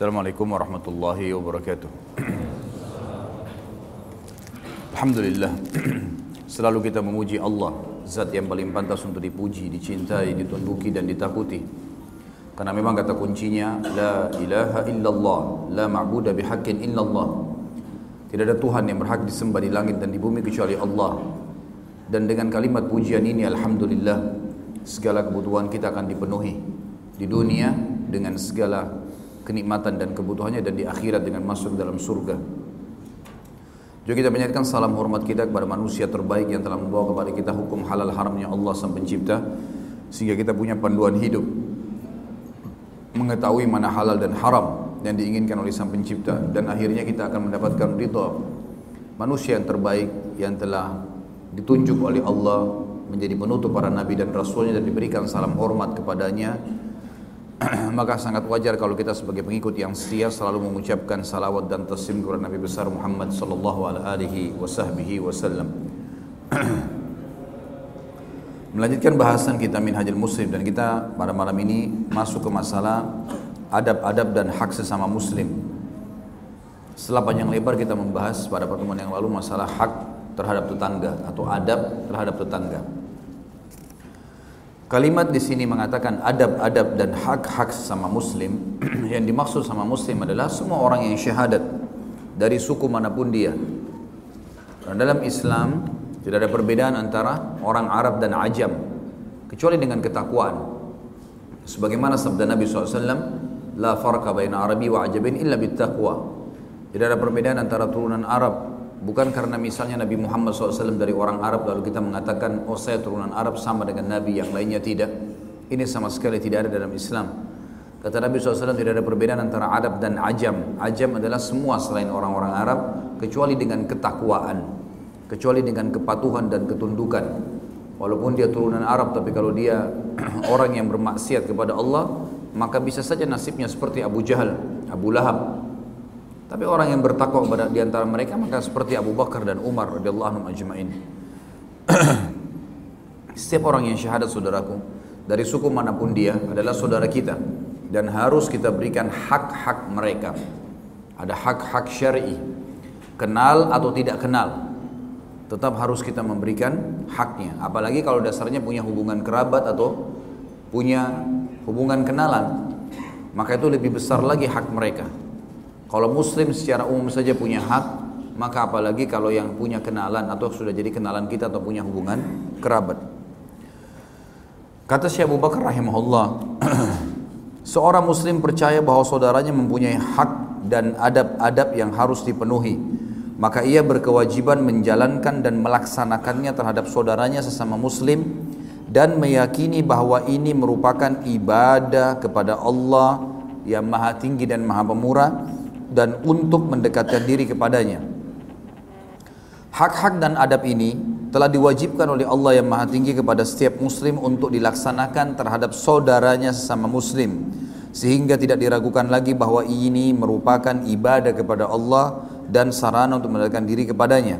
Assalamualaikum warahmatullahi wabarakatuh. Alhamdulillah. Selalu kita memuji Allah, zat yang paling pantas untuk dipuji, dicintai, ditunduki dan ditakuti. Karena memang kata kuncinya la ilaha illallah, la ma'budu bihaqqin illallah. Tidak ada Tuhan yang berhak disembah di langit dan di bumi kecuali Allah. Dan dengan kalimat pujian ini alhamdulillah segala kebutuhan kita akan dipenuhi di dunia dengan segala kenikmatan dan kebutuhannya dan di akhirat dengan masuk dalam surga. Juga kita menyatakan salam hormat kita kepada manusia terbaik yang telah membawa kepada kita hukum halal haramnya Allah sang pencipta sehingga kita punya panduan hidup mengetahui mana halal dan haram yang diinginkan oleh sang pencipta dan akhirnya kita akan mendapatkan ridha manusia yang terbaik yang telah ditunjuk oleh Allah menjadi penutup para nabi dan rasulnya dan diberikan salam hormat kepadanya maka sangat wajar kalau kita sebagai pengikut yang setia selalu mengucapkan salawat dan taslim kepada Nabi besar Muhammad sallallahu alaihi wasallam. Melanjutkan bahasan kita Minhajul Muslim dan kita pada malam ini masuk ke masalah adab-adab dan hak sesama muslim. Setelah panjang lebar kita membahas pada pertemuan yang lalu masalah hak terhadap tetangga atau adab terhadap tetangga. Kalimat di sini mengatakan adab-adab dan hak-hak sama muslim. yang dimaksud sama muslim adalah semua orang yang syahadat dari suku mana pun dia. Karena dalam Islam tidak ada perbedaan antara orang Arab dan Ajam kecuali dengan ketakwaan. Sebagaimana sabda Nabi SAW, La farqa baina Arabi wa Ajabin illa bittaqwa. Tidak ada perbedaan antara turunan Arab Bukan karena misalnya Nabi Muhammad SAW dari orang Arab lalu kita mengatakan oh saya turunan Arab sama dengan Nabi yang lainnya tidak. Ini sama sekali tidak ada dalam Islam. Kata Nabi SAW tidak ada perbedaan antara Arab dan Ajam. Ajam adalah semua selain orang-orang Arab kecuali dengan ketakwaan. Kecuali dengan kepatuhan dan ketundukan. Walaupun dia turunan Arab tapi kalau dia orang yang bermaksiat kepada Allah maka bisa saja nasibnya seperti Abu Jahal, Abu Lahab, tapi orang yang bertakwa kepada di antara mereka maka seperti Abu Bakar dan Umar radhiyallahu anhum ajma'in. Setiap orang yang syahadat saudaraku dari suku mana pun dia adalah saudara kita dan harus kita berikan hak-hak mereka. Ada hak-hak syar'i. Kenal atau tidak kenal. Tetap harus kita memberikan haknya. Apalagi kalau dasarnya punya hubungan kerabat atau punya hubungan kenalan. Maka itu lebih besar lagi hak mereka. Kalau muslim secara umum saja punya hak, maka apalagi kalau yang punya kenalan atau sudah jadi kenalan kita atau punya hubungan kerabat. Kata Syekh Abu Bakar rahimahullah, seorang muslim percaya bahwa saudaranya mempunyai hak dan adab-adab yang harus dipenuhi. Maka ia berkewajiban menjalankan dan melaksanakannya terhadap saudaranya sesama muslim dan meyakini bahwa ini merupakan ibadah kepada Allah yang maha tinggi dan maha pemurah dan untuk mendekatkan diri kepadanya. Hak-hak dan adab ini telah diwajibkan oleh Allah yang Maha Tinggi kepada setiap muslim untuk dilaksanakan terhadap saudaranya sesama muslim sehingga tidak diragukan lagi bahwa ini merupakan ibadah kepada Allah dan sarana untuk mendekatkan diri kepadanya.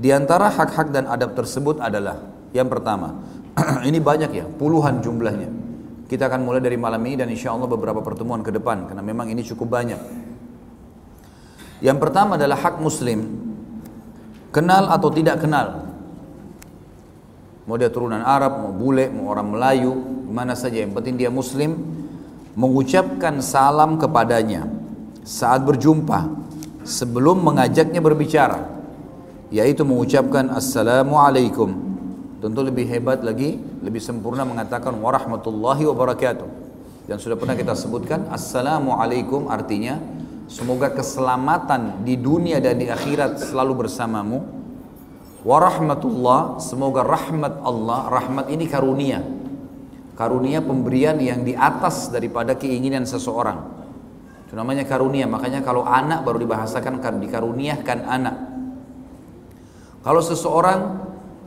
Di antara hak-hak dan adab tersebut adalah yang pertama, ini banyak ya, puluhan jumlahnya. Kita akan mulai dari malam ini dan insya Allah beberapa pertemuan ke depan karena memang ini cukup banyak. Yang pertama adalah hak muslim. Kenal atau tidak kenal. Mau dia turunan Arab, mau bule, mau orang Melayu Mana saja, yang penting dia muslim Mengucapkan salam kepadanya. Saat berjumpa Sebelum mengajaknya berbicara Yaitu mengucapkan Assalamualaikum. Tentu lebih hebat lagi Lebih sempurna mengatakan Warahmatullahi wabarakatuh. Dan sudah pernah kita sebutkan Assalamualaikum artinya Semoga keselamatan di dunia dan di akhirat selalu bersamamu. Warahmatullah, semoga rahmat Allah, rahmat ini karunia. Karunia pemberian yang di atas daripada keinginan seseorang. Itu namanya karunia. Makanya kalau anak baru dibahasakan dikaruniakan anak. Kalau seseorang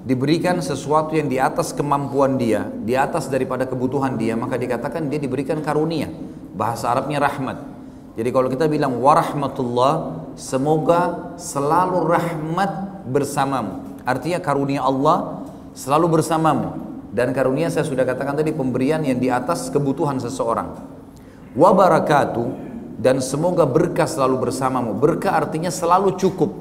diberikan sesuatu yang di atas kemampuan dia, di atas daripada kebutuhan dia, maka dikatakan dia diberikan karunia. Bahasa Arabnya rahmat. Jadi kalau kita bilang warahmatullah, semoga selalu rahmat bersamamu. Artinya karunia Allah selalu bersamamu. Dan karunia saya sudah katakan tadi pemberian yang di atas kebutuhan seseorang. Wabarakatuh dan semoga berkah selalu bersamamu. Berkah artinya selalu cukup.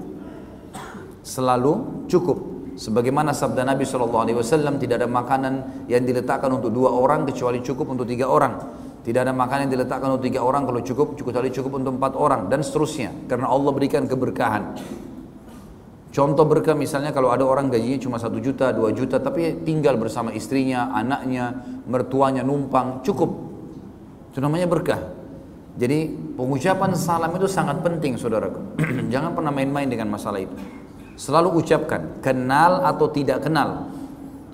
Selalu cukup. Sebagaimana sabda Nabi SAW, tidak ada makanan yang diletakkan untuk dua orang kecuali cukup untuk tiga orang. Tidak ada makanan yang diletakkan untuk tiga orang kalau cukup, cukup kali cukup untuk empat orang dan seterusnya. Karena Allah berikan keberkahan. Contoh berkah misalnya kalau ada orang gajinya cuma satu juta, dua juta, tapi tinggal bersama istrinya, anaknya, mertuanya numpang, cukup. Itu namanya berkah. Jadi pengucapan salam itu sangat penting saudaraku. Jangan pernah main-main dengan masalah itu. Selalu ucapkan, kenal atau tidak kenal.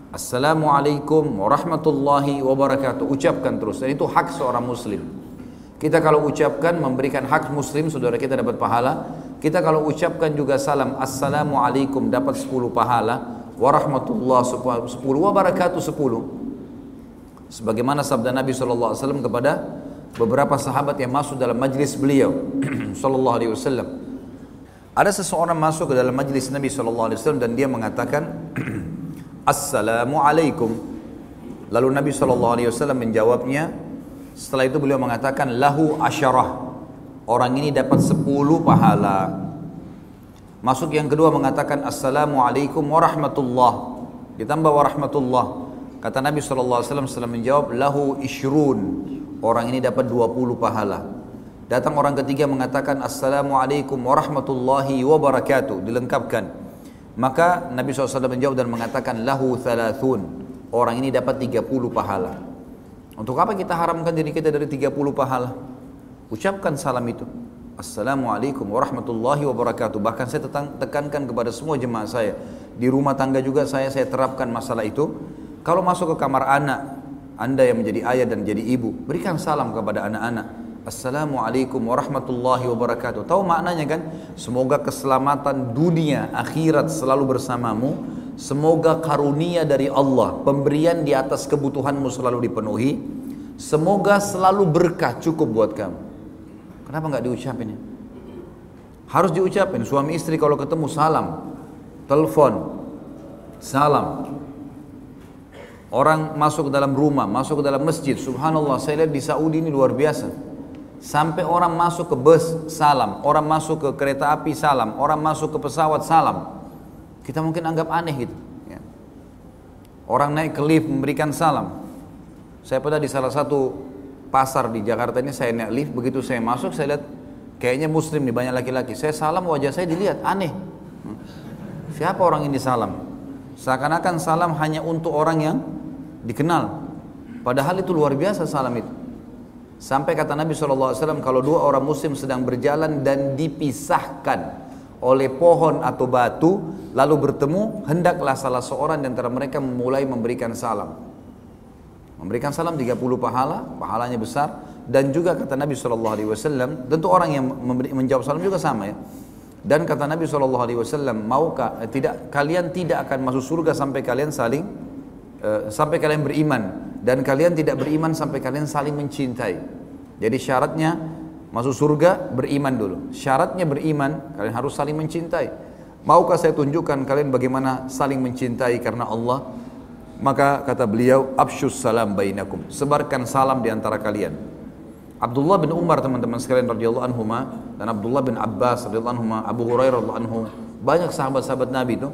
Assalamualaikum warahmatullahi wabarakatuh. Ucapkan terus. Dan itu hak seorang muslim. Kita kalau ucapkan memberikan hak muslim, saudara kita dapat pahala. Kita kalau ucapkan juga salam, Assalamualaikum dapat 10 pahala. Warahmatullah 10, wabarakatuh 10. Sebagaimana sabda Nabi SAW kepada beberapa sahabat yang masuk dalam majlis beliau Sallallahu Alaihi Wasallam ada seseorang masuk ke dalam majlis Nabi SAW dan dia mengatakan, Assalamualaikum. Lalu Nabi SAW menjawabnya, setelah itu beliau mengatakan, Lahu asyarah. Orang ini dapat sepuluh pahala. Masuk yang kedua mengatakan, Assalamualaikum warahmatullah. Ditambah warahmatullah. Kata Nabi SAW setelah menjawab, Lahu ishrun. Orang ini dapat dua puluh pahala. Datang orang ketiga mengatakan Assalamualaikum warahmatullahi wabarakatuh Dilengkapkan Maka Nabi SAW menjawab dan mengatakan Lahu thalathun. Orang ini dapat 30 pahala. Untuk apa kita haramkan diri kita dari 30 pahala? Ucapkan salam itu. Assalamualaikum warahmatullahi wabarakatuh. Bahkan saya tekankan kepada semua jemaah saya. Di rumah tangga juga saya saya terapkan masalah itu. Kalau masuk ke kamar anak Anda yang menjadi ayah dan jadi ibu Berikan salam kepada anak-anak Assalamualaikum warahmatullahi wabarakatuh. Tahu maknanya kan? Semoga keselamatan dunia akhirat selalu bersamamu. Semoga karunia dari Allah, pemberian di atas kebutuhanmu selalu dipenuhi. Semoga selalu berkah cukup buat kamu. Kenapa nggak diucapin ya? Harus diucapin. Suami istri kalau ketemu salam, telepon, salam. Orang masuk ke dalam rumah, masuk ke dalam masjid. Subhanallah, saya lihat di Saudi ini luar biasa Sampai orang masuk ke bus, salam. Orang masuk ke kereta api, salam. Orang masuk ke pesawat, salam. Kita mungkin anggap aneh gitu. Ya. Orang naik ke lift memberikan salam. Saya pernah di salah satu pasar di Jakarta ini saya naik lift, begitu saya masuk saya lihat kayaknya muslim nih banyak laki-laki. Saya salam wajah saya dilihat aneh. Siapa orang ini salam? Seakan-akan salam hanya untuk orang yang dikenal. Padahal itu luar biasa salam itu. Sampai kata Nabi SAW, kalau dua orang muslim sedang berjalan dan dipisahkan oleh pohon atau batu, lalu bertemu, hendaklah salah seorang di antara mereka memulai memberikan salam. Memberikan salam 30 pahala, pahalanya besar. Dan juga kata Nabi SAW, tentu orang yang menjawab salam juga sama ya. Dan kata Nabi SAW, maukah eh, tidak kalian tidak akan masuk surga sampai kalian saling sampai kalian beriman dan kalian tidak beriman sampai kalian saling mencintai. Jadi syaratnya masuk surga beriman dulu. Syaratnya beriman kalian harus saling mencintai. Maukah saya tunjukkan kalian bagaimana saling mencintai karena Allah? Maka kata beliau, absyus salam bainakum. Sebarkan salam di antara kalian. Abdullah bin Umar teman-teman sekalian radhiyallahu anhu dan Abdullah bin Abbas radhiyallahu anhu, Abu Hurairah radhiyallahu anhu, banyak sahabat-sahabat Nabi itu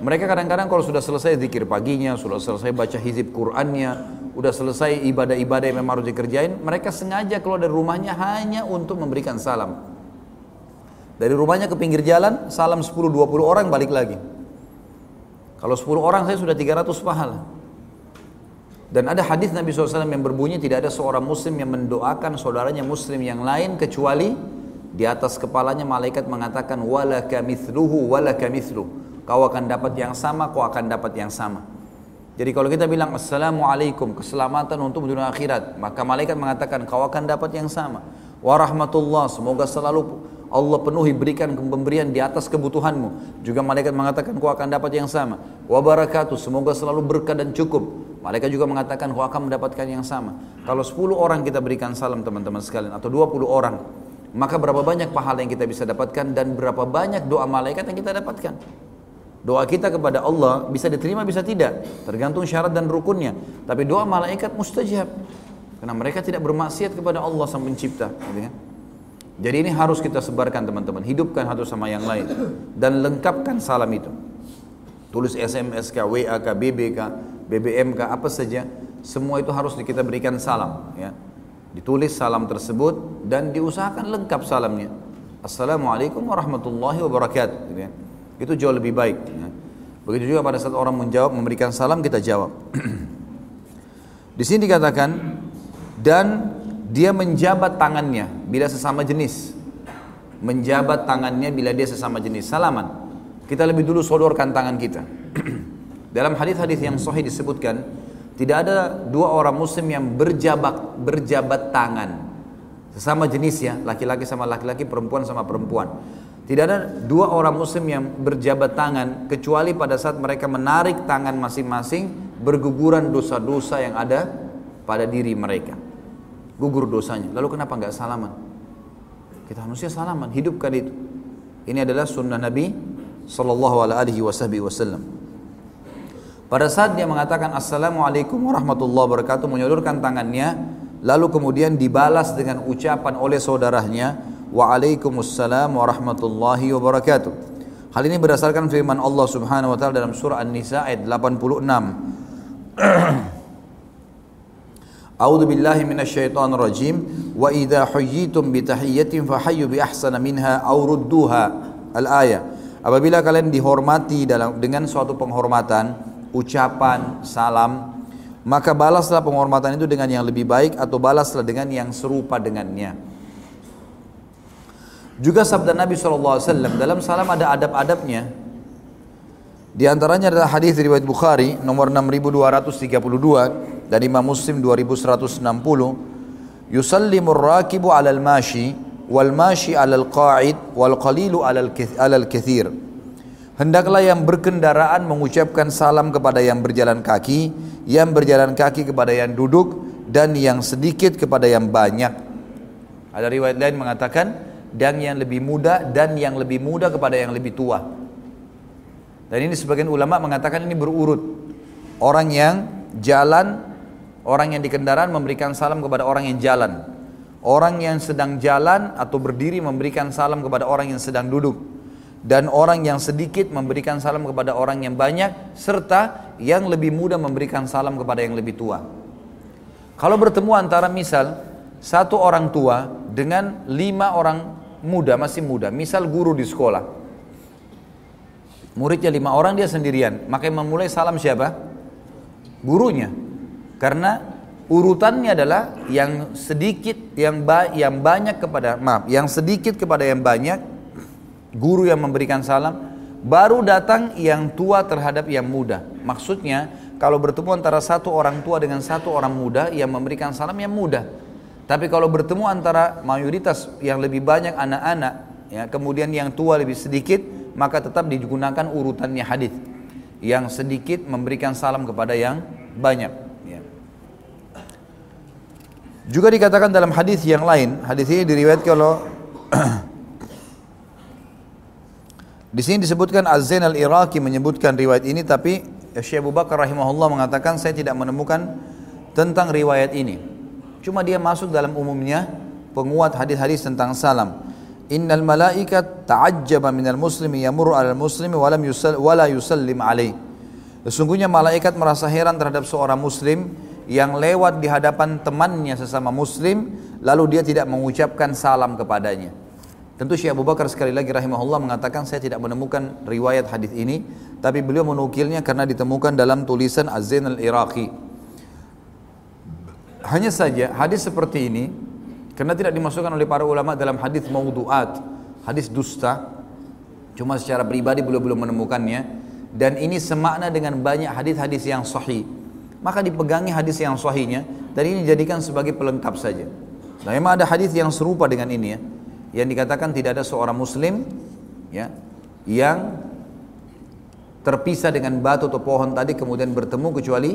mereka kadang-kadang kalau sudah selesai zikir paginya, sudah selesai baca hizib Qur'annya, udah selesai ibadah-ibadah yang memang harus dikerjain, mereka sengaja keluar dari rumahnya hanya untuk memberikan salam. Dari rumahnya ke pinggir jalan, salam 10-20 orang balik lagi. Kalau 10 orang saya sudah 300 pahala. Dan ada hadis Nabi SAW yang berbunyi tidak ada seorang muslim yang mendoakan saudaranya muslim yang lain kecuali di atas kepalanya malaikat mengatakan wala kamithluhu wala kamithlu. Kau akan dapat yang sama, kau akan dapat yang sama. Jadi kalau kita bilang assalamualaikum keselamatan untuk dunia akhirat, maka malaikat mengatakan kau akan dapat yang sama. Warahmatullah semoga selalu Allah penuhi berikan pemberian di atas kebutuhanmu. Juga malaikat mengatakan kau akan dapat yang sama. Wabarakatuh semoga selalu berkah dan cukup. Malaikat juga mengatakan kau akan mendapatkan yang sama. Kalau 10 orang kita berikan salam teman-teman sekalian atau 20 orang, maka berapa banyak pahala yang kita bisa dapatkan dan berapa banyak doa malaikat yang kita dapatkan. Doa kita kepada Allah bisa diterima bisa tidak, tergantung syarat dan rukunnya. Tapi doa malaikat mustajab. Karena mereka tidak bermaksiat kepada Allah sang pencipta. Gitu kan? Jadi ini harus kita sebarkan teman-teman, hidupkan satu sama yang lain dan lengkapkan salam itu. Tulis SMS kah, WA BB BBM apa saja, semua itu harus kita berikan salam ya. Ditulis salam tersebut dan diusahakan lengkap salamnya. Assalamualaikum warahmatullahi wabarakatuh. Gitu ya. Itu jauh lebih baik. Ya. Begitu juga pada saat orang menjawab memberikan salam kita jawab. Di sini dikatakan dan dia menjabat tangannya bila sesama jenis. Menjabat tangannya bila dia sesama jenis. Salaman. Kita lebih dulu sodorkan tangan kita. Dalam hadis-hadis yang sahih disebutkan, tidak ada dua orang muslim yang berjabat berjabat tangan. Sesama jenis ya, laki-laki sama laki-laki, perempuan sama perempuan. Tidak ada dua orang muslim yang berjabat tangan kecuali pada saat mereka menarik tangan masing-masing berguguran dosa-dosa yang ada pada diri mereka gugur dosanya. Lalu kenapa nggak salaman? Kita manusia salaman, hidupkan itu. Ini adalah sunnah Nabi Sallallahu Alaihi Wasallam. Pada saat dia mengatakan Assalamualaikum warahmatullahi wabarakatuh menyodorkan tangannya lalu kemudian dibalas dengan ucapan oleh saudaranya Waalaikumsalam warahmatullahi wabarakatuh. Hal ini berdasarkan firman Allah Subhanahu wa taala dalam surah An-Nisa ayat 86. A'udzu billahi minasyaitonir rajim wa idza huyyitum bi tahiyyatin fahayyu bi ahsana minha aw rudduha. Al-ayah. Apabila kalian dihormati dalam dengan suatu penghormatan, ucapan, salam, maka balaslah penghormatan itu dengan yang lebih baik atau balaslah dengan yang serupa dengannya. Juga sabda Nabi SAW dalam salam ada adab-adabnya. Di antaranya adalah hadis riwayat Bukhari nomor 6232 dan Imam Muslim 2160 yusallimur rakibu alal mashi wal mashi alal qa'id wal qalilu alal kathir Hendaklah yang berkendaraan mengucapkan salam kepada yang berjalan kaki, yang berjalan kaki kepada yang duduk, dan yang sedikit kepada yang banyak. Ada riwayat lain mengatakan, dan yang lebih muda dan yang lebih muda kepada yang lebih tua. Dan ini sebagian ulama mengatakan ini berurut. Orang yang jalan Orang yang di kendaraan memberikan salam kepada orang yang jalan. Orang yang sedang jalan atau berdiri memberikan salam kepada orang yang sedang duduk. Dan orang yang sedikit memberikan salam kepada orang yang banyak. Serta yang lebih muda memberikan salam kepada yang lebih tua. Kalau bertemu antara misal satu orang tua dengan lima orang muda, masih muda. Misal guru di sekolah. Muridnya lima orang, dia sendirian. Maka yang memulai salam siapa? Gurunya. Karena urutannya adalah yang sedikit yang ba yang banyak kepada maaf, yang sedikit kepada yang banyak, guru yang memberikan salam, baru datang yang tua terhadap yang muda. Maksudnya kalau bertemu antara satu orang tua dengan satu orang muda yang memberikan salam yang muda. Tapi kalau bertemu antara mayoritas yang lebih banyak anak-anak, ya, kemudian yang tua lebih sedikit, maka tetap digunakan urutannya hadis. Yang sedikit memberikan salam kepada yang banyak. Juga dikatakan dalam hadis yang lain, hadis ini diriwayatkan oleh Di sini disebutkan Az-Zain al-Iraqi menyebutkan riwayat ini tapi Syekh Abu Bakar rahimahullah mengatakan saya tidak menemukan tentang riwayat ini. Cuma dia masuk dalam umumnya penguat hadis-hadis tentang salam. Innal malaikat ta'ajjaba minal muslimi yamurru 'alal muslimi wa lam yusall wa yusallim alaih. Sesungguhnya malaikat merasa heran terhadap seorang muslim yang lewat di hadapan temannya sesama muslim lalu dia tidak mengucapkan salam kepadanya. Tentu Syekh Abu Bakar sekali lagi rahimahullah mengatakan saya tidak menemukan riwayat hadis ini tapi beliau menukilnya karena ditemukan dalam tulisan Az-Zain al-Iraqi. Hanya saja hadis seperti ini karena tidak dimasukkan oleh para ulama dalam hadis maudhu'at, hadis dusta. Cuma secara pribadi beliau belum menemukannya dan ini semakna dengan banyak hadis-hadis yang sahih maka dipegangi hadis yang sahihnya dan ini dijadikan sebagai pelengkap saja. Nah, memang ada hadis yang serupa dengan ini ya, yang dikatakan tidak ada seorang muslim ya yang terpisah dengan batu atau pohon tadi kemudian bertemu kecuali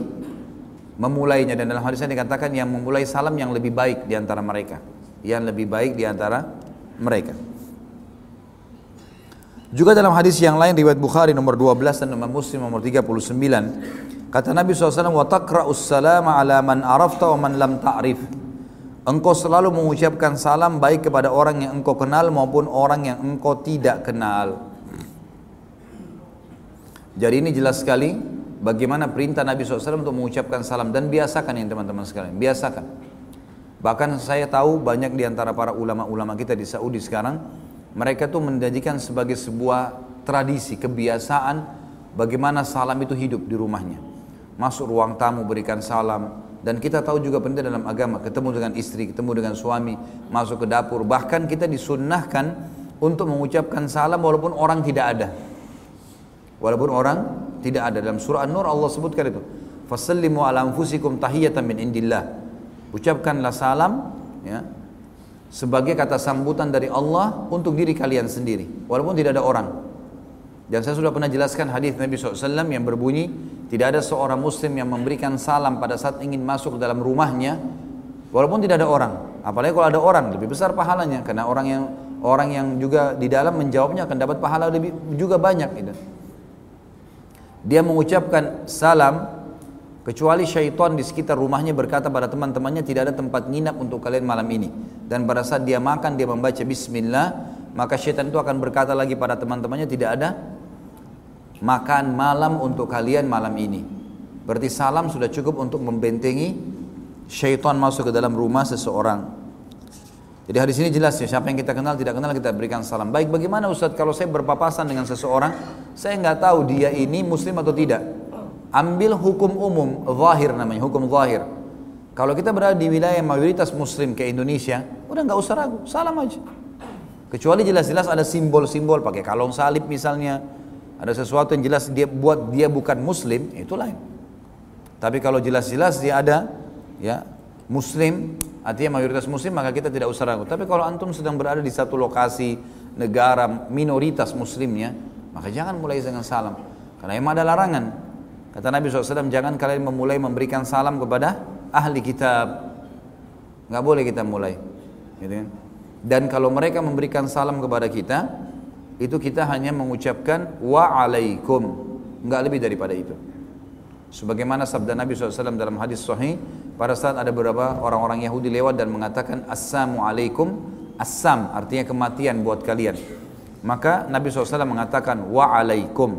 memulainya dan dalam hadisnya dikatakan yang memulai salam yang lebih baik di antara mereka, yang lebih baik di antara mereka. Juga dalam hadis yang lain riwayat Bukhari nomor 12 dan nomor Muslim nomor 39 Kata Nabi SAW, "Wa taqra'us salama ala man arafta wa man lam ta'rif." Engkau selalu mengucapkan salam baik kepada orang yang engkau kenal maupun orang yang engkau tidak kenal. Jadi ini jelas sekali bagaimana perintah Nabi SAW untuk mengucapkan salam dan biasakan yang teman-teman sekalian, biasakan. Bahkan saya tahu banyak di antara para ulama-ulama kita di Saudi sekarang, mereka tuh menjadikan sebagai sebuah tradisi, kebiasaan bagaimana salam itu hidup di rumahnya. Masuk ruang tamu berikan salam, dan kita tahu juga penting dalam agama, ketemu dengan istri, ketemu dengan suami, masuk ke dapur. Bahkan kita disunnahkan untuk mengucapkan salam walaupun orang tidak ada. Walaupun orang tidak ada. Dalam surah An-Nur Allah sebutkan itu. Fasallimu ala anfusikum tahiyatan min indillah. Ucapkanlah salam ya, sebagai kata sambutan dari Allah untuk diri kalian sendiri. Walaupun tidak ada orang. Dan saya sudah pernah jelaskan hadis Nabi SAW yang berbunyi, tidak ada seorang muslim yang memberikan salam pada saat ingin masuk dalam rumahnya, walaupun tidak ada orang. Apalagi kalau ada orang, lebih besar pahalanya. Karena orang yang orang yang juga di dalam menjawabnya akan dapat pahala lebih juga banyak. Gitu. Dia mengucapkan salam, kecuali syaitan di sekitar rumahnya berkata pada teman-temannya tidak ada tempat nginap untuk kalian malam ini. Dan pada saat dia makan, dia membaca Bismillah, maka syaitan itu akan berkata lagi pada teman-temannya tidak ada makan malam untuk kalian malam ini. Berarti salam sudah cukup untuk membentengi syaitan masuk ke dalam rumah seseorang. Jadi hadis ini jelas ya, siapa yang kita kenal tidak kenal kita berikan salam. Baik bagaimana Ustaz kalau saya berpapasan dengan seseorang, saya nggak tahu dia ini muslim atau tidak. Ambil hukum umum, zahir namanya, hukum zahir. Kalau kita berada di wilayah mayoritas muslim ke Indonesia, udah nggak usah ragu, salam aja. Kecuali jelas-jelas ada simbol-simbol pakai kalung salib misalnya, ada sesuatu yang jelas dia buat dia bukan muslim, itu lain. Tapi kalau jelas-jelas dia ada ya muslim, artinya mayoritas muslim maka kita tidak usah ragu. Tapi kalau antum sedang berada di satu lokasi negara minoritas muslimnya, maka jangan mulai dengan salam. Karena emang ada larangan. Kata Nabi SAW, jangan kalian memulai memberikan salam kepada ahli kitab. Nggak boleh kita mulai. Gitu kan? Dan kalau mereka memberikan salam kepada kita, itu kita hanya mengucapkan wa'alaikum enggak lebih daripada itu sebagaimana sabda Nabi SAW dalam hadis sahih pada saat ada beberapa orang-orang Yahudi lewat dan mengatakan assamu alaikum assam artinya kematian buat kalian maka Nabi SAW mengatakan wa'alaikum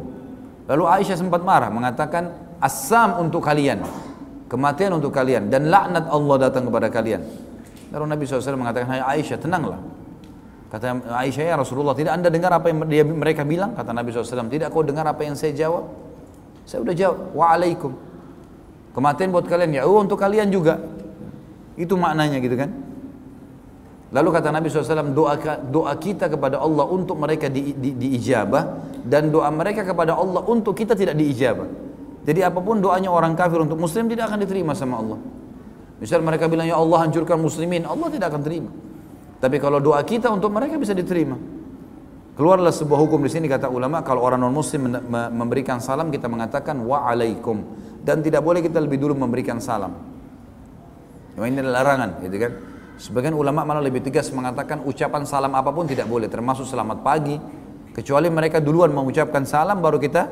lalu Aisyah sempat marah mengatakan assam untuk kalian kematian untuk kalian dan laknat Allah datang kepada kalian lalu Nabi SAW mengatakan hai Aisyah tenanglah Kata Aisyah ya Rasulullah, tidak anda dengar apa yang mereka bilang? Kata Nabi SAW, tidak kau dengar apa yang saya jawab? Saya udah jawab, wa'alaikum. Kematian buat kalian ya, oh untuk kalian juga. Itu maknanya gitu kan. Lalu kata Nabi SAW, doa, doa kita kepada Allah untuk mereka di, di, diijabah dan doa mereka kepada Allah untuk kita tidak diijabah. Jadi apa pun doanya orang kafir untuk muslim tidak akan diterima sama Allah. Misal mereka bilang ya Allah hancurkan muslimin, Allah tidak akan terima. Tapi kalau doa kita untuk mereka bisa diterima. Keluarlah sebuah hukum di sini kata ulama kalau orang non muslim memberikan salam kita mengatakan wa alaikum dan tidak boleh kita lebih dulu memberikan salam. Ini adalah larangan, gitu kan? Sebagian ulama malah lebih tegas mengatakan ucapan salam apa pun tidak boleh, termasuk selamat pagi, kecuali mereka duluan mengucapkan salam baru kita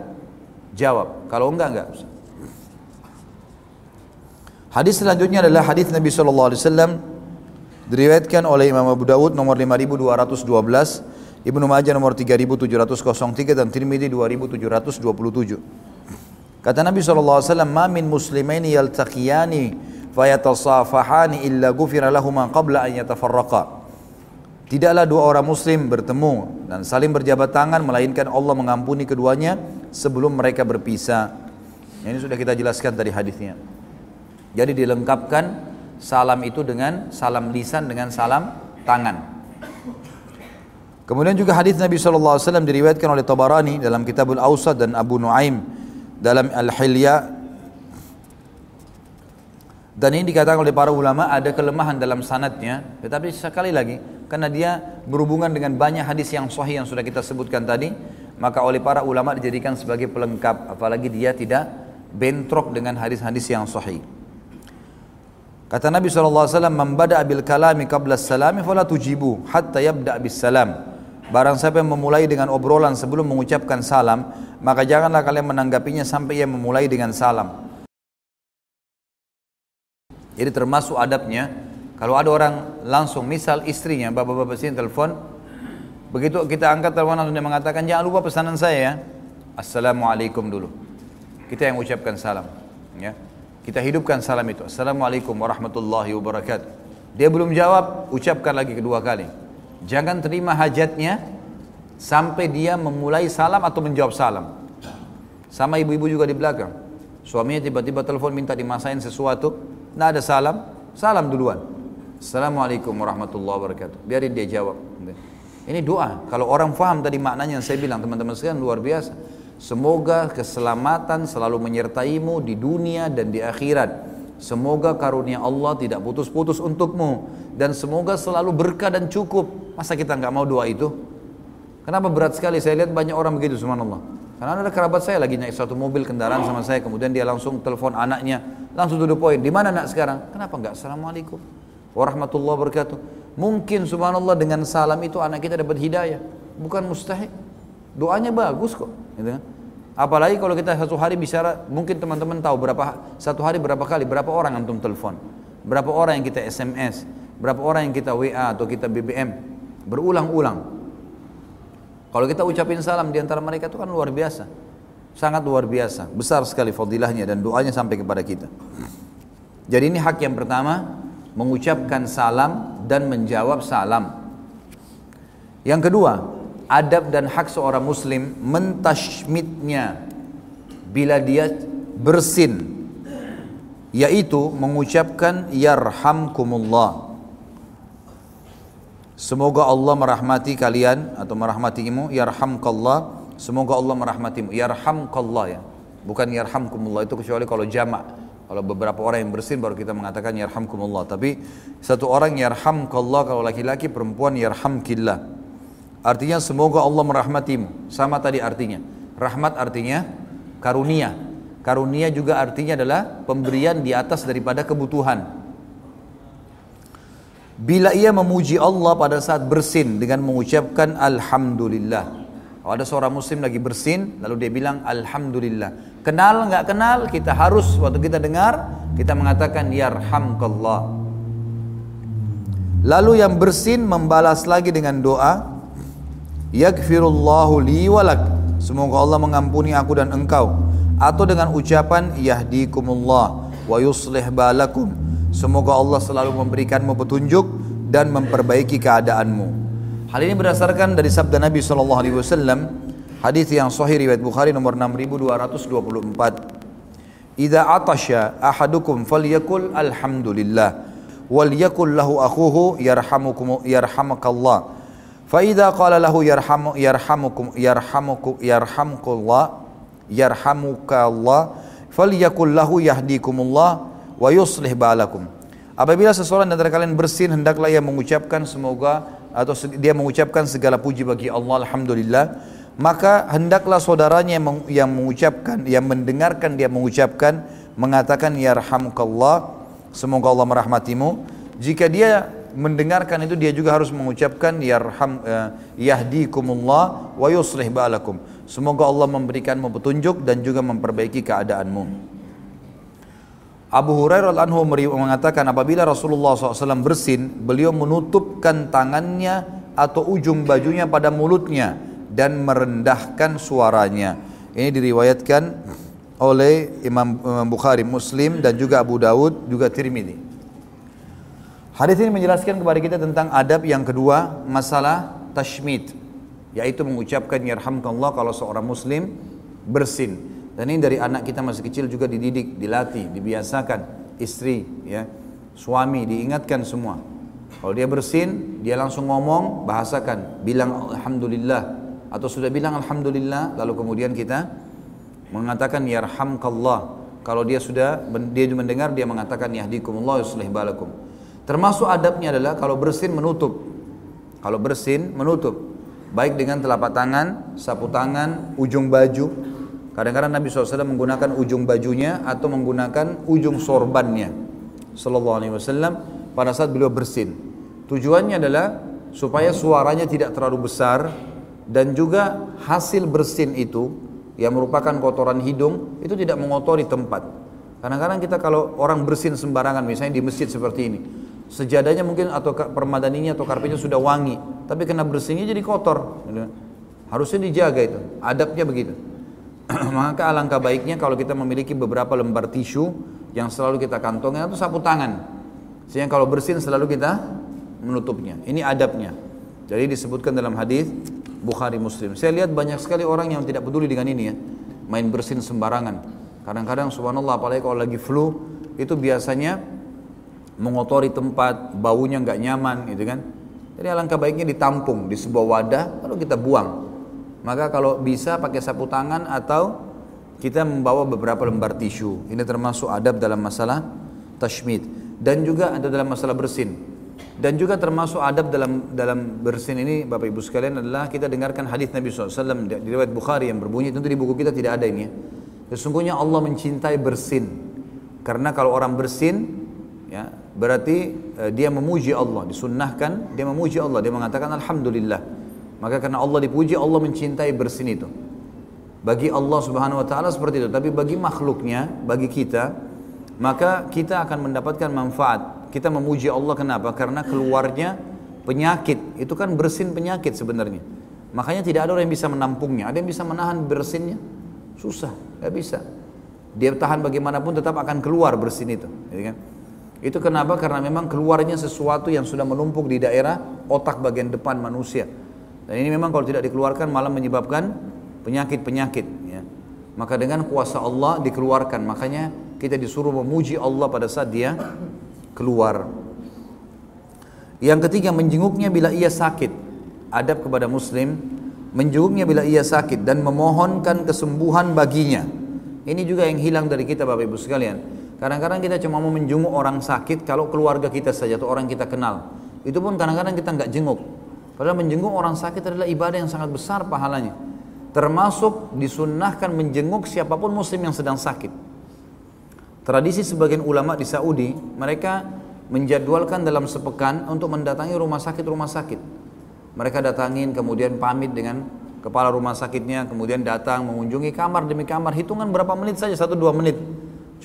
jawab. Kalau enggak enggak. Hadis selanjutnya adalah hadis Nabi Wasallam Diriwayatkan oleh Imam Abu Dawud nomor 5212, Ibnu Majah nomor 3703 dan Tirmidzi 2727. Kata Nabi SAW, Ma min muslimaini yaltaqiyani fayatasafahani illa gufira lahuma qabla an yatafarraqa. Tidaklah dua orang muslim bertemu dan saling berjabat tangan melainkan Allah mengampuni keduanya sebelum mereka berpisah. Ini sudah kita jelaskan tadi hadisnya. Jadi dilengkapkan salam itu dengan salam lisan dengan salam tangan. Kemudian juga hadis Nabi SAW diriwayatkan oleh Tabarani dalam Kitabul Awsat dan Abu Nuaim dalam Al-Hilya dan ini dikatakan oleh para ulama ada kelemahan dalam sanatnya tetapi sekali lagi karena dia berhubungan dengan banyak hadis yang sahih yang sudah kita sebutkan tadi maka oleh para ulama dijadikan sebagai pelengkap apalagi dia tidak bentrok dengan hadis-hadis yang sahih Kata Nabi SAW, Membada bil kalami qabla salami fala tujibu hatta yabda bis salam. Barang siapa yang memulai dengan obrolan sebelum mengucapkan salam, maka janganlah kalian menanggapinya sampai ia memulai dengan salam. Jadi termasuk adabnya, Kalau ada orang langsung, misal istrinya, bapak-bapak sini telepon, begitu kita angkat telepon langsung dia mengatakan, jangan lupa pesanan saya ya. Assalamualaikum dulu. Kita yang ucapkan salam. Ya. Kita hidupkan salam itu. Assalamualaikum warahmatullahi wabarakatuh. Dia belum jawab, ucapkan lagi kedua kali. Jangan terima hajatnya sampai dia memulai salam atau menjawab salam. Sama ibu-ibu juga di belakang. Suaminya tiba-tiba telepon minta dimasain sesuatu, tidak ada salam, salam duluan. Assalamualaikum warahmatullahi wabarakatuh. Biarin dia jawab. Ini doa. Kalau orang faham tadi maknanya yang saya bilang, teman-teman sekalian luar biasa. Semoga keselamatan selalu menyertaimu di dunia dan di akhirat. Semoga karunia Allah tidak putus-putus untukmu. Dan semoga selalu berkah dan cukup. Masa kita nggak mau doa itu? Kenapa berat sekali? Saya lihat banyak orang begitu, subhanallah. Karena ada kerabat saya lagi naik satu mobil kendaraan sama saya, kemudian dia langsung telepon anaknya, langsung the point. Di mana nak sekarang? Kenapa nggak assalamualaikum? warahmatullahi wabarakatuh. Mungkin subhanallah dengan salam itu anak kita dapat hidayah. Bukan mustahil. Doanya bagus kok. Gitu kan? Apalagi kalau kita satu hari bicara, mungkin teman-teman tahu berapa satu hari berapa kali, berapa orang antum telepon, berapa orang yang kita SMS, berapa orang yang kita WA atau kita BBM, berulang-ulang. Kalau kita ucapin salam di antara mereka itu kan luar biasa, sangat luar biasa, besar sekali fadilahnya dan doanya sampai kepada kita. Jadi ini hak yang pertama, mengucapkan salam dan menjawab salam. Yang kedua, adab dan hak seorang muslim mentashmitnya bila dia bersin yaitu mengucapkan yarhamkumullah. Semoga Allah merahmati kalian atau merahmatimu, yarhamkallah. Semoga Allah merahmatimu, yarhamkallah ya. Bukan yarhamkumullah itu kecuali kalau jamak. Kalau beberapa orang yang bersin baru kita mengatakan yarhamkumullah. Tapi satu orang yarhamkallah kalau laki-laki, perempuan yarhamkillah. Artinya semoga Allah merahmatimu. Sama tadi artinya. Rahmat artinya karunia. Karunia juga artinya adalah pemberian di atas daripada kebutuhan. Bila ia memuji Allah pada saat bersin dengan mengucapkan Alhamdulillah. Kalau ada seorang muslim lagi bersin, lalu dia bilang Alhamdulillah. Kenal nggak kenal, kita harus waktu kita dengar, kita mengatakan yarhamkallah. Lalu yang bersin membalas lagi dengan doa, Yakfirullahu li walak. Semoga Allah mengampuni aku dan engkau. Atau dengan ucapan yahdikumullah wa yuslih balakum. Semoga Allah selalu memberikanmu petunjuk dan memperbaiki keadaanmu. Hal ini berdasarkan dari sabda Nabi sallallahu alaihi wasallam Hadis yang sahih riwayat Bukhari nomor 6224. Idza atasya ahadukum falyakul alhamdulillah wal yakul lahu akhuhu yarhamukum yarhamakallah. Fa idza qala lahu yarhamu yarhamukum yarhamukum yarhamkullah yarhamukallah falyakul lahu yahdikumullah wa yuslih balakum. Apabila seseorang dari kalian bersin hendaklah ia mengucapkan semoga atau dia mengucapkan segala puji bagi Allah alhamdulillah maka hendaklah saudaranya yang mengucapkan, yang mendengarkan dia mengucapkan, mengatakan ya yarhamukallah, semoga Allah merahmatimu. Jika dia mendengarkan itu dia juga harus mengucapkan yarham uh, yahdikumullah wa yuslih ba'alakum. Semoga Allah memberikanmu petunjuk dan juga memperbaiki keadaanmu. Abu Hurairah anhu mengatakan apabila Rasulullah SAW bersin, beliau menutupkan tangannya atau ujung bajunya pada mulutnya dan merendahkan suaranya. Ini diriwayatkan oleh Imam, Bukhari, Muslim dan juga Abu Dawud juga Tirmidzi. Hadis ini menjelaskan kepada kita tentang adab yang kedua, masalah tashmid, yaitu mengucapkan yarhamkallah kalau seorang muslim bersin. Dan ini dari anak kita masih kecil juga dididik, dilatih, dibiasakan, istri, ya, suami diingatkan semua. Kalau dia bersin, dia langsung ngomong, bahasakan, bilang alhamdulillah, atau sudah bilang alhamdulillah lalu kemudian kita mengatakan yarhamkallah. Kalau dia sudah dia mendengar dia mengatakan yahdikumullah yuslih balakum. Termasuk adabnya adalah kalau bersin menutup. Kalau bersin menutup. Baik dengan telapak tangan sapu tangan ujung baju kadang-kadang Nabi SAW menggunakan ujung bajunya atau menggunakan ujung sorbannya Sallallahu Alaihi Wasallam pada saat beliau bersin tujuannya adalah supaya suaranya tidak terlalu besar dan juga hasil bersin itu yang merupakan kotoran hidung itu tidak mengotori tempat. Kadang-kadang kita kalau orang bersin sembarangan misalnya di masjid seperti ini, Sejadahnya mungkin atau permadaninya atau karpetnya sudah wangi, tapi kena bersihnya jadi kotor. Harusnya dijaga itu, adabnya begitu. Maka alangkah baiknya kalau kita memiliki beberapa lembar tisu yang selalu kita kantongin atau sapu tangan. Sehingga kalau bersin selalu kita menutupnya. Ini adabnya. Jadi disebutkan dalam hadis Bukhari Muslim. Saya lihat banyak sekali orang yang tidak peduli dengan ini ya, main bersin sembarangan. Kadang-kadang subhanallah apalagi kalau lagi flu itu biasanya mengotori tempat, baunya nggak nyaman gitu kan. Jadi alangkah baiknya ditampung di sebuah wadah lalu kita buang. Maka kalau bisa pakai sapu tangan atau kita membawa beberapa lembar tisu. Ini termasuk adab dalam masalah tashmid dan juga ada dalam masalah bersin. Dan juga termasuk adab dalam dalam bersin ini Bapak Ibu sekalian adalah kita dengarkan hadis Nabi SAW di riwayat Bukhari yang berbunyi tentu di buku kita tidak ada ini ya. Sesungguhnya Allah mencintai bersin. Karena kalau orang bersin ya berarti uh, dia memuji Allah disunnahkan dia memuji Allah dia mengatakan alhamdulillah maka karena Allah dipuji Allah mencintai bersin itu. Bagi Allah subhanahu wa ta'ala seperti itu. Tapi bagi makhluknya bagi kita maka kita akan mendapatkan manfaat. Kita memuji Allah kenapa? Karena keluarnya penyakit. Itu kan bersin penyakit sebenarnya. Makanya tidak ada orang yang bisa menampungnya. Ada yang bisa menahan bersinnya? Susah. Nggak bisa. Dia tahan bagaimanapun tetap akan keluar bersin itu. Ya kan? Itu kenapa? Karena memang keluarnya sesuatu yang sudah menumpuk di daerah otak bagian depan manusia. Dan ini memang kalau tidak dikeluarkan malah menyebabkan penyakit-penyakit. Ya. Maka dengan kuasa Allah dikeluarkan. Makanya kita disuruh memuji Allah pada saat dia keluar. Yang ketiga menjenguknya bila ia sakit. Adab kepada muslim. Menjenguknya bila ia sakit dan memohonkan kesembuhan baginya. Ini juga yang hilang dari kita Bapak Ibu sekalian Kadang-kadang kita cuma mau menjenguk orang sakit kalau keluarga kita saja atau orang kita kenal. Itu pun kadang-kadang kita nggak jenguk. Padahal menjenguk orang sakit adalah ibadah yang sangat besar pahalanya. Termasuk disunnahkan menjenguk siapa pun muslim yang sedang sakit. Tradisi sebagian ulama di Saudi, mereka menjadwalkan dalam sepekan untuk mendatangi rumah sakit-rumah sakit. Mereka datangin kemudian pamit dengan kepala rumah sakitnya, kemudian datang mengunjungi kamar demi kamar, hitungan berapa menit saja, satu dua menit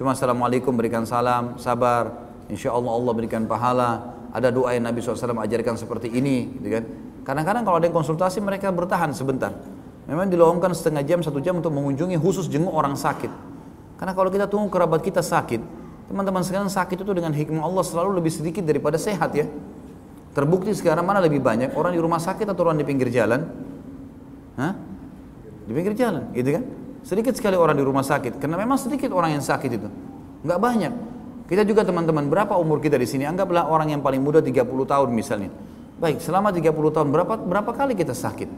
Cuma assalamualaikum berikan salam, sabar. Insya Allah Allah berikan pahala. Ada doa yang Nabi SAW ajarkan seperti ini, gitu kan? Kadang-kadang kalau ada yang konsultasi mereka bertahan sebentar. Memang dilowongkan setengah jam, satu jam untuk mengunjungi khusus jenguk orang sakit. Karena kalau kita tunggu kerabat kita sakit, teman-teman sekarang sakit itu dengan hikmah Allah selalu lebih sedikit daripada sehat ya. Terbukti sekarang mana lebih banyak orang di rumah sakit atau orang di pinggir jalan? Hah? Di pinggir jalan, gitu kan? Sedikit sekali orang di rumah sakit, karena memang sedikit orang yang sakit itu. Nggak banyak. Kita juga teman-teman, berapa umur kita di sini? Anggaplah orang yang paling muda 30 tahun misalnya. Baik, selama 30 tahun berapa berapa kali kita sakit?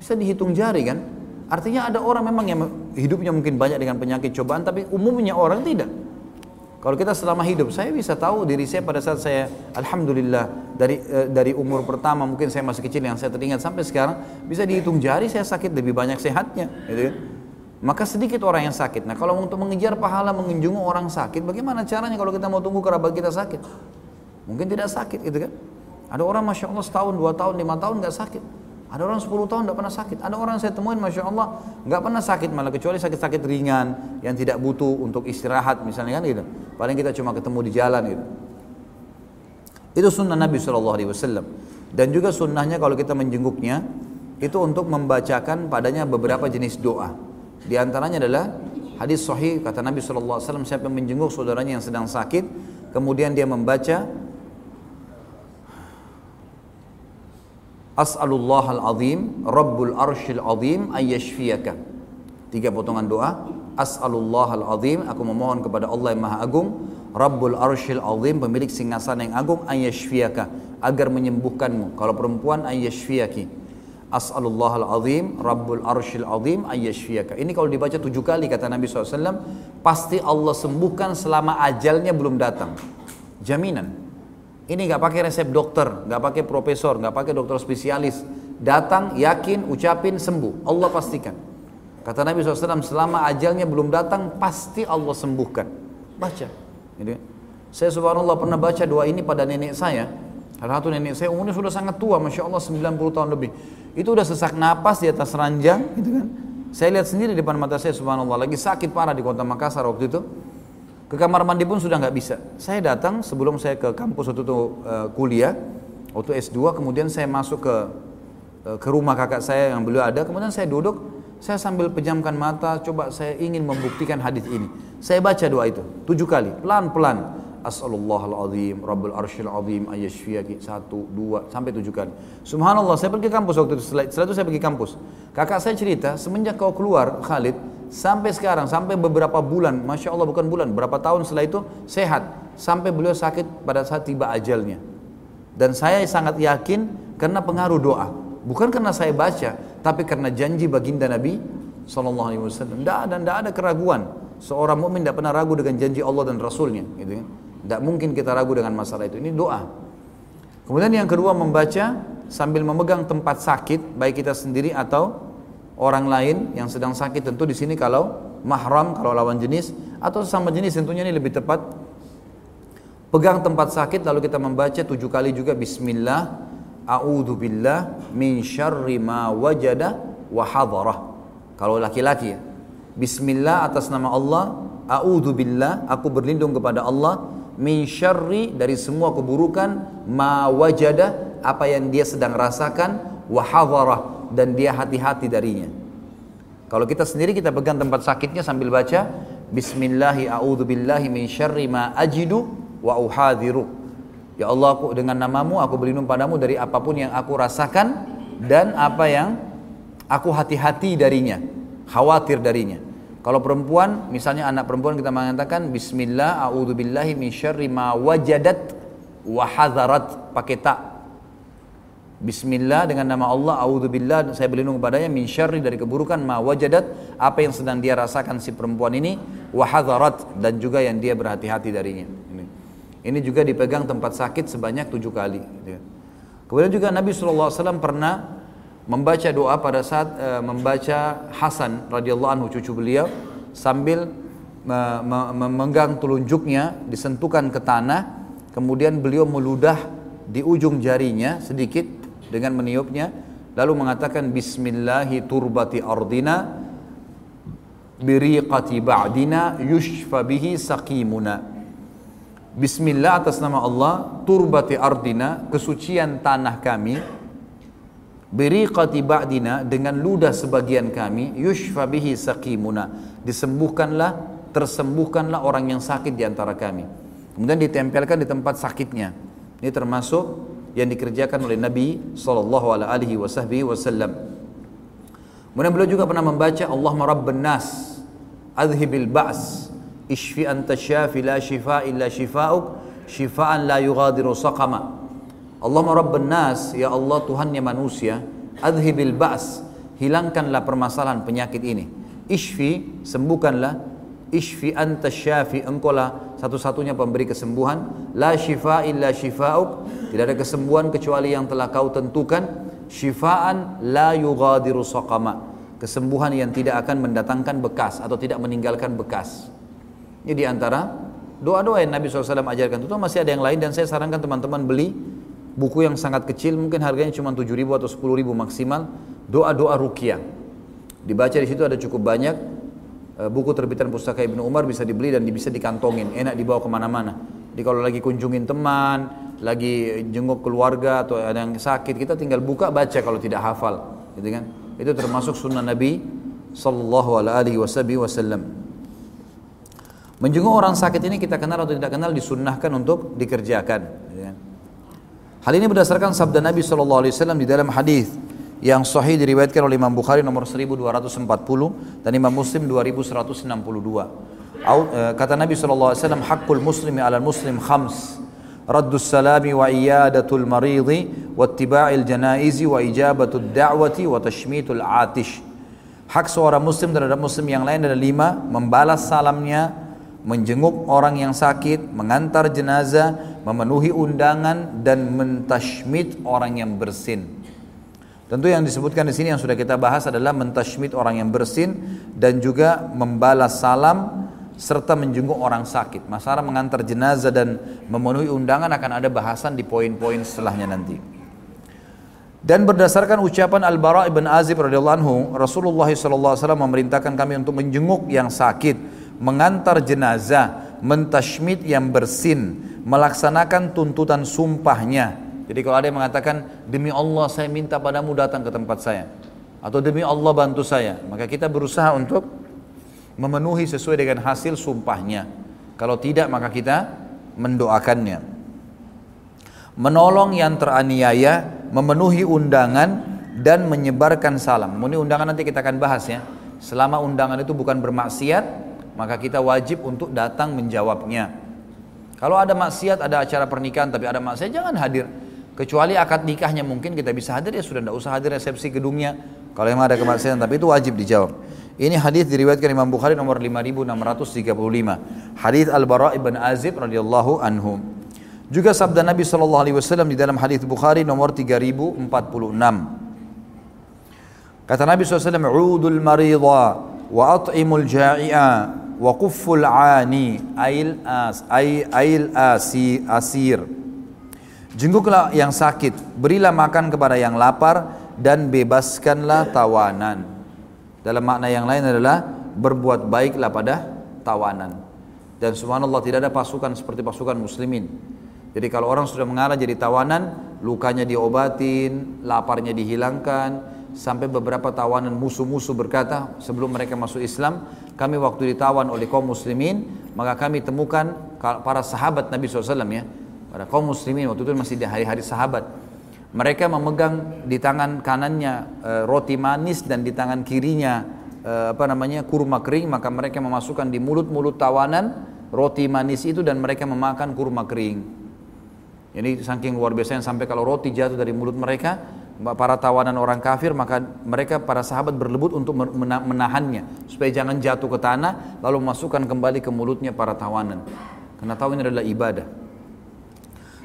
Bisa dihitung jari kan? Artinya ada orang memang yang hidupnya mungkin banyak dengan penyakit cobaan, tapi umumnya orang tidak. Kalau kita selama hidup, saya bisa tahu diri saya pada saat saya, alhamdulillah dari eh, dari umur pertama mungkin saya masih kecil yang saya teringat sampai sekarang bisa dihitung jari saya sakit lebih banyak sehatnya, gitu kan? maka sedikit orang yang sakit. Nah kalau untuk mengejar pahala mengunjungi orang sakit, bagaimana caranya kalau kita mau tunggu kerabat kita sakit? Mungkin tidak sakit gitu kan? Ada orang masya Allah setahun, dua tahun, lima tahun nggak sakit. Ada orang sepuluh tahun nggak pernah sakit. Ada orang saya temuin masya Allah nggak pernah sakit malah kecuali sakit-sakit ringan yang tidak butuh untuk istirahat misalnya kan gitu. Paling kita cuma ketemu di jalan gitu. Itu sunnah Nabi Wasallam. Dan juga sunnahnya kalau kita menjenguknya itu untuk membacakan padanya beberapa jenis doa. Di antaranya adalah hadis sahih kata Nabi SAW siapa yang menjenguk saudaranya yang sedang sakit kemudian dia membaca As'alullah al-azim Rabbul arshil azim ayyashfiyaka Tiga potongan doa As'alullah al-azim Aku memohon kepada Allah yang maha agung Rabbul arshil azim Pemilik singgasana yang agung Ayyashfiyaka Agar menyembuhkanmu Kalau perempuan ayyashfiyaki As'alullah al-azim, Rabbul arshil azim, ayyashfiyaka. Ini kalau dibaca tujuh kali kata Nabi SAW, pasti Allah sembuhkan selama ajalnya belum datang. Jaminan. Ini nggak pakai resep dokter, nggak pakai profesor, nggak pakai dokter spesialis. Datang, yakin, ucapin, sembuh. Allah pastikan. Kata Nabi SAW, selama ajalnya belum datang, pasti Allah sembuhkan. Baca. Gitu. Saya subhanallah pernah baca doa ini pada nenek saya. Salah satu nenek saya umurnya sudah sangat tua, Masya Allah 90 tahun lebih itu udah sesak napas di atas ranjang gitu kan saya lihat sendiri di depan mata saya subhanallah lagi sakit parah di kota Makassar waktu itu Ke kamar mandi pun sudah nggak bisa. Saya datang sebelum saya ke kampus waktu itu uh, kuliah, waktu S2, kemudian saya masuk ke uh, ke rumah kakak saya yang beliau ada, kemudian saya duduk, saya sambil pejamkan mata, coba saya ingin membuktikan hadis ini. Saya baca doa itu tujuh kali, pelan-pelan. As'alullah Rabbul Arshil Azim, Ayyashfiyaki, satu, dua, sampai tujuh kali. Subhanallah, saya pergi kampus waktu itu, setelah, setelah itu saya pergi kampus. Kakak saya cerita, semenjak kau keluar, Khalid, sampai sekarang, sampai beberapa bulan, Masya Allah bukan bulan, berapa tahun setelah itu, sehat. Sampai beliau sakit pada saat tiba ajalnya. Dan saya sangat yakin karena pengaruh doa. Bukan karena saya baca, tapi karena janji baginda Nabi Sallallahu Alaihi Wasallam. Tidak ada, tidak ada keraguan. Seorang mukmin tidak pernah ragu dengan janji Allah dan Rasulnya. Gitu kan? Tidak mungkin kita ragu dengan masalah itu. Ini doa. Kemudian yang kedua membaca sambil memegang tempat sakit baik kita sendiri atau orang lain yang sedang sakit tentu di sini kalau mahram kalau lawan jenis atau sama jenis tentunya ini lebih tepat pegang tempat sakit lalu kita membaca tujuh kali juga Bismillah A'udhu billah min syarri ma wajada wa kalau laki-laki ya Bismillah atas nama Allah A'udhu billah aku berlindung kepada Allah min syarri dari semua keburukan ma wajada apa yang dia sedang rasakan wa dan dia hati-hati darinya. Kalau kita sendiri kita pegang tempat sakitnya sambil baca Bismillahi a'udhu billahi min syarri ma ajidu wa uhadhiru. Ya Allah aku dengan namamu aku berlindung padamu dari apa pun yang aku rasakan dan apa yang aku hati-hati darinya, khawatir darinya. Kalau perempuan, misalnya anak perempuan kita mengatakan Bismillah, a'udhu billahi min syarri ma wajadat wa hadarat pakai tak. Bismillah dengan nama Allah, a'udhu billah, saya berlindung kepadanya min syarri dari keburukan ma wajadat, apa yang sedang dia rasakan si perempuan ini, wa hadarat dan juga yang dia berhati-hati darinya. Ini. Ini juga dipegang tempat sakit sebanyak tujuh kali. Gitu. Kemudian juga Nabi SAW pernah membaca doa pada saat uh, membaca Hasan radhiyallahu anhu cucu beliau sambil memegang telunjuknya disentuhkan ke tanah kemudian beliau meludah di ujung jarinya sedikit dengan meniupnya lalu mengatakan bismillahi turbati ardina biriqati ba'dina yushfa bihi saqimuna. Bismillah atas nama Allah turbati ardina kesucian tanah kami biriqati ba'dina dengan ludah sebagian kami yushfa bihi saqimuna. Disembuhkanlah tersembuhkanlah orang yang sakit di antara kami. Kemudian ditempelkan di tempat sakitnya. Ini termasuk yang dikerjakan oleh Nabi sallallahu alaihi wasallam. Kemudian beliau juga pernah membaca Allah rabban nas adhibil ba's ishfi anta syafi la shifa illa shifa'uk shifaan la yughadiru saqama Allahumma rabban nas, ya Allah Tuhannya manusia, adhibil ba's, hilangkanlah permasalahan penyakit ini. Ishfi, sembuhkanlah. Ishfi anta syafi, engkaulah satu-satunya pemberi kesembuhan. La shifa illa shifa'uk, tidak ada kesembuhan kecuali yang telah kau tentukan. Shifaan la yughadiru saqama. Kesembuhan yang tidak akan mendatangkan bekas atau tidak meninggalkan bekas. Ini di antara doa-doa yang Nabi SAW ajarkan. Itu masih ada yang lain dan saya sarankan teman-teman beli buku yang sangat kecil mungkin harganya cuma 7 ribu atau 10 ribu maksimal. Doa-doa rukyah dibaca di situ ada cukup banyak. Eh, buku terbitan pustaka Ibnu Umar bisa dibeli dan bisa dikantongin. Enak dibawa ke mana-mana. Jadi kalau lagi kunjungin teman lagi jenguk keluarga atau ada yang sakit kita tinggal buka baca kalau tidak hafal. Gitu kan? Itu termasuk sunnah Nabi sallallahu alaihi wasallam. Menjenguk orang sakit ini kita kenal atau tidak kenal disunnahkan untuk dikerjakan Hal ini berdasarkan sabda Nabi SAW di dalam hadis yang sahih diriwayatkan oleh Imam Bukhari nomor 1240 dan Imam Muslim 2162. Eh, kata Nabi SAW, hakul muslimi ala muslim khams. Raddus salami wa iyadatul maridi wa ittiba'il janaizi wa ijabatul da'wati wa tashmitul atish. Hak seorang muslim terhadap muslim yang lain ada lima, membalas salamnya, menjenguk orang yang sakit, mengantar jenazah, memenuhi undangan dan mentashmid orang yang bersin. Tentu yang disebutkan di sini yang sudah kita bahas adalah mentashmid orang yang bersin dan juga membalas salam serta menjenguk orang sakit. Masalah mengantar jenazah dan memenuhi undangan akan ada bahasan di poin-poin setelahnya nanti. Dan berdasarkan ucapan Al-Bara ibn Azib radhiyallahu anhu, Rasulullah SAW memerintahkan kami untuk menjenguk yang sakit, mengantar jenazah mentashmid yang bersin, melaksanakan tuntutan sumpahnya. Jadi kalau ada yang mengatakan demi Allah saya minta padamu datang ke tempat saya atau demi Allah bantu saya, maka kita berusaha untuk memenuhi sesuai dengan hasil sumpahnya. Kalau tidak maka kita mendoakannya. Menolong yang teraniaya, memenuhi undangan dan menyebarkan salam. Ini undangan nanti kita akan bahas ya. Selama undangan itu bukan bermaksiat, maka kita wajib untuk datang menjawabnya. Kalau ada maksiat, ada acara pernikahan tapi ada maksiat jangan hadir. Kecuali akad nikahnya mungkin kita bisa hadir ya sudah tidak usah hadir resepsi gedungnya. Kalau memang ada kemaksiatan tapi itu wajib dijawab. Ini hadis diriwayatkan Imam Bukhari nomor 5635. Hadis Al-Bara' ibn Azib radhiyallahu anhu. Juga sabda Nabi sallallahu alaihi wasallam di dalam hadis Bukhari nomor 3046. Kata Nabi SAW, Udul marida wa at'imul ja'i'a wa kufful 'ani ail as ay, ail asi, asir. Jengguklah yang sakit, berilah makan kepada yang lapar dan bebaskanlah tawanan. Dalam makna yang lain adalah berbuat baiklah pada tawanan. Dan subhanallah tidak ada pasukan seperti pasukan muslimin. Jadi kalau orang sudah mengalah jadi tawanan, lukanya diobatin, laparnya dihilangkan, sampai beberapa tawanan musuh-musuh berkata sebelum mereka masuk Islam, kami waktu ditawan oleh kaum muslimin, maka kami temukan para sahabat Nabi SAW ya, para kaum muslimin waktu itu masih di hari-hari sahabat. Mereka memegang di tangan kanannya e, roti manis dan di tangan kirinya e, apa namanya kurma kering, maka mereka memasukkan di mulut-mulut tawanan roti manis itu dan mereka memakan kurma kering. Jadi saking luar biasa sampai kalau roti jatuh dari mulut mereka, para tawanan orang kafir maka mereka para sahabat berlebut untuk menahannya supaya jangan jatuh ke tanah lalu memasukkan kembali ke mulutnya para tawanan. Karena tahu ini adalah ibadah.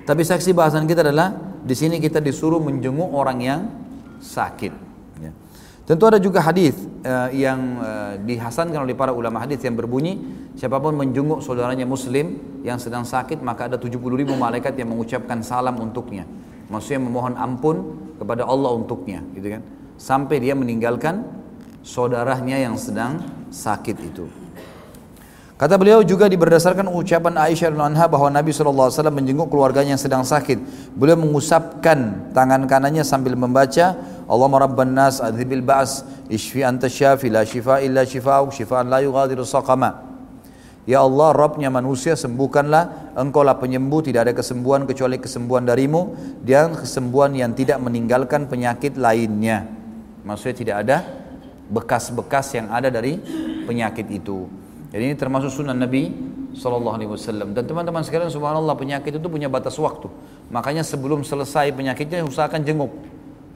Tapi saksi bahasan kita adalah di sini kita disuruh menjenguk orang yang sakit. Ya. Tentu ada juga hadis uh, yang uh, dihasankan oleh para ulama hadis yang berbunyi siapa pun menjenguk saudaranya muslim yang sedang sakit maka ada 70 ribu malaikat yang mengucapkan salam untuknya. Maksudnya memohon ampun kepada Allah untuknya, gitu kan? Sampai dia meninggalkan saudaranya yang sedang sakit itu. Kata beliau juga diberdasarkan ucapan Aisyah anha bahwa Nabi SAW menjenguk keluarganya yang sedang sakit. Beliau mengusapkan tangan kanannya sambil membaca Allah Rabban nas adhibil ba'as ishfi anta syafi la shifa illa shifa'uk shifa'an la yughadiru saqama. Ya Allah, Rabbnya manusia, sembuhkanlah, engkaulah penyembuh, tidak ada kesembuhan kecuali kesembuhan darimu, dan kesembuhan yang tidak meninggalkan penyakit lainnya. Maksudnya tidak ada bekas-bekas yang ada dari penyakit itu. Jadi ini termasuk sunnah Nabi Sallallahu Alaihi Wasallam. Dan teman-teman sekalian, subhanallah penyakit itu punya batas waktu. Makanya sebelum selesai penyakitnya usahakan jenguk,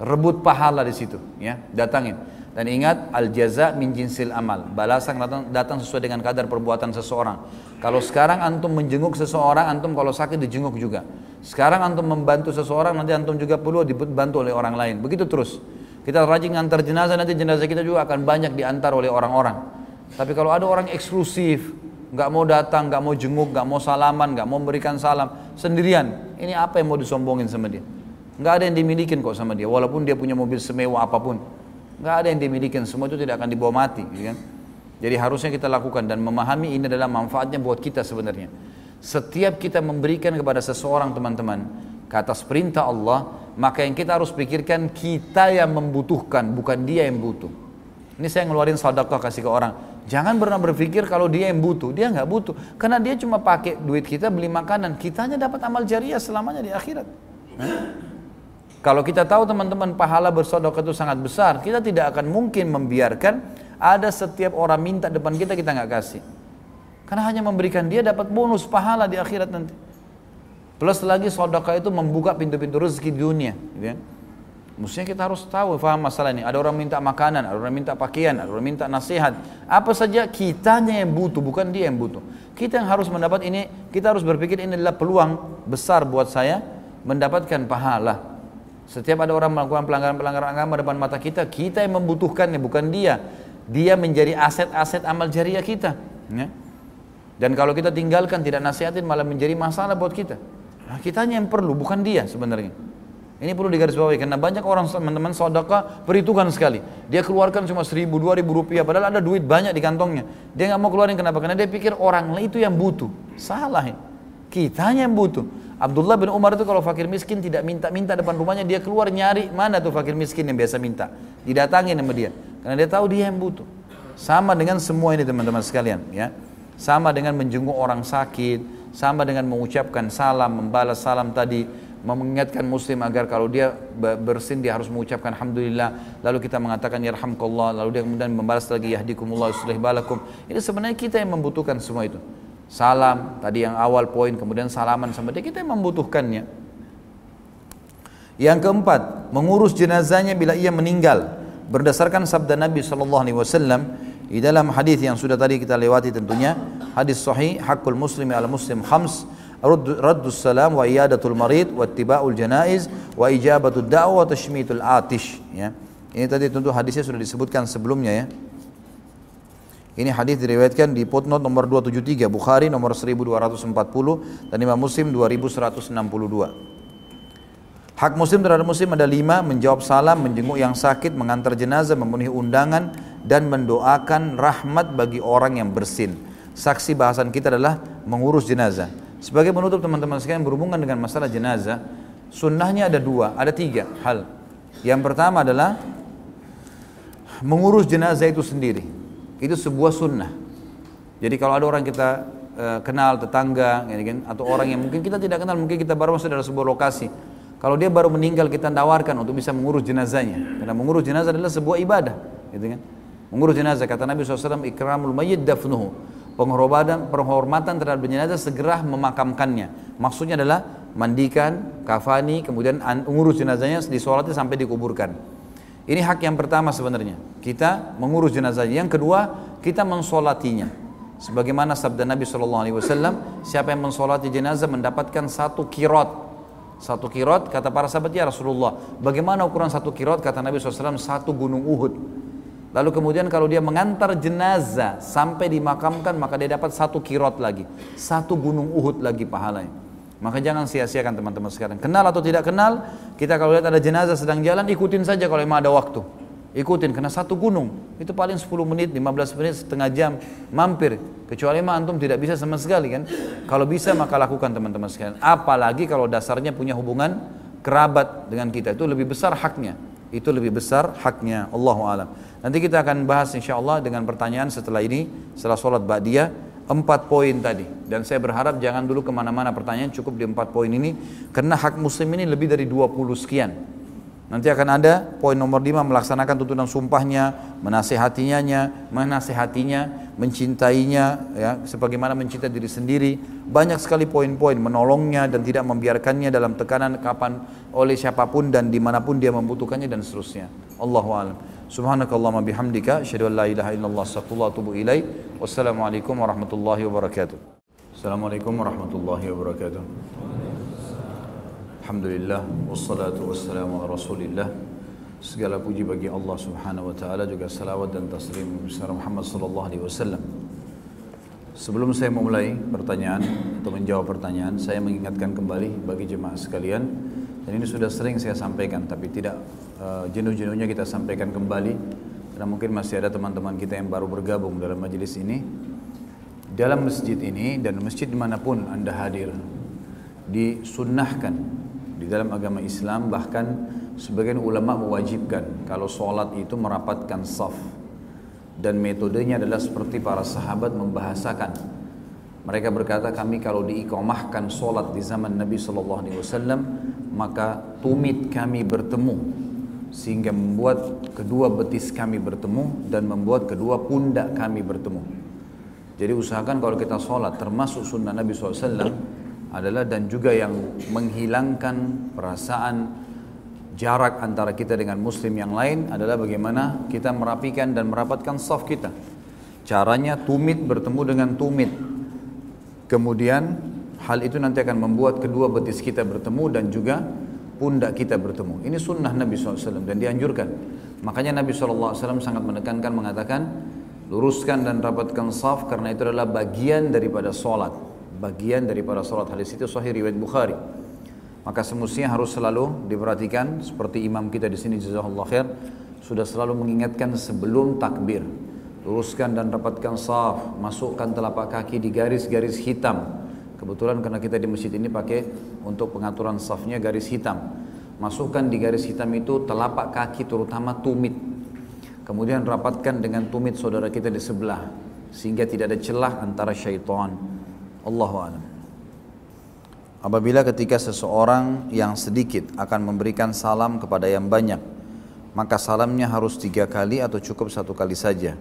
rebut pahala di situ, ya, datangin. Dan ingat al jaza min jinsil amal. Balasan datang, datang sesuai dengan kadar perbuatan seseorang. Kalau sekarang antum menjenguk seseorang, antum kalau sakit dijenguk juga. Sekarang antum membantu seseorang, nanti antum juga perlu dibantu oleh orang lain. Begitu terus. Kita rajin antar jenazah, nanti jenazah kita juga akan banyak diantar oleh orang-orang. Tapi kalau ada orang eksklusif, nggak mau datang, nggak mau jenguk, nggak mau salaman, nggak mau memberikan salam, sendirian, ini apa yang mau disombongin sama dia? Nggak ada yang dimiliki kok sama dia, walaupun dia punya mobil semewah apa pun, nggak ada yang dimiliki, semua itu tidak akan dibawa mati, gitu kan? Jadi harusnya kita lakukan dan memahami ini adalah manfaatnya buat kita sebenarnya. Setiap kita memberikan kepada seseorang teman-teman ke atas perintah Allah, maka yang kita harus pikirkan kita yang membutuhkan, bukan dia yang butuh. Ini saya ngeluarin sedekah kasih ke orang. Jangan pernah berpikir kalau dia yang butuh, dia nggak butuh. Karena dia cuma pakai duit kita beli makanan, kitanya dapat amal jariah selamanya di akhirat. Kalau kita tahu teman-teman pahala bersodok itu sangat besar, kita tidak akan mungkin membiarkan ada setiap orang minta depan kita kita nggak kasih. Karena hanya memberikan dia dapat bonus pahala di akhirat nanti. Plus lagi sodokah itu membuka pintu-pintu rezeki di dunia. Gitu ya. Mestinya kita harus tahu, faham masalah ini. Ada orang minta makanan, ada orang minta pakaian, ada orang minta nasihat. Apa saja kitanya yang butuh, bukan dia yang butuh. Kita yang harus mendapat ini, kita harus berpikir ini adalah peluang besar buat saya mendapatkan pahala. Setiap ada orang melakukan pelanggaran-pelanggaran agama depan mata kita, kita yang membutuhkannya, bukan dia. Dia menjadi aset-aset amal jariah kita. Ya. Dan kalau kita tinggalkan, tidak nasihatin, malah menjadi masalah buat kita. Nah, kitanya yang perlu, bukan dia sebenarnya. Ini perlu digarisbawahi karena banyak orang teman-teman sedekah perhitungan sekali. Dia keluarkan cuma seribu, dua ribu rupiah, padahal ada duit banyak di kantongnya. Dia nggak mau keluarin kenapa? Karena dia pikir orang itu yang butuh. Salah. Kita yang butuh. Abdullah bin Umar itu kalau fakir miskin tidak minta-minta depan rumahnya, dia keluar nyari mana tuh fakir miskin yang biasa minta. Didatangin sama dia. Karena dia tahu dia yang butuh. Sama dengan semua ini teman-teman sekalian. ya Sama dengan menjenguk orang sakit, sama dengan mengucapkan salam, membalas salam tadi, mengingatkan muslim agar kalau dia bersin dia harus mengucapkan alhamdulillah lalu kita mengatakan yarhamkallah lalu dia kemudian membalas lagi yahdikumullah yuslih balakum ini sebenarnya kita yang membutuhkan semua itu salam tadi yang awal poin kemudian salaman sama dia kita membutuhkannya yang keempat mengurus jenazahnya bila ia meninggal berdasarkan sabda Nabi sallallahu alaihi wasallam di dalam hadis yang sudah tadi kita lewati tentunya hadis sahih hakul muslimi al muslim khams raddus salam wa iyadatul marid wa ittiba'ul janaiz wa ijabatud da'wa wa tashmitul atish ya. Ini tadi tentu hadisnya sudah disebutkan sebelumnya ya. Ini hadis diriwayatkan di footnote nomor 273 Bukhari nomor 1240 dan Imam Muslim 2162. Hak muslim terhadap muslim ada lima, menjawab salam, menjenguk yang sakit, mengantar jenazah, memenuhi undangan, dan mendoakan rahmat bagi orang yang bersin. Saksi bahasan kita adalah mengurus jenazah. Sebagai penutup teman-teman sekalian berhubungan dengan masalah jenazah, sunnahnya ada dua, ada tiga hal. Yang pertama adalah mengurus jenazah itu sendiri. Itu sebuah sunnah. Jadi kalau ada orang kita e, kenal tetangga, ya kan, atau orang yang mungkin kita tidak kenal, mungkin kita baru masuk dalam sebuah lokasi. Kalau dia baru meninggal kita tawarkan untuk bisa mengurus jenazahnya. Karena mengurus jenazah adalah sebuah ibadah, gitu kan? Mengurus jenazah kata Nabi SAW ikramul mayyit dafnuhu penghormatan penghormatan terhadap jenazah segera memakamkannya. Maksudnya adalah mandikan, kafani, kemudian mengurus jenazahnya disolatnya sampai dikuburkan. Ini hak yang pertama sebenarnya. Kita mengurus jenazahnya. Yang kedua, kita mensolatinya. Sebagaimana sabda Nabi Shallallahu Alaihi Wasallam, siapa yang mensolati jenazah mendapatkan satu kirot. Satu kirot kata para sahabat ya Rasulullah. Bagaimana ukuran satu kirot kata Nabi SAW satu gunung Uhud. Lalu kemudian kalau dia mengantar jenazah sampai dimakamkan maka dia dapat satu kirot lagi. Satu gunung Uhud lagi pahalanya. Maka jangan sia-siakan teman-teman sekarang. Kenal atau tidak kenal, kita kalau lihat ada jenazah sedang jalan, ikutin saja kalau memang ada waktu. Ikutin, karena satu gunung, itu paling 10 menit, 15 menit, setengah jam, mampir. Kecuali mah antum tidak bisa sama sekali kan. Kalau bisa maka lakukan teman-teman sekalian. Apalagi kalau dasarnya punya hubungan kerabat dengan kita, itu lebih besar haknya. Itu lebih besar haknya. Allahu alam. Nanti kita akan bahas insya Allah dengan pertanyaan setelah ini, setelah sholat ba'diyah, empat poin tadi. Dan saya berharap jangan dulu ke mana-mana pertanyaan, cukup di empat poin ini. Karena hak muslim ini lebih dari 20 sekian. Nanti akan ada poin nomor lima melaksanakan tuntunan sumpahnya, menasehatinya, menasehatinya, mencintainya, ya, sebagaimana mencintai diri sendiri. Banyak sekali poin-poin menolongnya dan tidak membiarkannya dalam tekanan kapan oleh siapa pun dan di mana pun dia membutuhkannya dan seterusnya. Allahu a'lam. Subhanakallahumma bihamdika asyhadu an la ilaha illallah astaghfirullah wa atubu ilaik. Wassalamualaikum warahmatullahi wabarakatuh. Assalamualaikum warahmatullahi wabarakatuh. Alhamdulillah wassalatu wassalamu ala Rasulillah. Segala puji bagi Allah Subhanahu wa taala juga salawat dan taslim besar Muhammad sallallahu alaihi wasallam. Sebelum saya memulai pertanyaan atau menjawab pertanyaan, saya mengingatkan kembali bagi jemaah sekalian dan ini sudah sering saya sampaikan tapi tidak uh, jenuh-jenuhnya kita sampaikan kembali. Karena mungkin masih ada teman-teman kita yang baru bergabung dalam majelis ini. Dalam masjid ini dan masjid di mana pun anda hadir disunnahkan di dalam agama Islam bahkan sebagian ulama mewajibkan kalau sholat itu merapatkan saf. Dan metodenya adalah seperti para sahabat membahasakan. Mereka berkata kami kalau diikomahkan sholat di zaman Nabi Shallallahu Alaihi Wasallam maka tumit kami bertemu sehingga membuat kedua betis kami bertemu dan membuat kedua pundak kami bertemu. Jadi usahakan kalau kita sholat termasuk sunnah Nabi SAW adalah dan juga yang menghilangkan perasaan jarak antara kita dengan muslim yang lain adalah bagaimana kita merapikan dan merapatkan saf kita. Caranya tumit bertemu dengan tumit. Kemudian hal itu nanti akan membuat kedua betis kita bertemu dan juga pundak kita bertemu. Ini sunnah Nabi SAW dan dianjurkan. Makanya Nabi SAW sangat menekankan mengatakan luruskan dan rapatkan saf karena itu adalah bagian daripada sholat. Bagian daripada sholat hadis itu sahih riwayat Bukhari. Maka semestinya harus selalu diperhatikan seperti imam kita di sini jazakallahu khair sudah selalu mengingatkan sebelum takbir. Luruskan dan rapatkan saf, masukkan telapak kaki di garis-garis hitam. Kebetulan karena kita di masjid ini pakai untuk pengaturan safnya garis hitam. Masukkan di garis hitam itu telapak kaki terutama tumit. Kemudian rapatkan dengan tumit saudara kita di sebelah sehingga tidak ada celah antara syaitan. Allahu a'lam. Apabila ketika seseorang yang sedikit akan memberikan salam kepada yang banyak, maka salamnya harus tiga kali atau cukup satu kali saja.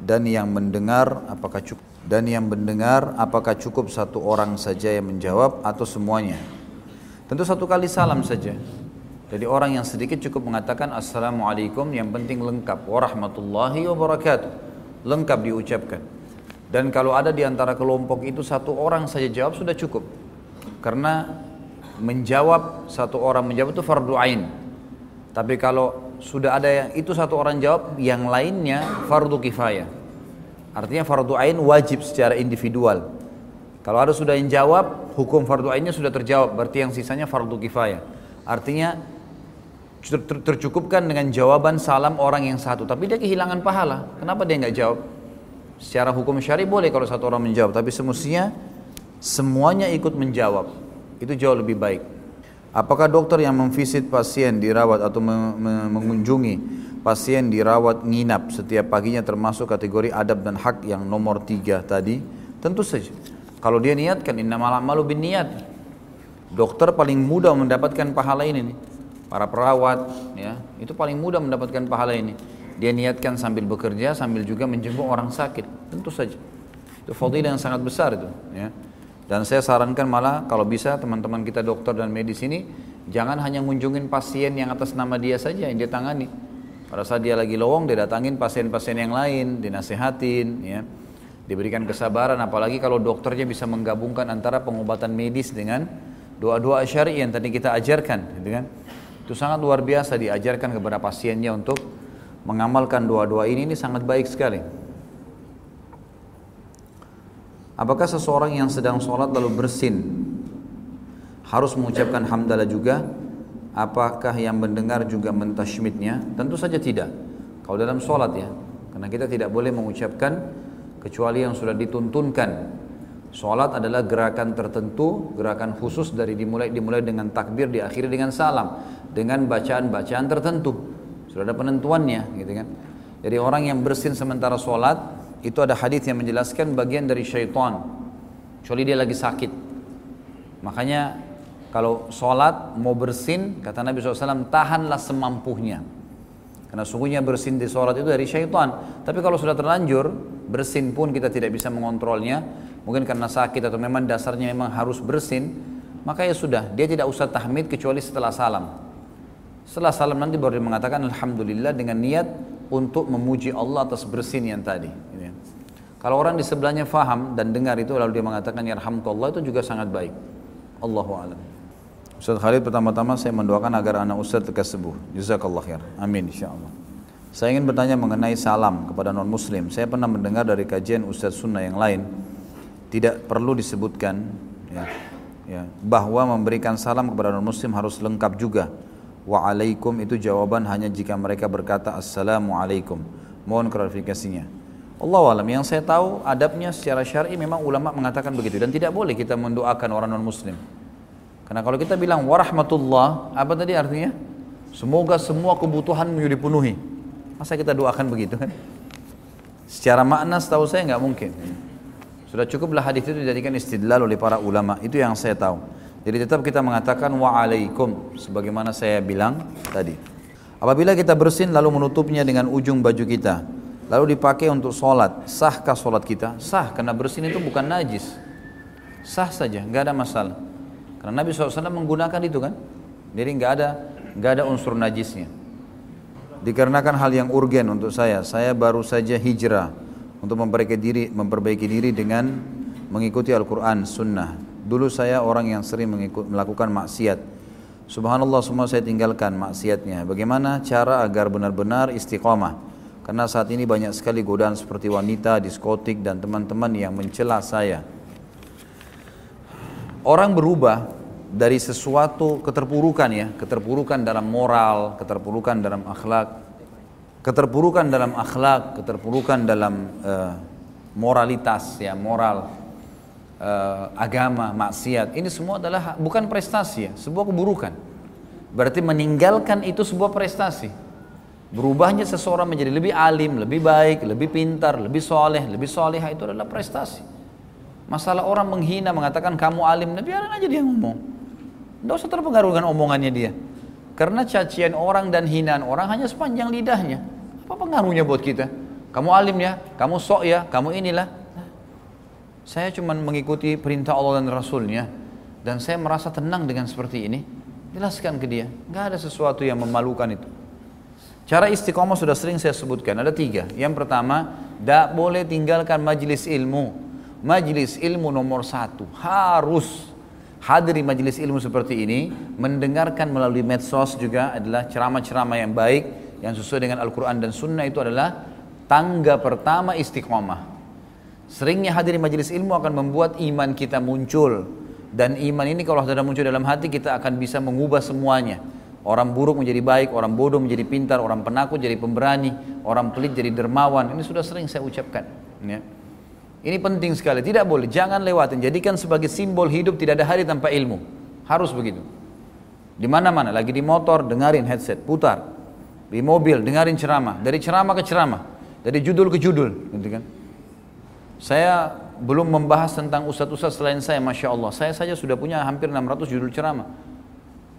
Dan yang mendengar apakah cukup dan yang mendengar apakah cukup satu orang saja yang menjawab atau semuanya? Tentu satu kali salam saja. Jadi orang yang sedikit cukup mengatakan Assalamualaikum yang penting lengkap warahmatullahi wabarakatuh. Lengkap diucapkan. Dan kalau ada di antara kelompok itu satu orang saja jawab sudah cukup. Karena menjawab satu orang menjawab itu fardu ain. Tapi kalau sudah ada yang itu satu orang jawab, yang lainnya fardu kifayah. Artinya fardu ain wajib secara individual. Kalau ada sudah yang jawab, hukum fardu ainnya sudah terjawab, berarti yang sisanya fardu kifayah. Artinya ter tercukupkan dengan jawaban salam orang yang satu, tapi dia kehilangan pahala. Kenapa dia nggak jawab? Secara hukum syari boleh kalau satu orang menjawab, tapi semestinya semuanya ikut menjawab. Itu jauh lebih baik. Apakah dokter yang memvisit pasien dirawat atau mengunjungi pasien dirawat nginap setiap paginya termasuk kategori adab dan hak yang nomor tiga tadi? Tentu saja. Kalau dia niatkan inna malam malu bin niat. Dokter paling mudah mendapatkan pahala ini nih. Para perawat ya, itu paling mudah mendapatkan pahala ini. Dia niatkan sambil bekerja sambil juga menjenguk orang sakit. Tentu saja. Itu fadilah yang sangat besar itu, ya. Dan saya sarankan malah kalau bisa teman-teman kita dokter dan medis ini jangan hanya mengunjungi pasien yang atas nama dia saja yang dia tangani. Pada saat dia lagi lowong dia datangin pasien-pasien yang lain, dinasehatin ya. Diberikan kesabaran apalagi kalau dokternya bisa menggabungkan antara pengobatan medis dengan doa-doa syar'i yang tadi kita ajarkan gitu kan. Itu sangat luar biasa diajarkan kepada pasiennya untuk mengamalkan doa-doa ini ini sangat baik sekali. Apakah seseorang yang sedang sholat lalu bersin harus mengucapkan hamdalah juga? Apakah yang mendengar juga mentashmidnya? Tentu saja tidak. Kalau dalam sholat ya, karena kita tidak boleh mengucapkan kecuali yang sudah dituntunkan. Sholat adalah gerakan tertentu, gerakan khusus dari dimulai dimulai dengan takbir, diakhiri dengan salam, dengan bacaan-bacaan tertentu. Sudah ada penentuannya, gitu kan? Jadi orang yang bersin sementara sholat itu ada hadis yang menjelaskan bagian dari syaitan. Kecuali dia lagi sakit. Makanya kalau sholat mau bersin kata Nabi SAW tahanlah semampunya karena sungguhnya bersin di sholat itu dari syaitan. Tapi kalau sudah terlanjur bersin pun kita tidak bisa mengontrolnya. Mungkin karena sakit atau memang dasarnya memang harus bersin maka ya sudah dia tidak usah tahmid kecuali setelah salam. Setelah salam nanti baru dia mengatakan Alhamdulillah dengan niat untuk memuji Allah atas bersin yang tadi kalau orang di sebelahnya faham dan dengar itu lalu dia mengatakan yarhamkallah itu juga sangat baik. Allahu a'lam. Ustaz Khalid pertama-tama saya mendoakan agar anak Ustaz lekas sembuh. Jazakallah khair. Amin insyaallah. Saya ingin bertanya mengenai salam kepada non muslim. Saya pernah mendengar dari kajian Ustaz Sunnah yang lain tidak perlu disebutkan ya, ya, bahwa memberikan salam kepada non muslim harus lengkap juga. Waalaikum itu jawaban hanya jika mereka berkata assalamualaikum. Mohon klarifikasinya. Allah alam yang saya tahu adabnya secara syar'i memang ulama mengatakan begitu dan tidak boleh kita mendoakan orang non muslim. Karena kalau kita bilang warahmatullah, apa tadi artinya? Semoga semua kebutuhanmu dipenuhi. Masa kita doakan begitu kan? Secara makna setahu saya nggak mungkin. Sudah cukuplah hadis itu dijadikan istidlal oleh para ulama. Itu yang saya tahu. Jadi tetap kita mengatakan waalaikum sebagaimana saya bilang tadi. Apabila kita bersin lalu menutupnya dengan ujung baju kita, lalu dipakai untuk sholat, sahkah sholat kita? Sah, karena bersin itu bukan najis. Sah saja, nggak ada masalah. Karena Nabi SAW menggunakan itu kan, jadi nggak ada nggak ada unsur najisnya. Dikarenakan hal yang urgen untuk saya, saya baru saja hijrah untuk memperbaiki diri, memperbaiki diri dengan mengikuti Al-Quran, Sunnah. Dulu saya orang yang sering mengikut, melakukan maksiat. Subhanallah semua saya tinggalkan maksiatnya. Bagaimana cara agar benar-benar istiqomah? Karena saat ini banyak sekali godaan seperti wanita, diskotik dan teman-teman yang mencela saya. Orang berubah dari sesuatu keterpurukan ya, keterpurukan dalam moral, keterpurukan dalam akhlak, keterpurukan dalam akhlak, keterpurukan dalam uh, moralitas ya, moral, uh, agama, maksiat. Ini semua adalah bukan prestasi ya, sebuah keburukan. Berarti meninggalkan itu sebuah prestasi. Berubahnya seseorang menjadi lebih alim, lebih baik, lebih pintar, lebih soleh, lebih soleha itu adalah prestasi. Masalah orang menghina, mengatakan kamu alim, biarin aja dia ngomong. Tidak usah terpengaruh dengan omongannya dia. Karena cacian orang dan hinaan orang hanya sepanjang lidahnya. Apa pengaruhnya buat kita? Kamu alim ya, kamu sok ya, kamu inilah. Saya cuma mengikuti perintah Allah dan Rasulnya. Dan saya merasa tenang dengan seperti ini. Jelaskan ke dia. Nggak ada sesuatu yang memalukan itu. Cara istiqomah sudah sering saya sebutkan. Ada tiga. Yang pertama, tidak boleh tinggalkan majelis ilmu. Majelis ilmu nomor satu. Harus hadiri majelis ilmu seperti ini, mendengarkan melalui medsos juga adalah ceramah-ceramah yang baik, yang sesuai dengan Al-Quran dan Sunnah itu adalah tangga pertama istiqomah. Seringnya hadiri majelis ilmu akan membuat iman kita muncul. Dan iman ini kalau sudah muncul dalam hati kita akan bisa mengubah semuanya. Orang buruk menjadi baik, orang bodoh menjadi pintar, orang penakut jadi pemberani, orang pelit jadi dermawan. Ini sudah sering saya ucapkan. Ya. Ini penting sekali, tidak boleh, jangan lewatin. Jadikan sebagai simbol hidup tidak ada hari tanpa ilmu. Harus begitu. Di mana-mana, lagi di motor, dengarin headset, putar. Di mobil, dengarin ceramah. Dari ceramah ke ceramah, dari judul ke judul, gitu kan. Saya belum membahas tentang ustadz-ustadz selain saya, Masya Allah. Saya saja sudah punya hampir 600 judul ceramah.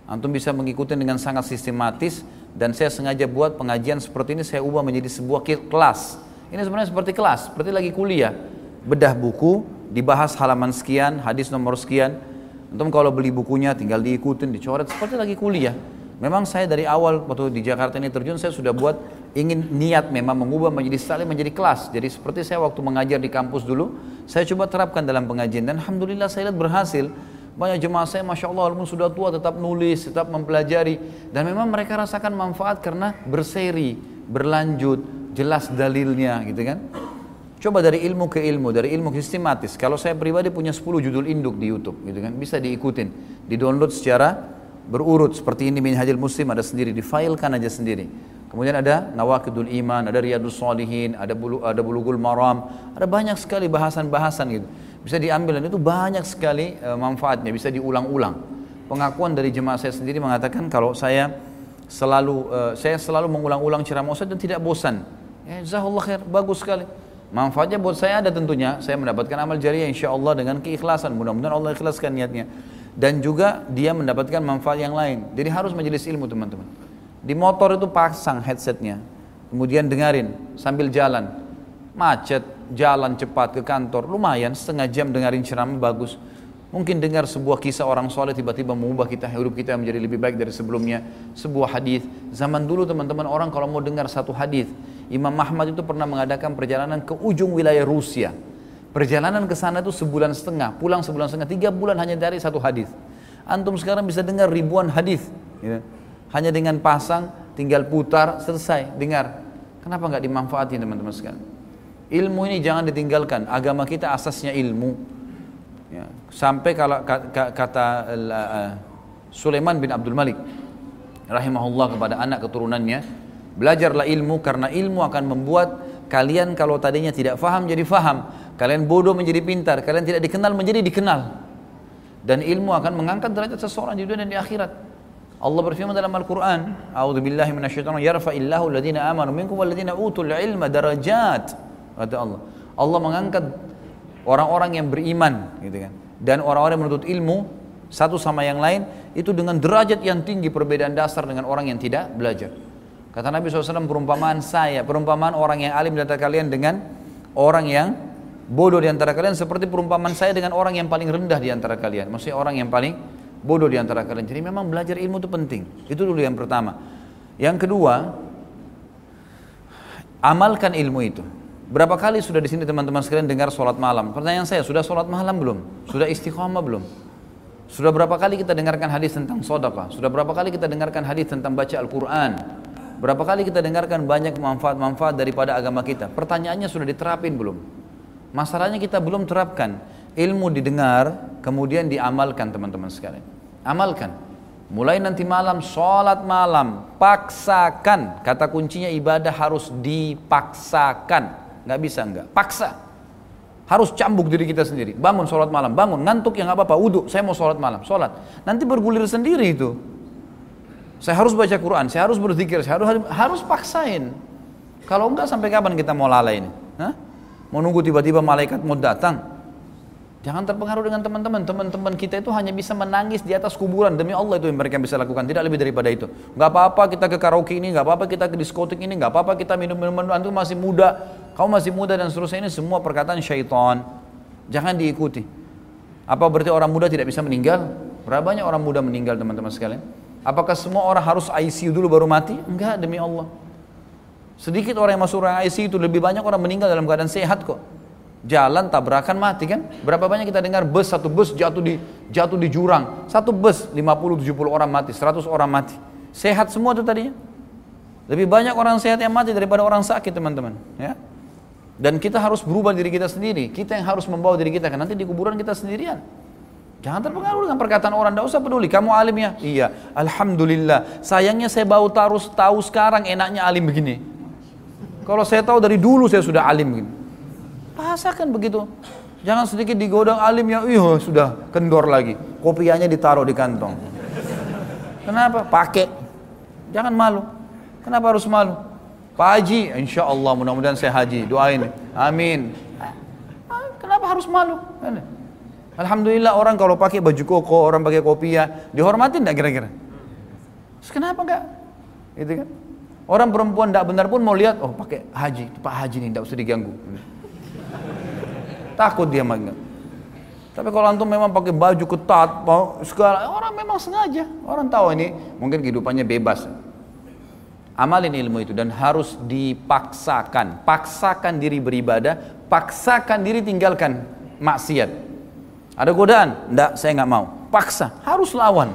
Antum bisa mengikuti dengan sangat sistematis dan saya sengaja buat pengajian seperti ini saya ubah menjadi sebuah kelas. Ini sebenarnya seperti kelas, seperti lagi kuliah bedah buku, dibahas halaman sekian, hadis nomor sekian. Antum kalau beli bukunya tinggal diikutin, dicoret seperti lagi kuliah. Memang saya dari awal waktu di Jakarta ini terjun saya sudah buat ingin niat memang mengubah menjadi saling menjadi kelas. Jadi seperti saya waktu mengajar di kampus dulu, saya coba terapkan dalam pengajian dan alhamdulillah saya lihat berhasil. Banyak jemaah saya Masya Allah walaupun sudah tua tetap nulis, tetap mempelajari. Dan memang mereka rasakan manfaat karena berseri, berlanjut, jelas dalilnya gitu kan. Coba dari ilmu ke ilmu, dari ilmu sistematis. Kalau saya pribadi punya 10 judul induk di YouTube, gitu kan, bisa diikutin, di-download secara berurut seperti ini Minhajul Muslim ada sendiri, difailkan aja sendiri. Kemudian ada Nawakidul Iman, ada Riyadus Salihin, ada bulu, ada Bulughul Maram, ada banyak sekali bahasan-bahasan gitu. Bisa diambil dan itu banyak sekali e, manfaatnya, bisa diulang-ulang. Pengakuan dari jemaah saya sendiri mengatakan kalau saya selalu e, saya selalu mengulang-ulang ceramah Ustaz dan tidak bosan. Ya, jazakallah khair, bagus sekali. Manfaatnya buat saya ada tentunya, saya mendapatkan amal jariah insya Allah dengan keikhlasan. Mudah-mudahan Allah ikhlaskan niatnya. Dan juga dia mendapatkan manfaat yang lain. Jadi harus majelis ilmu teman-teman. Di motor itu pasang headsetnya. Kemudian dengarin sambil jalan. Macet, jalan cepat ke kantor. Lumayan setengah jam dengarin ceramah bagus. Mungkin dengar sebuah kisah orang soleh tiba-tiba mengubah kita hidup kita menjadi lebih baik dari sebelumnya. Sebuah hadis. Zaman dulu teman-teman orang kalau mau dengar satu hadis Imam Ahmad itu pernah mengadakan perjalanan ke ujung wilayah Rusia. Perjalanan ke sana itu sebulan setengah, pulang sebulan setengah, tiga bulan hanya dari satu hadis. Antum sekarang bisa dengar ribuan hadis, gitu. hanya dengan pasang, tinggal putar, selesai, dengar. Kenapa nggak dimanfaatin teman-teman sekalian? Ilmu ini jangan ditinggalkan. Agama kita asasnya ilmu. Ya. Sampai kalau kata uh, Sulaiman bin Abdul Malik rahimahullah kepada anak keturunannya, Belajarlah ilmu karena ilmu akan membuat kalian kalau tadinya tidak faham jadi faham. Kalian bodoh menjadi pintar. Kalian tidak dikenal menjadi dikenal. Dan ilmu akan mengangkat derajat seseorang di dunia dan di akhirat. Allah berfirman dalam Al-Quran, A'udhu billahi minasyaitan, yarfa'illahu alladhina amanu minkum walladhina utul ilma darajat. Kata Allah. Allah mengangkat orang-orang yang beriman, gitu kan. Dan orang-orang yang menuntut ilmu satu sama yang lain itu dengan derajat yang tinggi perbedaan dasar dengan orang yang tidak belajar. Kata Nabi SAW perumpamaan saya, perumpamaan orang yang alim di antara kalian dengan orang yang bodoh di antara kalian seperti perumpamaan saya dengan orang yang paling rendah di antara kalian. Maksudnya orang yang paling bodoh di antara kalian. Jadi memang belajar ilmu itu penting. Itu dulu yang pertama. Yang kedua, amalkan ilmu itu. Berapa kali sudah di sini teman-teman sekalian dengar sholat malam? Pertanyaan saya, sudah sholat malam belum? Sudah istiqomah belum? Sudah berapa kali kita dengarkan hadis tentang sodapa? Sudah berapa kali kita dengarkan hadis tentang baca Al-Quran? Berapa kali kita dengarkan banyak manfaat-manfaat daripada agama kita? Pertanyaannya sudah diterapin belum? Masalahnya kita belum terapkan. Ilmu didengar, kemudian diamalkan teman-teman sekalian. Amalkan. Mulai nanti malam, sholat malam, paksakan. Kata kuncinya ibadah harus dipaksakan. Nggak bisa nggak, paksa. Harus cambuk diri kita sendiri. Bangun sholat malam, bangun ngantuk ya nggak apa-apa. Uduk, saya mau sholat malam, sholat. Nanti bergulir sendiri itu. Saya harus baca Quran, saya harus berzikir, saya harus harus paksain. Kalau enggak sampai kapan kita mau lalai ini? Hah? Mau nunggu tiba-tiba malaikat mau datang? Jangan terpengaruh dengan teman-teman. Teman-teman kita itu hanya bisa menangis di atas kuburan. Demi Allah itu yang mereka bisa lakukan. Tidak lebih daripada itu. Gak apa-apa kita ke karaoke ini, gak apa-apa kita ke diskotik ini, gak apa-apa kita minum minuman antum masih muda, kamu masih muda dan seterusnya ini semua perkataan syaitan. Jangan diikuti. Apa berarti orang muda tidak bisa meninggal? Berapa banyak orang muda meninggal teman-teman sekalian? Apakah semua orang harus ICU dulu baru mati? Enggak, demi Allah. Sedikit orang yang masuk orang ICU itu lebih banyak orang meninggal dalam keadaan sehat kok jalan tabrakan mati kan berapa banyak kita dengar bus satu bus jatuh di jatuh di jurang satu bus 50 70 orang mati 100 orang mati sehat semua itu tadinya lebih banyak orang sehat yang mati daripada orang sakit teman-teman ya dan kita harus berubah diri kita sendiri kita yang harus membawa diri kita kan nanti di kuburan kita sendirian Jangan terpengaruh dengan perkataan orang, tidak usah peduli. Kamu alim ya? Iya. Alhamdulillah. Sayangnya saya baru tahu, tahu sekarang enaknya alim begini. Kalau saya tahu dari dulu saya sudah alim begini. Rasakan begitu. Jangan sedikit digodang alim yang iya sudah kendor lagi. Kopiannya ditaruh di kantong. Kenapa? Pakai. Jangan malu. Kenapa harus malu? Pak Haji, insya Allah mudah-mudahan saya haji. Doain. Amin. Kenapa harus malu? Alhamdulillah orang kalau pakai baju koko, orang pakai kopiah, dihormatin enggak kira-kira? Kenapa enggak? Itu kan? Orang perempuan tidak benar pun mau lihat, oh pakai haji, Pak Haji ini tidak usah diganggu. Takut dia mah Tapi kalau antum memang pakai baju ketat, mau segala orang memang sengaja. Orang tahu ini mungkin kehidupannya bebas. Amalin ilmu itu dan harus dipaksakan. Paksakan diri beribadah, paksakan diri tinggalkan maksiat. Ada godaan? Enggak, saya nggak mau. Paksa, harus lawan.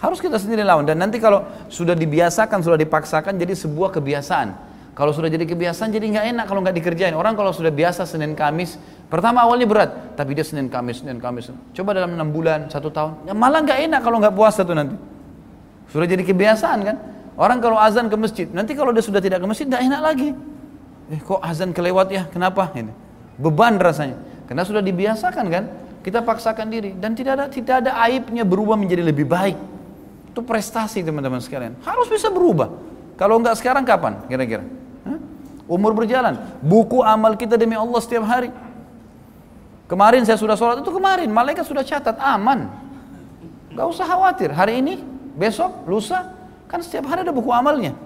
Harus kita sendiri lawan dan nanti kalau sudah dibiasakan, sudah dipaksakan jadi sebuah kebiasaan. Kalau sudah jadi kebiasaan jadi nggak enak kalau nggak dikerjain. Orang kalau sudah biasa Senin Kamis, pertama awalnya berat, tapi dia Senin Kamis, Senin Kamis. Coba dalam enam bulan, satu tahun, ya malah nggak enak kalau nggak puasa tuh nanti. Sudah jadi kebiasaan kan? Orang kalau azan ke masjid, nanti kalau dia sudah tidak ke masjid, nggak enak lagi. Eh kok azan kelewat ya? Kenapa? Ini beban rasanya. Karena sudah dibiasakan kan? Kita paksakan diri dan tidak ada tidak ada aibnya berubah menjadi lebih baik. Itu prestasi teman-teman sekalian. Harus bisa berubah. Kalau nggak sekarang kapan? Kira-kira? Umur berjalan. Buku amal kita demi Allah setiap hari. Kemarin saya sudah sholat itu kemarin. Malaikat sudah catat aman. Gak usah khawatir. Hari ini, besok, lusa. Kan setiap hari ada buku amalnya.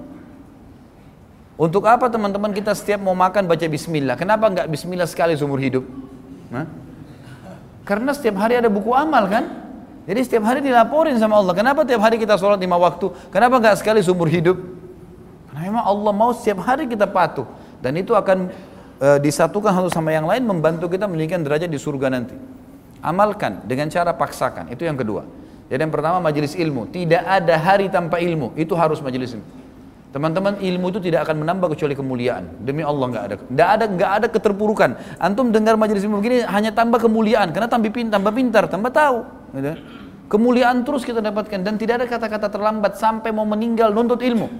Untuk apa teman-teman kita setiap mau makan baca bismillah? Kenapa nggak bismillah sekali seumur hidup? Hah? Karena setiap hari ada buku amal kan? Jadi setiap hari dilaporin sama Allah. Kenapa setiap hari kita sholat lima waktu? Kenapa nggak sekali seumur hidup? Karena memang Allah mau setiap hari kita patuh dan itu akan e, disatukan satu sama yang lain membantu kita memiliki derajat di surga nanti. Amalkan dengan cara paksakan. Itu yang kedua. Jadi yang pertama majelis ilmu. Tidak ada hari tanpa ilmu. Itu harus majelis ilmu. Teman-teman ilmu itu tidak akan menambah kecuali kemuliaan. Demi Allah nggak ada, nggak ada, nggak ada keterpurukan. Antum dengar majelis ilmu begini hanya tambah kemuliaan, karena tambah pintar, tambah pintar, tambah tahu. Gitu. Kemuliaan terus kita dapatkan dan tidak ada kata-kata terlambat sampai mau meninggal nuntut ilmu.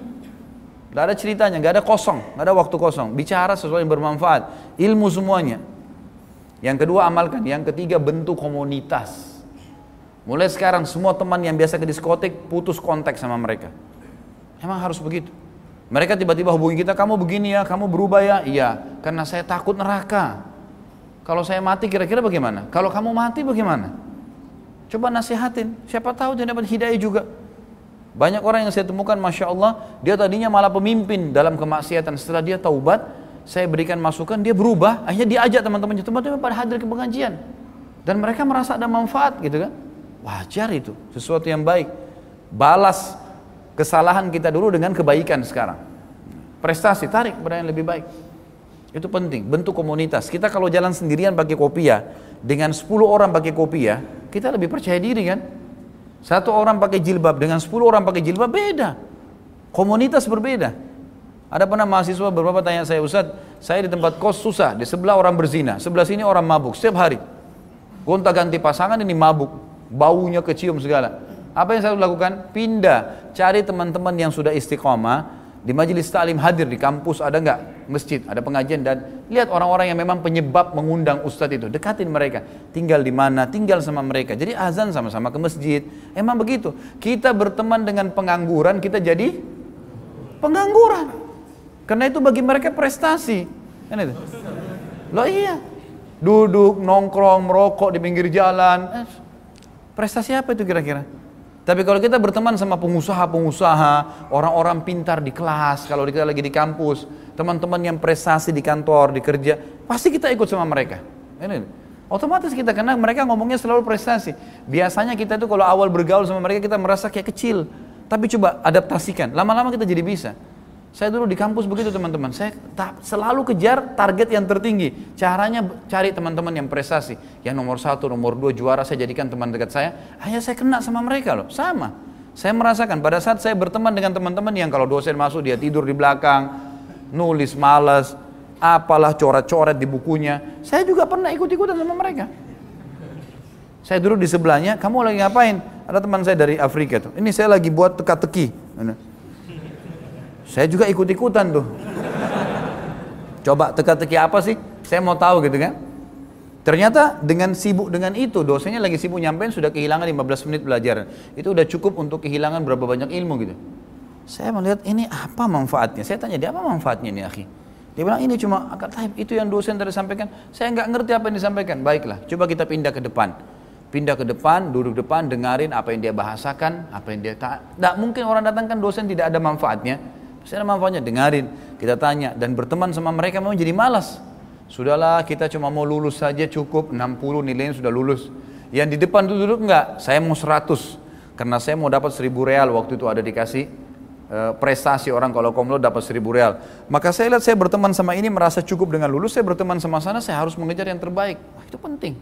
Gak ada ceritanya, gak ada kosong, gak ada waktu kosong. Bicara sesuatu yang bermanfaat, ilmu semuanya. Yang kedua amalkan, yang ketiga bentuk komunitas. Mulai sekarang semua teman yang biasa ke diskotik putus kontak sama mereka. Emang harus begitu. Mereka tiba-tiba hubungi kita, kamu begini ya, kamu berubah ya? Iya, karena saya takut neraka. Kalau saya mati kira-kira bagaimana? Kalau kamu mati bagaimana? Coba nasihatin, siapa tahu dia dapat hidayah juga. Banyak orang yang saya temukan, Masya Allah, dia tadinya malah pemimpin dalam kemaksiatan. Setelah dia taubat, saya berikan masukan, dia berubah. Akhirnya dia ajak teman-temannya, teman-teman pada hadir ke pengajian. Dan mereka merasa ada manfaat gitu kan. Wajar itu, sesuatu yang baik. Balas kesalahan kita dulu dengan kebaikan sekarang. Prestasi, tarik kepada yang lebih baik. Itu penting, bentuk komunitas. Kita kalau jalan sendirian pakai kopiah, dengan 10 orang pakai kopiah, kita lebih percaya diri kan? Satu orang pakai jilbab dengan sepuluh orang pakai jilbab beda. Komunitas berbeda. Ada pernah mahasiswa beberapa tanya saya, Ustaz, saya di tempat kos susah, di sebelah orang berzina, sebelah sini orang mabuk, setiap hari. Gonta ganti pasangan ini mabuk. Baunya kecium segala. Apa yang saya lakukan? Pindah, cari teman-teman yang sudah istiqomah, di majelis taklim hadir di kampus ada nggak masjid, ada pengajian dan lihat orang-orang yang memang penyebab mengundang ustadz itu, dekatin mereka. Tinggal di mana, tinggal sama mereka. Jadi azan sama-sama ke masjid. Emang begitu. Kita berteman dengan pengangguran, kita jadi pengangguran. Karena itu bagi mereka prestasi. Kan itu? Loh iya. Duduk, nongkrong, merokok di pinggir jalan. Eh, prestasi apa itu kira-kira? Tapi kalau kita berteman sama pengusaha-pengusaha, orang-orang pintar di kelas, kalau kita lagi di kampus, teman-teman yang prestasi di kantor, di kerja, pasti kita ikut sama mereka. Ini, otomatis kita kenal mereka ngomongnya selalu prestasi. Biasanya kita itu kalau awal bergaul sama mereka kita merasa kayak kecil. Tapi coba adaptasikan, lama-lama kita jadi bisa. Saya dulu di kampus begitu teman-teman. Saya selalu kejar target yang tertinggi. Caranya cari teman-teman yang prestasi. Yang nomor satu, nomor dua juara saya jadikan teman dekat saya. Hanya saya kena sama mereka loh. Sama. Saya merasakan pada saat saya berteman dengan teman-teman yang kalau dosen masuk dia tidur di belakang, nulis malas, apalah coret-coret di bukunya. Saya juga pernah ikut-ikutan sama mereka. Saya duduk di sebelahnya, kamu lagi ngapain? Ada teman saya dari Afrika tuh. Ini saya lagi buat teka-teki. Saya juga ikut-ikutan tuh. Coba teka-teki apa sih? Saya mau tahu gitu kan. Ternyata dengan sibuk dengan itu, dosennya lagi sibuk nyampein sudah kehilangan 15 menit belajar. Itu udah cukup untuk kehilangan berapa banyak ilmu gitu. Saya melihat ini apa manfaatnya. Saya tanya dia apa manfaatnya ini akhi. Dia bilang ini cuma akad taib. Itu yang dosen tadi sampaikan. Saya nggak ngerti apa yang disampaikan. Baiklah, coba kita pindah ke depan. Pindah ke depan, duduk depan, dengarin apa yang dia bahasakan, apa yang dia tak. Tidak mungkin orang datang kan dosen tidak ada manfaatnya. Pasti ada manfaatnya, dengarin, kita tanya dan berteman sama mereka memang jadi malas. Sudahlah kita cuma mau lulus saja cukup 60 nilainya sudah lulus. Yang di depan itu duduk enggak, saya mau 100 karena saya mau dapat 1000 real waktu itu ada dikasih e, prestasi orang kalau komlo dapat 1000 real. Maka saya lihat saya berteman sama ini merasa cukup dengan lulus, saya berteman sama sana saya harus mengejar yang terbaik. Wah, itu penting.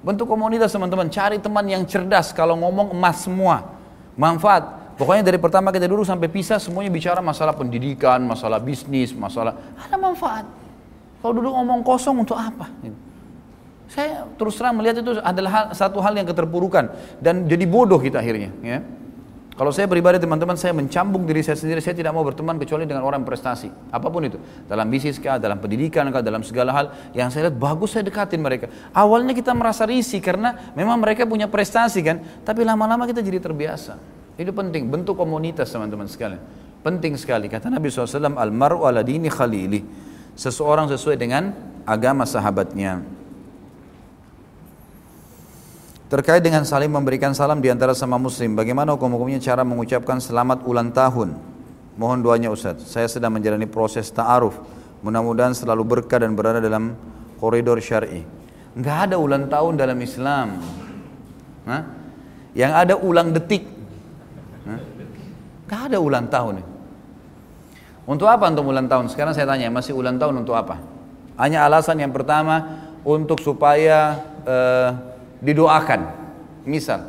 Bentuk komunitas teman-teman, cari teman yang cerdas kalau ngomong emas semua. Manfaat, Pokoknya dari pertama kita dulu sampai pisah semuanya bicara masalah pendidikan, masalah bisnis, masalah ada manfaat. Kalau dulu ngomong kosong untuk apa? Saya terus terang melihat itu adalah hal, satu hal yang keterpurukan dan jadi bodoh kita akhirnya. Ya. Kalau saya pribadi teman-teman saya mencambuk diri saya sendiri, saya tidak mau berteman kecuali dengan orang prestasi. Apa pun itu, dalam bisnis kah, dalam pendidikan kah, dalam segala hal yang saya lihat bagus saya dekatin mereka. Awalnya kita merasa risih karena memang mereka punya prestasi kan, tapi lama-lama kita jadi terbiasa. Itu penting, bentuk komunitas teman-teman sekalian. Penting sekali. Kata Nabi SAW, Al-mar'u ala dini khalili. Seseorang sesuai dengan agama sahabatnya. Terkait dengan saling memberikan salam di antara sama muslim, bagaimana hukum-hukumnya cara mengucapkan selamat ulang tahun? Mohon doanya Ustaz. Saya sedang menjalani proses ta'aruf. Mudah-mudahan selalu berkah dan berada dalam koridor syar'i. Enggak ada ulang tahun dalam Islam. Hah? Yang ada ulang detik. Gak ada ulang tahun. Untuk apa untuk ulang tahun? Sekarang saya tanya, masih ulang tahun untuk apa? Hanya alasan yang pertama untuk supaya uh, didoakan. Misal,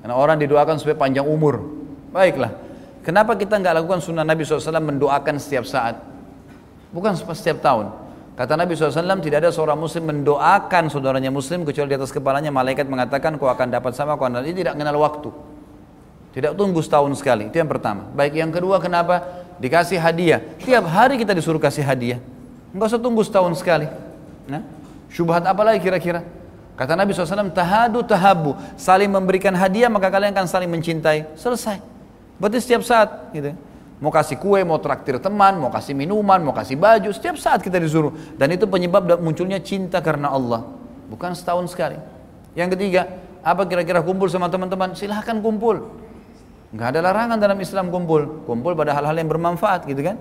karena orang didoakan supaya panjang umur. Baiklah. Kenapa kita nggak lakukan sunnah Nabi SAW mendoakan setiap saat? Bukan setiap tahun. Kata Nabi SAW tidak ada seorang muslim mendoakan saudaranya muslim kecuali di atas kepalanya malaikat mengatakan kau akan dapat sama kau akan ini tidak kenal waktu. Tidak tunggu setahun sekali. Itu yang pertama. Baik yang kedua kenapa? Dikasih hadiah. Tiap hari kita disuruh kasih hadiah. Enggak usah tunggu setahun sekali. Nah, syubhat apa lagi kira-kira? Kata Nabi SAW, tahadu tahabu. Saling memberikan hadiah maka kalian akan saling mencintai. Selesai. Berarti setiap saat gitu. Mau kasih kue, mau traktir teman, mau kasih minuman, mau kasih baju, setiap saat kita disuruh. Dan itu penyebab munculnya cinta karena Allah. Bukan setahun sekali. Yang ketiga, apa kira-kira kumpul sama teman-teman? Silahkan kumpul. Nggak ada larangan dalam Islam kumpul. Kumpul pada hal-hal yang bermanfaat gitu kan.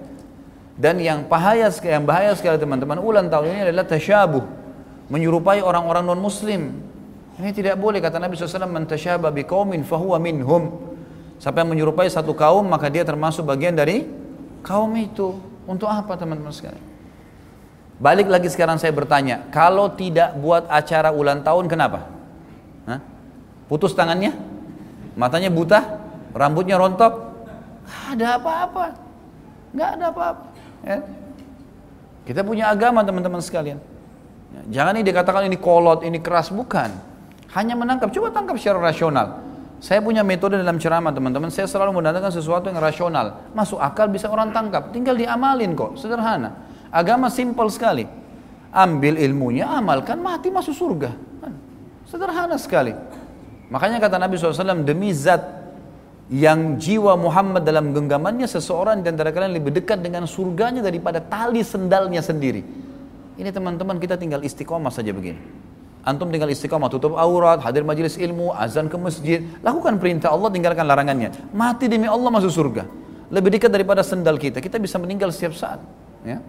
Dan yang bahaya yang bahaya sekali teman-teman ulang tahun ini adalah tasyabuh. Menyerupai orang-orang non muslim. Ini tidak boleh kata Nabi SAW man tasyabah biqaumin fahuwa minhum. Siapa yang menyerupai satu kaum maka dia termasuk bagian dari kaum itu. Untuk apa teman-teman sekalian? Balik lagi sekarang saya bertanya, kalau tidak buat acara ulang tahun kenapa? Hah? Putus tangannya? Matanya buta? Rambutnya rontok, ada apa-apa, nggak ada apa-apa. Ya. Kita punya agama teman-teman sekalian. Ya, jangan ini dikatakan ini kolot, ini keras, bukan. Hanya menangkap, coba tangkap secara rasional. Saya punya metode dalam ceramah teman-teman, saya selalu mendatangkan sesuatu yang rasional. Masuk akal bisa orang tangkap, tinggal diamalin kok, sederhana. Agama simpel sekali. Ambil ilmunya, amalkan, mati masuk surga. Kan? Sederhana sekali. Makanya kata Nabi SAW, demi zat yang jiwa Muhammad dalam genggamannya seseorang di antara kalian lebih dekat dengan surganya daripada tali sendalnya sendiri. Ini teman-teman kita tinggal istiqomah saja begini. Antum tinggal istiqomah, tutup aurat, hadir majelis ilmu, azan ke masjid, lakukan perintah Allah, tinggalkan larangannya. Mati demi Allah masuk surga. Lebih dekat daripada sendal kita. Kita bisa meninggal setiap saat. Ya.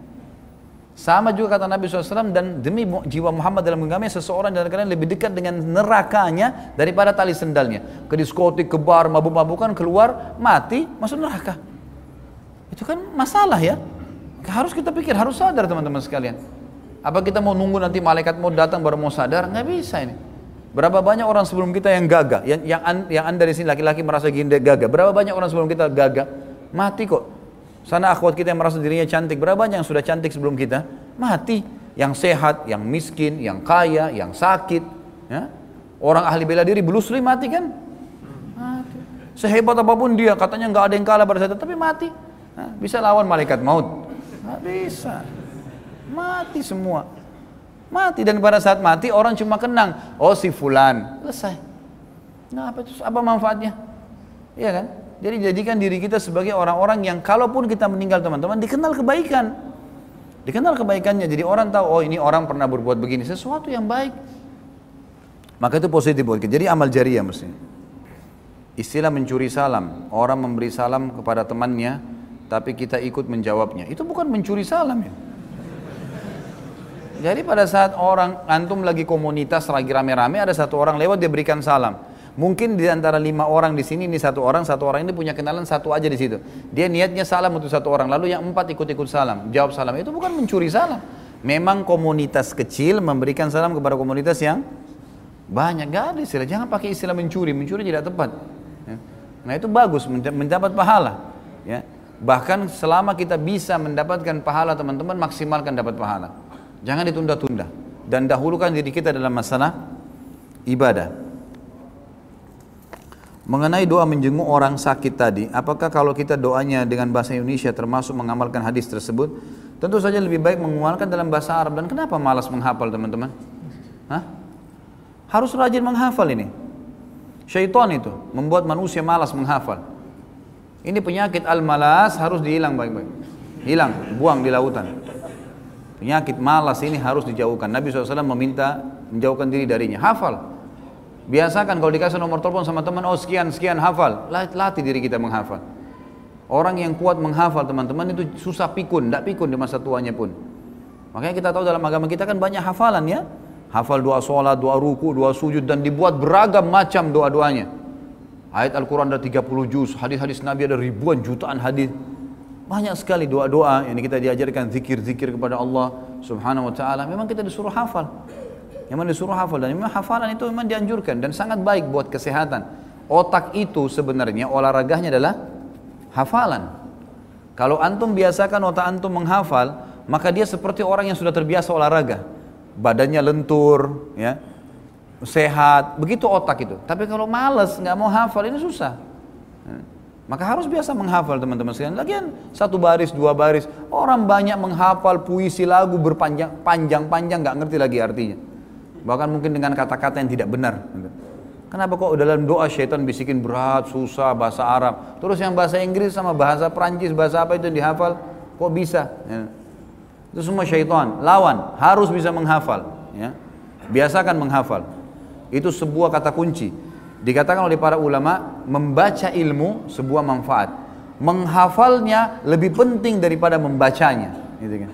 Sama juga kata Nabi SAW dan demi jiwa Muhammad dalam genggamnya seseorang dari kalian lebih dekat dengan nerakanya daripada tali sendalnya. Ke diskotik, ke bar, mabuk-mabukan, keluar, mati, masuk neraka. Itu kan masalah ya. Harus kita pikir, harus sadar teman-teman sekalian. Apa kita mau nunggu nanti malaikat mau datang baru mau sadar? Nggak bisa ini. Berapa banyak orang sebelum kita yang gagah? Yang yang, yang anda di sini laki-laki merasa gini gagah. Berapa banyak orang sebelum kita gagah? Mati kok. Sana akhwat kita yang merasa dirinya cantik. Berapa banyak yang sudah cantik sebelum kita? Mati. Yang sehat, yang miskin, yang kaya, yang sakit. Ya? Orang ahli bela diri belusli mati kan? Mati. Sehebat apa pun dia, katanya nggak ada yang kalah pada saat itu, tapi mati. Nah, bisa lawan malaikat maut? Nggak bisa. Mati semua. Mati dan pada saat mati orang cuma kenang, oh si fulan, selesai. Nah apa apa manfaatnya? Iya kan? Jadi jadikan diri kita sebagai orang-orang yang kalaupun kita meninggal teman-teman dikenal kebaikan. Dikenal kebaikannya. Jadi orang tahu oh ini orang pernah berbuat begini, sesuatu yang baik. Maka itu positif buat kita. Jadi amal jariah mesti. Istilah mencuri salam, orang memberi salam kepada temannya tapi kita ikut menjawabnya. Itu bukan mencuri salam ya. Jadi pada saat orang antum lagi komunitas lagi rame-rame ada satu orang lewat dia berikan salam. Mungkin di antara lima orang di sini ini satu orang, satu orang ini punya kenalan satu aja di situ. Dia niatnya salam untuk satu orang, lalu yang empat ikut-ikut salam, jawab salam. Itu bukan mencuri salam. Memang komunitas kecil memberikan salam kepada komunitas yang banyak. Gak ada istilah, jangan pakai istilah mencuri, mencuri tidak tepat. Ya. Nah itu bagus, mendapat pahala. Ya. Bahkan selama kita bisa mendapatkan pahala teman-teman, maksimalkan dapat pahala. Jangan ditunda-tunda dan dahulukan diri kita dalam masalah ibadah. Mengenai doa menjenguk orang sakit tadi, apakah kalau kita doanya dengan bahasa Indonesia termasuk mengamalkan hadis tersebut? Tentu saja lebih baik mengamalkan dalam bahasa Arab. Dan kenapa malas menghafal teman-teman? Hah? Harus rajin menghafal ini. Syaitan itu membuat manusia malas menghafal. Ini penyakit al-malas harus dihilang baik-baik. Hilang, buang di lautan. Penyakit malas ini harus dijauhkan. Nabi SAW meminta menjauhkan diri darinya. Hafal. Biasakan kalau dikasih nomor telepon sama teman, oh sekian, sekian, hafal. Latih diri kita menghafal. Orang yang kuat menghafal teman-teman itu susah pikun, tidak pikun di masa tuanya pun. Makanya kita tahu dalam agama kita kan banyak hafalan ya. Hafal doa sholat, doa ruku, doa sujud dan dibuat beragam macam doa-doanya. Ayat Al-Quran ada 30 juz, hadis-hadis Nabi ada ribuan jutaan hadis. Banyak sekali doa-doa yang kita diajarkan zikir-zikir kepada Allah Subhanahu wa taala. Memang kita disuruh hafal. Memang disuruh hafal dan memang hafalan itu memang dianjurkan dan sangat baik buat kesehatan. Otak itu sebenarnya olahraganya adalah hafalan. Kalau antum biasakan otak antum menghafal, maka dia seperti orang yang sudah terbiasa olahraga. Badannya lentur, ya, sehat, begitu otak itu. Tapi kalau males, nggak mau hafal, ini susah. Maka harus biasa menghafal teman-teman sekalian. Lagian satu baris, dua baris. Orang banyak menghafal puisi lagu berpanjang panjang-panjang nggak ngerti lagi artinya. Bahkan mungkin dengan kata-kata yang tidak benar. Kenapa kok dalam doa syaitan bisikin berat, susah, bahasa Arab. Terus yang bahasa Inggris sama bahasa Prancis, bahasa apa itu dihafal, kok bisa? Ya. Itu semua syaitan. Lawan, harus bisa menghafal. Ya. Biasakan menghafal. Itu sebuah kata kunci. Dikatakan oleh para ulama, membaca ilmu sebuah manfaat. Menghafalnya lebih penting daripada membacanya. Gitu kan.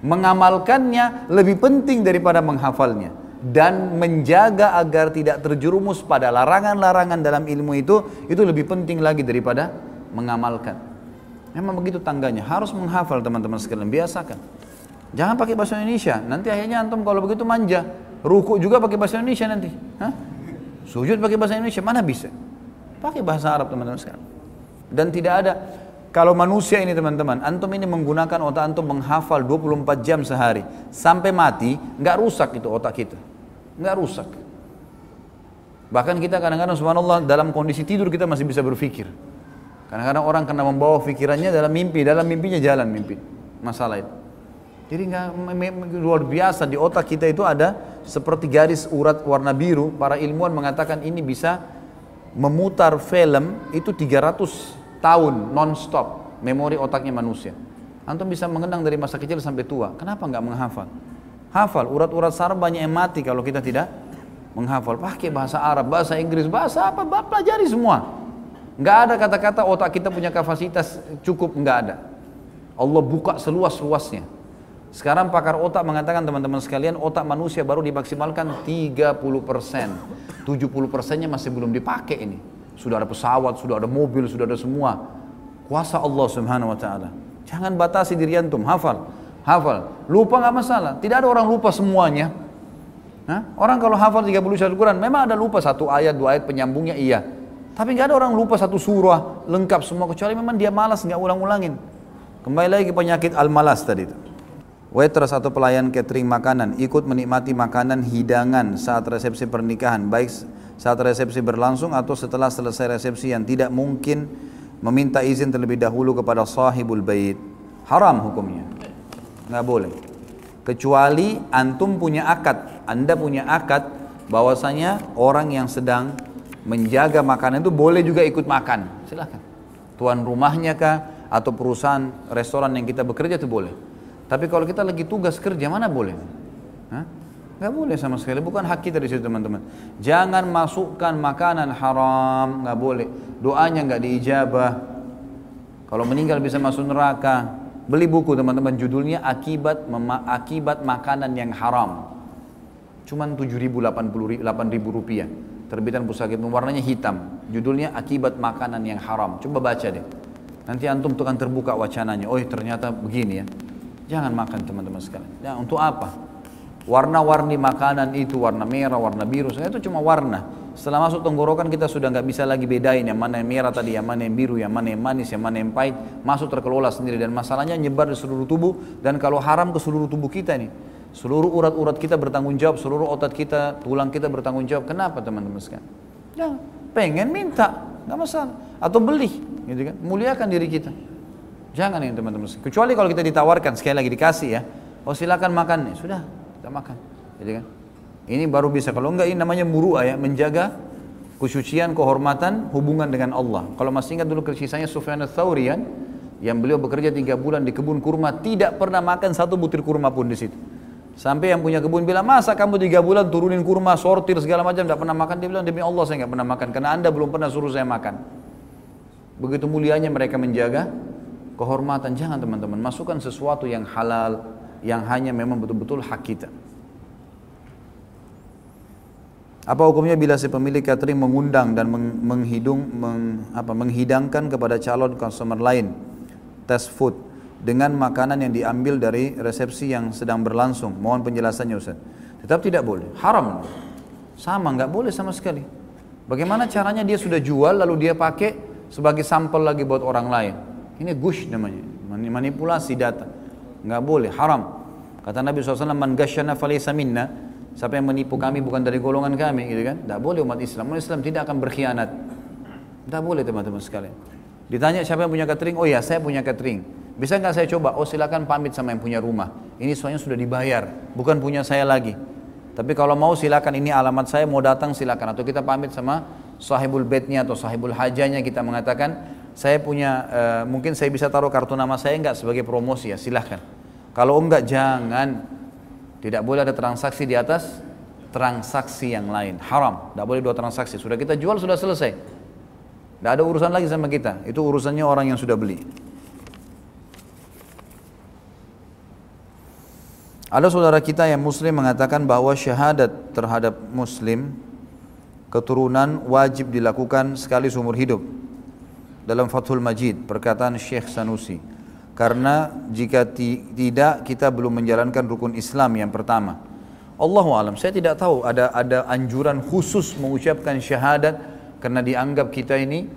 Mengamalkannya lebih penting daripada menghafalnya. Dan menjaga agar tidak terjerumus pada larangan-larangan dalam ilmu itu, itu lebih penting lagi daripada mengamalkan. Memang begitu tangganya, harus menghafal teman-teman sekalian, biasakan. Jangan pakai bahasa Indonesia, nanti akhirnya antum kalau begitu manja. Ruku juga pakai bahasa Indonesia nanti. Hah? Sujud pakai bahasa Indonesia mana bisa? Pakai bahasa Arab teman-teman sekalian. Dan tidak ada kalau manusia ini teman-teman, antum ini menggunakan otak antum menghafal 24 jam sehari sampai mati, nggak rusak itu otak kita, nggak rusak. Bahkan kita kadang-kadang subhanallah dalam kondisi tidur kita masih bisa berpikir. Kadang-kadang orang kena membawa pikirannya dalam mimpi, dalam mimpinya jalan mimpi. Masalah itu. Jadi nggak luar biasa di otak kita itu ada seperti garis urat warna biru. Para ilmuwan mengatakan ini bisa memutar film itu 300 tahun non-stop memori otaknya manusia. Antum bisa mengenang dari masa kecil sampai tua. Kenapa nggak menghafal? Hafal urat-urat saraf banyak yang mati kalau kita tidak menghafal. Pakai bahasa Arab, bahasa Inggris, bahasa apa, pelajari semua. Nggak ada kata-kata otak kita punya kapasitas cukup, nggak ada. Allah buka seluas-luasnya. Sekarang pakar otak mengatakan teman-teman sekalian, otak manusia baru dimaksimalkan 30 persen. 70 persennya masih belum dipakai ini. Sudah ada pesawat, sudah ada mobil, sudah ada semua. Kuasa Allah subhanahu wa ta'ala. Jangan batasi diri antum, hafal. Hafal. Lupa nggak masalah. Tidak ada orang lupa semuanya. Hah? Orang kalau hafal 30 surat Quran, memang ada lupa satu ayat, dua ayat penyambungnya iya. Tapi nggak ada orang lupa satu surah lengkap semua kecuali memang dia malas nggak ulang-ulangin. Kembali lagi ke penyakit al-malas tadi itu. Waiters atau pelayan catering makanan ikut menikmati makanan hidangan saat resepsi pernikahan baik saat resepsi berlangsung atau setelah selesai resepsi yang tidak mungkin meminta izin terlebih dahulu kepada sahibul bait. Haram hukumnya. Nggak boleh. Kecuali antum punya akad anda punya akad bahwasanya orang yang sedang menjaga makanan itu boleh juga ikut makan. Silahkan. Tuan rumahnya kah atau perusahaan restoran yang kita bekerja itu boleh. Tapi kalau kita lagi tugas kerja mana boleh? Hah? Gak boleh sama sekali, bukan hak kita di situ teman-teman. Jangan masukkan makanan haram, gak boleh. Doanya gak diijabah. Kalau meninggal bisa masuk neraka. Beli buku teman-teman, judulnya akibat akibat makanan yang haram. Cuman 7 ribu, 80 ribu rupiah. Terbitan pusaka itu warnanya hitam. Judulnya akibat makanan yang haram. Coba baca deh. Nanti antum tuh akan terbuka wacananya. Oh ternyata begini ya. Jangan makan teman-teman sekalian. Ya, untuk apa? Warna-warni makanan itu warna merah, warna biru, itu cuma warna. Setelah masuk tenggorokan kita sudah nggak bisa lagi bedain yang mana yang merah tadi, yang mana yang biru, yang mana yang manis, yang mana yang pahit. Masuk terkelola sendiri dan masalahnya nyebar di seluruh tubuh dan kalau haram ke seluruh tubuh kita nih. Seluruh urat-urat kita bertanggung jawab, seluruh otot kita, tulang kita bertanggung jawab. Kenapa teman-teman sekalian? Ya, pengen minta, nggak masalah. Atau beli, gitu kan? Muliakan diri kita. Jangan ya teman-teman. Kecuali kalau kita ditawarkan sekali lagi dikasih ya. Oh silakan makan nih, sudah kita makan, gitu kan? Ini baru bisa. Kalau enggak ini namanya muruah ya, menjaga kesucian, kehormatan, hubungan dengan Allah. Kalau masih ingat dulu kisahnya Sufyan ats-Tsauri kan, yang beliau bekerja tiga bulan di kebun kurma, tidak pernah makan satu butir kurma pun di situ. Sampai yang punya kebun bilang, masa kamu tiga bulan turunin kurma, sortir segala macam, tidak pernah makan? Dia bilang, demi Allah saya nggak pernah makan, karena anda belum pernah suruh saya makan. Begitu mulianya mereka menjaga kehormatan. Jangan teman-teman, masukkan sesuatu yang halal, yang hanya memang betul-betul hak kita. Apa hukumnya bila si pemilik catering mengundang dan menghidung, meng, apa, menghidangkan kepada calon customer lain test food dengan makanan yang diambil dari resepsi yang sedang berlangsung. Mohon penjelasannya Ustaz. Tetap tidak boleh, haram. Sama, nggak boleh sama sekali. Bagaimana caranya dia sudah jual lalu dia pakai sebagai sampel lagi buat orang lain. Ini gush namanya, manipulasi data. Nggak boleh, haram. Kata Nabi SAW, man gasyana falaysa minna. Siapa yang menipu kami bukan dari golongan kami, gitu kan? Tidak boleh umat Islam. Umat Islam tidak akan berkhianat. Tidak boleh teman-teman sekalian. Ditanya siapa yang punya catering? Oh ya, saya punya catering. Bisa nggak saya coba? Oh silakan pamit sama yang punya rumah. Ini soalnya sudah dibayar, bukan punya saya lagi. Tapi kalau mau silakan ini alamat saya mau datang silakan atau kita pamit sama sahibul bednya atau sahibul hajanya kita mengatakan saya punya uh, mungkin saya bisa taruh kartu nama saya enggak sebagai promosi ya silahkan. Kalau enggak jangan tidak boleh ada transaksi di atas transaksi yang lain haram. Tidak boleh dua transaksi. Sudah kita jual sudah selesai. Tidak ada urusan lagi sama kita. Itu urusannya orang yang sudah beli. Ada saudara kita yang muslim mengatakan bahwa syahadat terhadap muslim keturunan wajib dilakukan sekali seumur hidup. Dalam Fathul Majid, perkataan Syekh Sanusi. Karena jika tidak kita belum menjalankan rukun Islam yang pertama. Allahu alam, saya tidak tahu ada ada anjuran khusus mengucapkan syahadat karena dianggap kita ini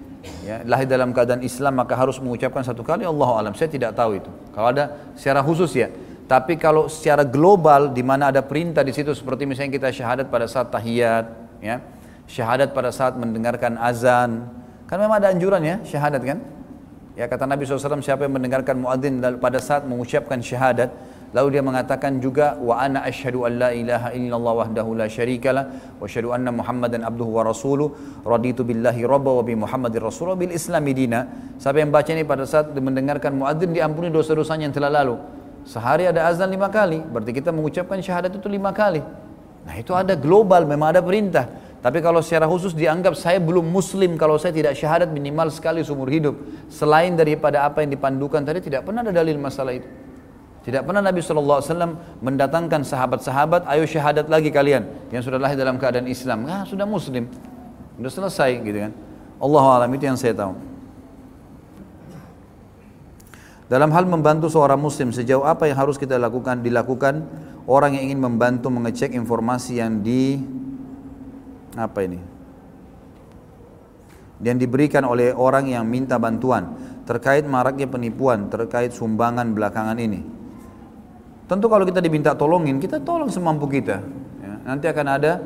ya, lahir dalam keadaan Islam maka harus mengucapkan satu kali Allahu alam. Saya tidak tahu itu. Kalau ada secara khusus ya, tapi kalau secara global di mana ada perintah di situ seperti misalnya kita syahadat pada saat tahiyat, ya. syahadat pada saat mendengarkan azan. Kan memang ada anjuran ya, syahadat kan? Ya kata Nabi SAW, siapa yang mendengarkan muadzin pada saat mengucapkan syahadat, lalu dia mengatakan juga wa ana asyhadu an la ilaha illallah wahdahu la syarikalah wa asyhadu anna muhammadan abduhu wa rasuluh raditu billahi rabba wa bi muhammadir rasulullah bil islami dina. Siapa yang baca ini pada saat mendengarkan muadzin diampuni dosa-dosanya yang telah lalu. Sehari ada azan lima kali, berarti kita mengucapkan syahadat itu lima kali. Nah itu ada global, memang ada perintah. Tapi kalau secara khusus dianggap saya belum muslim kalau saya tidak syahadat minimal sekali seumur hidup. Selain daripada apa yang dipandukan tadi tidak pernah ada dalil masalah itu. Tidak pernah Nabi SAW mendatangkan sahabat-sahabat, ayo syahadat lagi kalian yang sudah lahir dalam keadaan Islam. Nah, sudah muslim. Sudah selesai gitu kan. Allah alam itu yang saya tahu. Dalam hal membantu seorang muslim sejauh apa yang harus kita lakukan dilakukan orang yang ingin membantu mengecek informasi yang di apa ini? Dan diberikan oleh orang yang minta bantuan terkait maraknya penipuan terkait sumbangan belakangan ini. Tentu kalau kita diminta tolongin, kita tolong semampu kita. Ya, nanti akan ada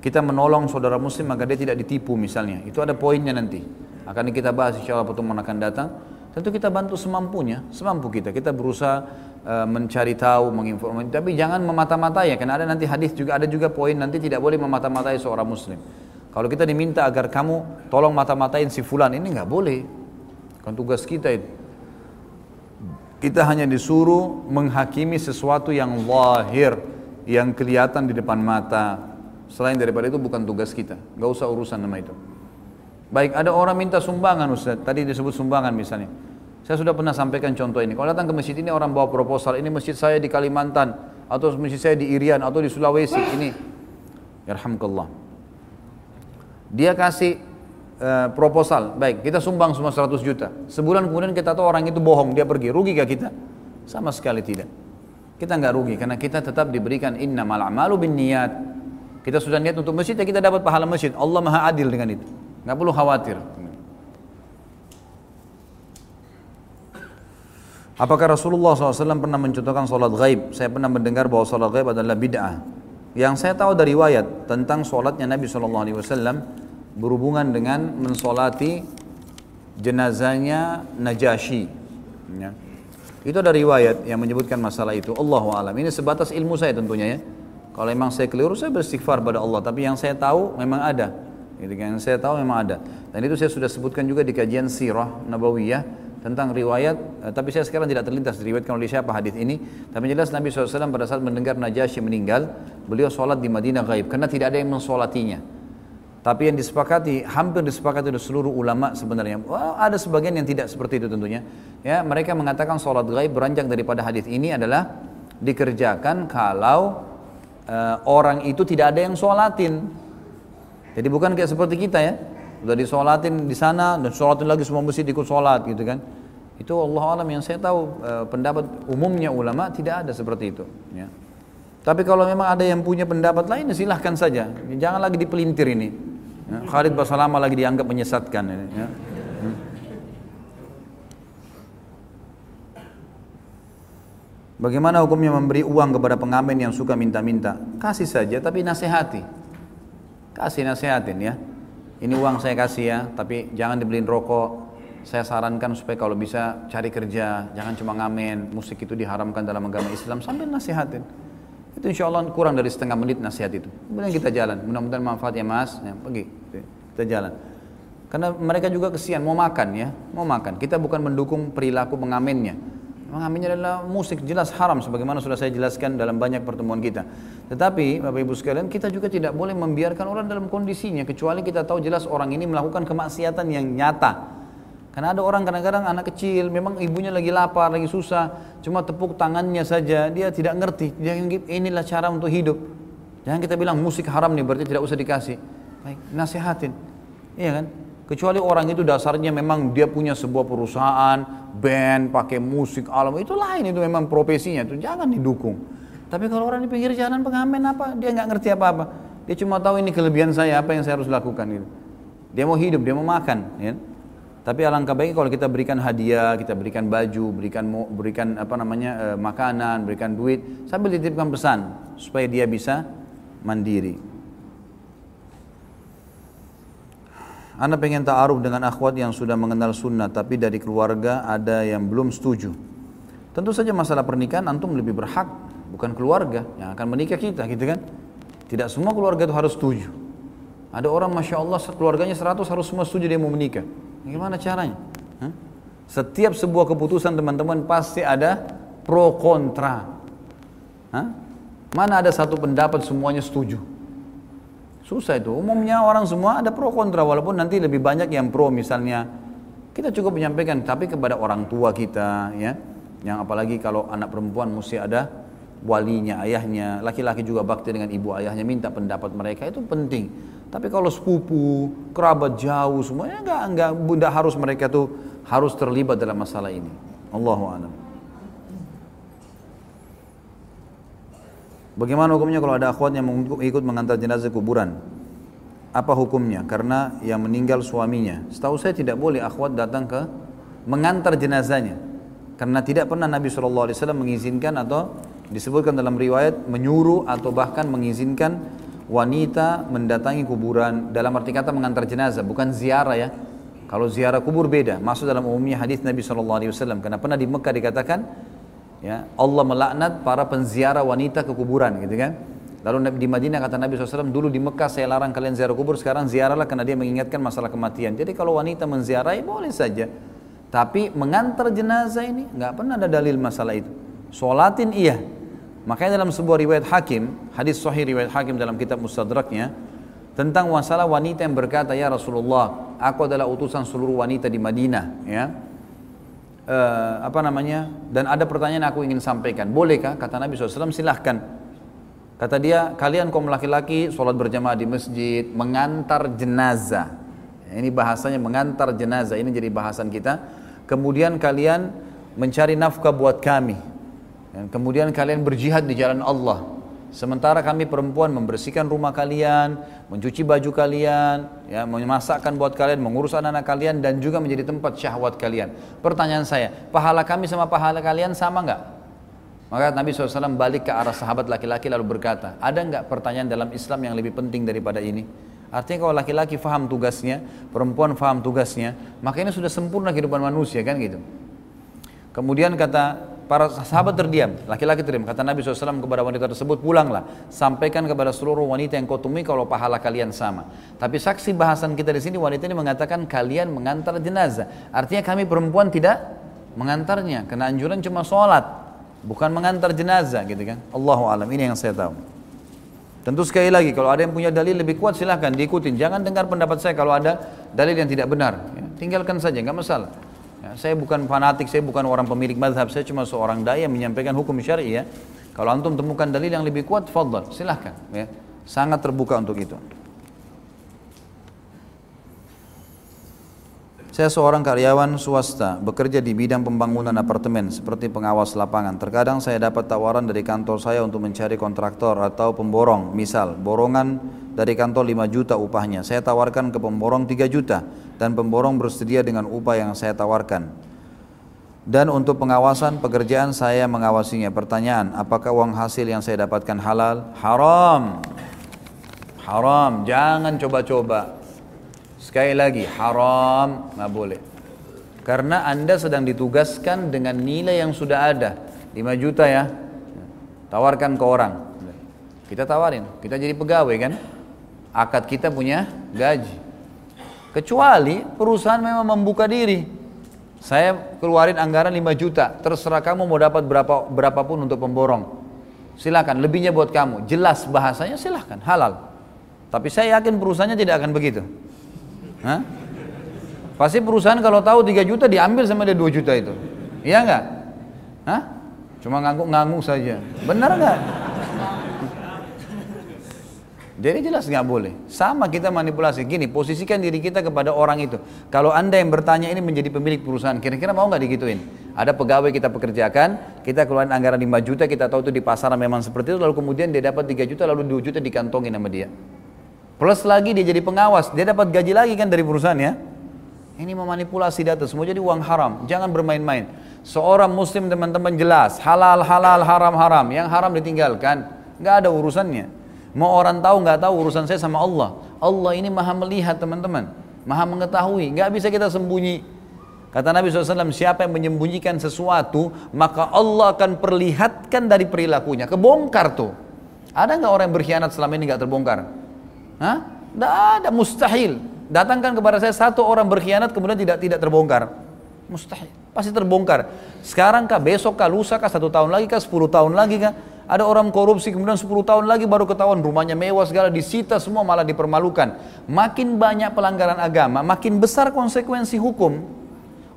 kita menolong saudara muslim agar dia tidak ditipu misalnya. Itu ada poinnya nanti. Akan kita bahas insya Allah pertemuan akan datang. Tentu kita bantu semampunya, semampu kita. Kita berusaha mencari tahu, menginformasi. Tapi jangan memata-matai ya, karena ada nanti hadis juga ada juga poin nanti tidak boleh memata-matai seorang muslim. Kalau kita diminta agar kamu tolong mata-matain si fulan ini nggak boleh. Kan tugas kita itu. Kita hanya disuruh menghakimi sesuatu yang lahir, yang kelihatan di depan mata. Selain daripada itu bukan tugas kita. Gak usah urusan nama itu. Baik, ada orang minta sumbangan Ustaz. Tadi disebut sumbangan misalnya. Saya sudah pernah sampaikan contoh ini. Kalau datang ke masjid ini orang bawa proposal, ini masjid saya di Kalimantan, atau masjid saya di Irian, atau di Sulawesi, ini. Yarhamkallah. Dia kasih uh, proposal, baik kita sumbang semua 100 juta. Sebulan kemudian kita tahu orang itu bohong, dia pergi. Rugi gak kita? Sama sekali tidak. Kita nggak rugi karena kita tetap diberikan inna malamalu bin niat. Kita sudah niat untuk masjid ya kita dapat pahala masjid. Allah maha adil dengan itu. Nggak perlu khawatir. Apakah Rasulullah SAW pernah mencontohkan sholat gaib? Saya pernah mendengar bahwa sholat gaib adalah bid'ah. Yang saya tahu dari riwayat tentang sholatnya Nabi SAW berhubungan dengan mensolati jenazahnya Najasyi. Ya. Itu ada riwayat yang menyebutkan masalah itu. Allahu alam. Ini sebatas ilmu saya tentunya ya. Kalau memang saya keliru saya beristighfar pada Allah. Tapi yang saya tahu memang ada. Gitu kan. Yang saya tahu memang ada. Dan itu saya sudah sebutkan juga di kajian sirah Nabawiyah tentang riwayat, eh, tapi saya sekarang tidak terlintas diriwayatkan oleh siapa hadis ini. Tapi jelas Nabi SAW pada saat mendengar Najasyi meninggal, beliau sholat di Madinah gaib karena tidak ada yang mensolatinya. Tapi yang disepakati, hampir disepakati oleh seluruh ulama sebenarnya. Well, ada sebagian yang tidak seperti itu tentunya. Ya, mereka mengatakan sholat gaib beranjak daripada hadis ini adalah dikerjakan kalau uh, orang itu tidak ada yang sholatin. Jadi bukan kayak seperti kita ya, udah disolatin di sana dan sholatin lagi semua masjid ikut sholat gitu kan. Itu Allah alam yang saya tahu e, pendapat umumnya ulama tidak ada seperti itu. Ya. Tapi kalau memang ada yang punya pendapat lain silahkan saja. Jangan lagi dipelintir ini. Ya. Khalid Basalamah lagi dianggap menyesatkan. Ini, ya. Hmm. Bagaimana hukumnya memberi uang kepada pengamen yang suka minta-minta? Kasih saja tapi nasihati. Kasih nasihatin ya. Ini uang saya kasih ya, tapi jangan dibeliin rokok, saya sarankan supaya kalau bisa cari kerja, jangan cuma ngamen, musik itu diharamkan dalam agama Islam, sambil nasihatin. Itu insya Allah kurang dari setengah menit nasihat itu. Kemudian kita jalan, mudah-mudahan manfaat ya mas, ya, pergi, kita jalan. Karena mereka juga kesian, mau makan ya, mau makan. Kita bukan mendukung perilaku pengamennya. Pengamennya adalah musik, jelas haram sebagaimana sudah saya jelaskan dalam banyak pertemuan kita. Tetapi Bapak Ibu sekalian, kita juga tidak boleh membiarkan orang dalam kondisinya, kecuali kita tahu jelas orang ini melakukan kemaksiatan yang nyata karena ada orang kadang-kadang anak kecil, memang ibunya lagi lapar, lagi susah, cuma tepuk tangannya saja, dia tidak ngerti. Dia inilah cara untuk hidup. Jangan kita bilang musik haram nih, berarti tidak usah dikasih. Baik, nasihatin. Iya kan? Kecuali orang itu dasarnya memang dia punya sebuah perusahaan, band, pakai musik alam, itu lain, itu memang profesinya, itu jangan didukung. Tapi kalau orang di pinggir jalan pengamen apa, dia nggak ngerti apa-apa. Dia cuma tahu ini kelebihan saya, apa yang saya harus lakukan gitu. Dia mau hidup, dia mau makan, ya. Tapi alangkah baik kalau kita berikan hadiah, kita berikan baju, berikan berikan apa namanya eh, makanan, berikan duit sambil dititipkan pesan supaya dia bisa mandiri. Anda pengen ta'aruf dengan akhwat yang sudah mengenal sunnah tapi dari keluarga ada yang belum setuju. Tentu saja masalah pernikahan antum lebih berhak bukan keluarga yang akan menikah kita gitu kan. Tidak semua keluarga itu harus setuju. Ada orang Masya Allah keluarganya 100 harus semua setuju dia mau menikah. Gimana caranya? Setiap sebuah keputusan teman-teman pasti ada pro kontra. Mana ada satu pendapat semuanya setuju? Susah itu. Umumnya orang semua ada pro kontra walaupun nanti lebih banyak yang pro misalnya kita cukup menyampaikan tapi kepada orang tua kita ya. Yang apalagi kalau anak perempuan mesti ada walinya, ayahnya, laki-laki juga bakti dengan ibu ayahnya minta pendapat mereka itu penting. Tapi kalau sepupu, kerabat jauh semuanya enggak enggak bunda harus mereka tuh harus terlibat dalam masalah ini. Allahu a'lam. Bagaimana hukumnya kalau ada akhwat yang ikut mengantar jenazah kuburan? Apa hukumnya? Karena yang meninggal suaminya. Setahu saya tidak boleh akhwat datang ke mengantar jenazahnya. Karena tidak pernah Nabi SAW mengizinkan atau disebutkan dalam riwayat menyuruh atau bahkan mengizinkan wanita mendatangi kuburan dalam arti kata mengantar jenazah bukan ziarah ya kalau ziarah kubur beda masuk dalam umumnya hadis Nabi SAW karena pernah di Mekah dikatakan ya Allah melaknat para penziarah wanita ke kuburan gitu kan? Lalu di Madinah kata Nabi SAW dulu di Mekah saya larang kalian ziarah kubur sekarang ziarahlah karena dia mengingatkan masalah kematian. Jadi kalau wanita menziarahi boleh saja. Tapi mengantar jenazah ini nggak pernah ada dalil masalah itu. Solatin iya. Makanya dalam sebuah riwayat hakim hadis sahih riwayat hakim dalam kitab mustadraknya tentang masalah wanita yang berkata ya Rasulullah aku adalah utusan seluruh wanita di Madinah ya uh, apa namanya? Dan ada pertanyaan aku ingin sampaikan. Bolehkah? Kata Nabi SAW silahkan. Kata dia kalian kaum laki-laki sholat berjamaah di masjid mengantar jenazah. Ini bahasanya mengantar jenazah. Ini jadi bahasan kita. Kemudian kalian mencari nafkah buat kami. Kemudian kalian berjihad di jalan Allah Sementara kami perempuan membersihkan rumah kalian, mencuci baju kalian, ya, memasakkan buat kalian, mengurus anak-anak kalian dan juga menjadi tempat syahwat kalian. Pertanyaan saya, pahala kami sama pahala kalian sama nggak? Maka Nabi SAW balik ke arah sahabat laki-laki lalu berkata, ada nggak pertanyaan dalam Islam yang lebih penting daripada ini? Artinya kalau laki-laki faham tugasnya, perempuan faham tugasnya, maka ini sudah sempurna kehidupan manusia kan gitu. Kemudian kata Para sahabat terdiam, laki-laki terdiam. Kata Nabi SAW kepada wanita tersebut, pulanglah. Sampaikan kepada seluruh wanita yang kau temui kalau pahala kalian sama. Tapi saksi bahasan kita di sini, wanita ini mengatakan kalian mengantar jenazah. Artinya kami perempuan tidak mengantarnya. Karena anjuran cuma sholat. Bukan mengantar jenazah gitu kan. Allahu alam, ini yang saya tahu. Tentu sekali lagi, kalau ada yang punya dalil lebih kuat silahkan diikutin. Jangan dengar pendapat saya kalau ada dalil yang tidak benar. Ya, tinggalkan saja, nggak masalah. Ya, saya bukan fanatik, saya bukan orang pemilik madhab, saya cuma seorang daya menyampaikan hukum syari ya. Kalau antum temukan dalil yang lebih kuat, fadl, silahkan. Ya. Sangat terbuka untuk itu. Saya seorang karyawan swasta, bekerja di bidang pembangunan apartemen seperti pengawas lapangan. Terkadang saya dapat tawaran dari kantor saya untuk mencari kontraktor atau pemborong. Misal, borongan dari kantor 5 juta upahnya. Saya tawarkan ke pemborong 3 juta dan pemborong bersedia dengan upah yang saya tawarkan. Dan untuk pengawasan pekerjaan saya mengawasinya. Pertanyaan, apakah uang hasil yang saya dapatkan halal? Haram. Haram, jangan coba-coba. Sekali lagi, haram, nggak boleh. Karena Anda sedang ditugaskan dengan nilai yang sudah ada. 5 juta ya, tawarkan ke orang. Kita tawarin, kita jadi pegawai kan. Akad kita punya gaji. Kecuali perusahaan memang membuka diri. Saya keluarin anggaran 5 juta, terserah kamu mau dapat berapa berapapun untuk pemborong. Silakan, lebihnya buat kamu. Jelas bahasanya silahkan, halal. Tapi saya yakin perusahaannya tidak akan begitu. Hah? Pasti perusahaan kalau tahu 3 juta diambil sama dia 2 juta itu. Iya enggak? Hah? Cuma ngangguk-ngangguk saja. Benar enggak? Jadi jelas nggak boleh. Sama kita manipulasi. Gini, posisikan diri kita kepada orang itu. Kalau anda yang bertanya ini menjadi pemilik perusahaan, kira-kira mau nggak digituin? Ada pegawai kita pekerjakan, kita keluarin anggaran 5 juta, kita tahu itu di pasaran memang seperti itu, lalu kemudian dia dapat 3 juta, lalu 2 juta dikantongin sama dia. Plus lagi dia jadi pengawas, dia dapat gaji lagi kan dari perusahaan ya. Ini memanipulasi data, semua jadi uang haram. Jangan bermain-main. Seorang muslim teman-teman jelas, halal, halal, haram, haram. Yang haram ditinggalkan, nggak ada urusannya. Mau orang tahu nggak tahu urusan saya sama Allah. Allah ini maha melihat teman-teman. maha mengetahui, nggak bisa kita sembunyi. Kata Nabi SAW, siapa yang menyembunyikan sesuatu, maka Allah akan perlihatkan dari perilakunya. Kebongkar tuh. Ada nggak orang yang berkhianat selama ini nggak terbongkar? Hah? Tidak ada, mustahil. Datangkan kepada saya satu orang berkhianat kemudian tidak tidak terbongkar. Mustahil, pasti terbongkar. Sekarang kah, besok kah, lusa kah, satu tahun lagi kah, sepuluh tahun lagi kah? Ada orang korupsi kemudian 10 tahun lagi baru ketahuan rumahnya mewah segala disita semua malah dipermalukan. Makin banyak pelanggaran agama, makin besar konsekuensi hukum.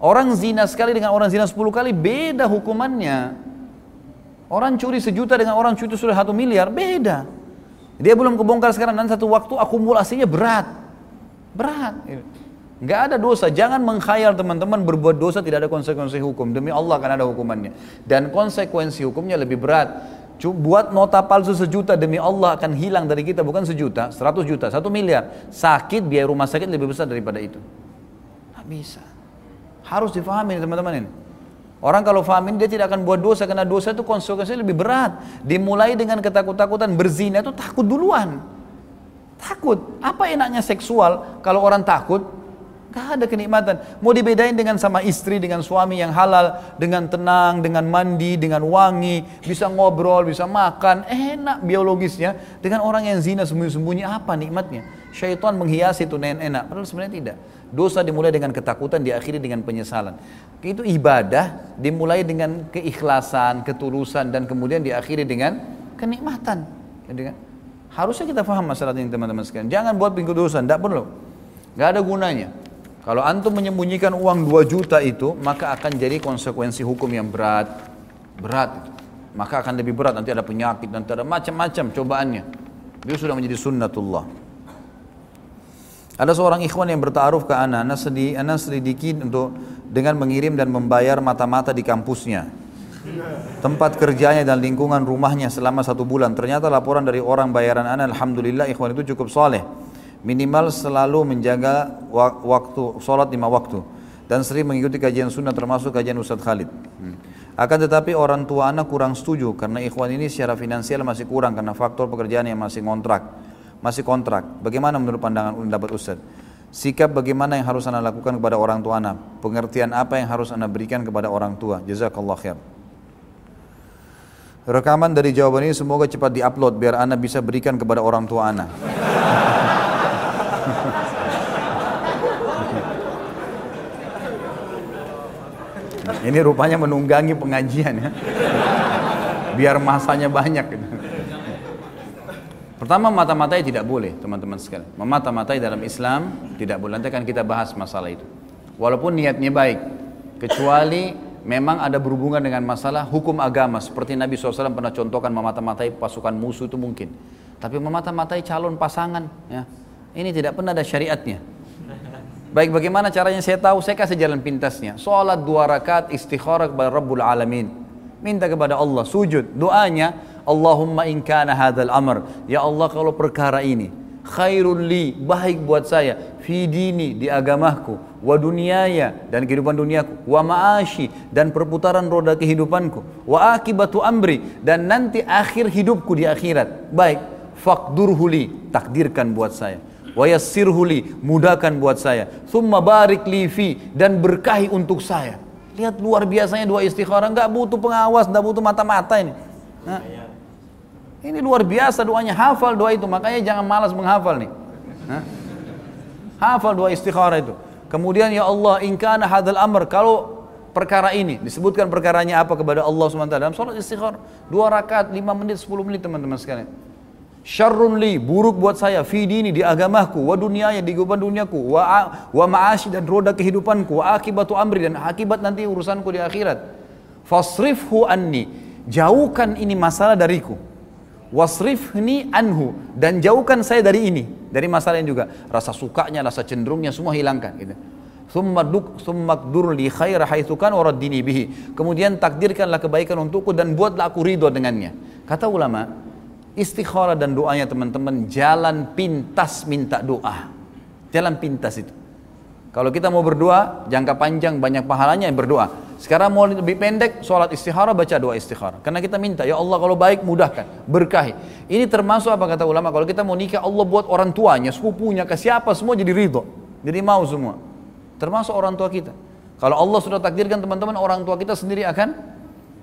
Orang zina sekali dengan orang zina 10 kali beda hukumannya. Orang curi sejuta dengan orang curi sudah satu miliar beda. Dia belum kebongkar sekarang dan satu waktu akumulasinya berat. Berat. Nggak ada dosa, jangan mengkhayal teman-teman berbuat dosa tidak ada konsekuensi hukum. Demi Allah akan ada hukumannya. Dan konsekuensi hukumnya lebih berat buat nota palsu sejuta demi Allah akan hilang dari kita bukan sejuta, seratus juta, satu miliar. Sakit biaya rumah sakit lebih besar daripada itu. Tidak bisa. Harus difahami teman-teman ini. Orang kalau fahamin dia tidak akan buat dosa karena dosa itu konsekuensinya lebih berat. Dimulai dengan ketakut-takutan berzina itu takut duluan. Takut. Apa enaknya seksual kalau orang takut? Gak ada kenikmatan. Mau dibedain dengan sama istri, dengan suami yang halal, dengan tenang, dengan mandi, dengan wangi, bisa ngobrol, bisa makan, enak biologisnya. Dengan orang yang zina sembunyi-sembunyi apa nikmatnya? Syaitan menghiasi itu enak, padahal sebenarnya tidak. Dosa dimulai dengan ketakutan, diakhiri dengan penyesalan. Itu ibadah dimulai dengan keikhlasan, ketulusan, dan kemudian diakhiri dengan kenikmatan. Kan, harusnya kita paham masalah ini teman-teman sekalian. Jangan buat pintu dosa, tidak perlu. Gak ada gunanya. Kalau antum menyembunyikan uang 2 juta itu, maka akan jadi konsekuensi hukum yang berat. Berat. Maka akan lebih berat, nanti ada penyakit, nanti ada macam-macam cobaannya. Dia sudah menjadi sunnatullah. Ada seorang ikhwan yang bertaruh ke anak, anak, sedih, anak selidiki untuk dengan mengirim dan membayar mata-mata di kampusnya. Tempat kerjanya dan lingkungan rumahnya selama satu bulan. Ternyata laporan dari orang bayaran anak, Alhamdulillah ikhwan itu cukup soleh minimal selalu menjaga waktu sholat lima waktu dan sering mengikuti kajian sunnah termasuk kajian Ustadz Khalid. Hmm. Akan tetapi orang tua anak kurang setuju karena ikhwan ini secara finansial masih kurang karena faktor pekerjaan yang masih kontrak. Masih kontrak. Bagaimana menurut pandangan dapat Ustadz? Sikap bagaimana yang harus anda lakukan kepada orang tua anak? Pengertian apa yang harus anda berikan kepada orang tua? Jazakallah khair. Rekaman dari jawaban ini semoga cepat diupload biar anda bisa berikan kepada orang tua anak. Ini rupanya menunggangi pengajian ya. Biar masanya banyak. Gitu. Pertama mata-matai tidak boleh teman-teman sekalian. Memata-matai dalam Islam tidak boleh. Nanti akan kita bahas masalah itu. Walaupun niatnya baik. Kecuali memang ada berhubungan dengan masalah hukum agama. Seperti Nabi SAW pernah contohkan memata-matai pasukan musuh itu mungkin. Tapi memata-matai calon pasangan. ya Ini tidak pernah ada syariatnya. Baik bagaimana caranya saya tahu? Saya kasih jalan pintasnya. Sholat dua rakaat istikharah kepada Rabbul Alamin. Minta kepada Allah, sujud. Doanya, Allahumma in kana amr. Ya Allah kalau perkara ini khairun li, baik buat saya fi dini di agamaku, wa dunyaya dan kehidupan duniaku, wa ma'ashi dan perputaran roda kehidupanku, wa akibatu amri dan nanti akhir hidupku di akhirat. Baik, faqdurhu li, takdirkan buat saya. Wayassirhu li mudahkan buat saya. Thumma barik li fi dan berkahi untuk saya. Lihat luar biasanya doa istikharah nggak butuh pengawas nggak butuh mata-mata ini. Nah, ini luar biasa doanya. Hafal doa itu. Makanya jangan malas menghafal nih. Nah, hafal doa istikharah itu. Kemudian ya Allah inkana hadal amr. Kalau perkara ini disebutkan perkaranya apa kepada Allah SWT dalam sholat istikharah. Dua rakaat lima menit sepuluh menit teman-teman sekalian. Syarrun li buruk buat saya. Fi dini di agamaku wa dunyaya di kehidupan duniaku wa wa ma'ashi dan roda kehidupanku wa akibatu amri dan akibat nanti urusanku di akhirat. Fasrifhu anni. Jauhkan ini masalah dariku wasrifni anhu dan jauhkan saya dari ini dari masalah ini juga rasa sukanya rasa cenderungnya semua hilangkan gitu Thumma duk thumma li khaira kan bihi. Kemudian takdirkanlah kebaikan untukku dan buatlah aku ridho dengannya. Kata ulama, Istikharah dan doanya teman-teman jalan pintas minta doa. Jalan pintas itu. Kalau kita mau berdoa, jangka panjang banyak pahalanya yang berdoa. Sekarang mau lebih pendek, sholat istikharah, baca doa istikharah. Karena kita minta, ya Allah kalau baik mudahkan, berkahi. Ini termasuk apa kata ulama, kalau kita mau nikah, Allah buat orang tuanya, sepupunya, ke siapa, semua jadi ridho. Jadi mau semua. Termasuk orang tua kita. Kalau Allah sudah takdirkan teman-teman orang tua kita sendiri akan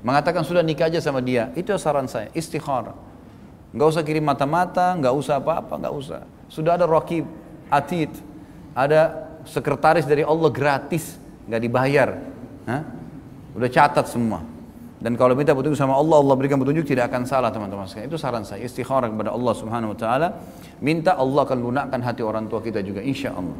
mengatakan sudah nikah aja sama dia. Itu saran saya, istikharah. Nggak usah kirim mata-mata, nggak usah apa-apa, nggak usah. Sudah ada rokib, atid, ada sekretaris dari Allah gratis, nggak dibayar. Hah? Udah catat semua. Dan kalau minta petunjuk sama Allah, Allah berikan petunjuk tidak akan salah teman-teman sekalian. Itu saran saya, istikharah kepada Allah Subhanahu wa taala. Minta Allah akan lunakkan hati orang tua kita juga insya Allah.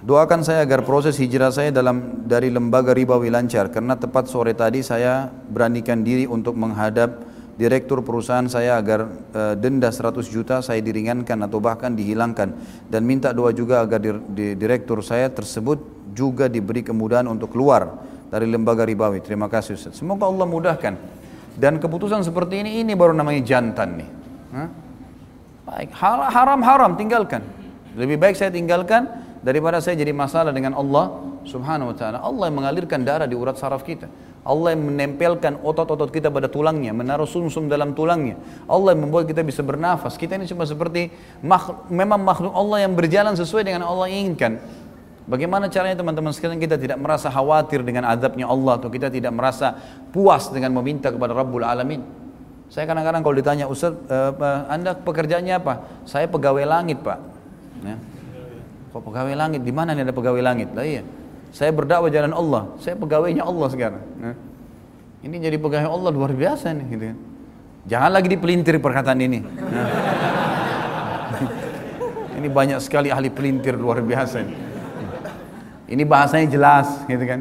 Doakan saya agar proses hijrah saya dalam dari lembaga ribawi lancar karena tepat sore tadi saya beranikan diri untuk menghadap direktur perusahaan saya agar e, denda 100 juta saya diringankan atau bahkan dihilangkan dan minta doa juga agar di, di, direktur saya tersebut juga diberi kemudahan untuk keluar dari lembaga ribawi. Terima kasih Ustaz. Semoga Allah mudahkan. Dan keputusan seperti ini ini baru namanya jantan nih. Hah? Baik, haram-haram tinggalkan. Lebih baik saya tinggalkan daripada saya jadi masalah dengan Allah Subhanahu wa taala. Allah yang mengalirkan darah di urat saraf kita. Allah yang menempelkan otot-otot kita pada tulangnya, menaruh sumsum -sum dalam tulangnya. Allah yang membuat kita bisa bernafas. Kita ini cuma seperti makhluk, memang makhluk Allah yang berjalan sesuai dengan Allah inginkan. Bagaimana caranya teman-teman sekalian kita tidak merasa khawatir dengan adabnya Allah atau kita tidak merasa puas dengan meminta kepada Rabbul Alamin. Saya kadang-kadang kalau ditanya Ustaz, uh, Anda pekerjaannya apa? Saya pegawai langit Pak. Ya. Kok pegawai langit? Di mana nih ada pegawai langit? Lah iya. Saya berdakwah jalan Allah. Saya pegawainya Allah sekarang. Nah, ini jadi pegawai Allah luar biasa nih gitu kan. Jangan lagi dipelintir perkataan ini. Nah. ini banyak sekali ahli pelintir luar biasa ini. Ini bahasanya jelas gitu kan.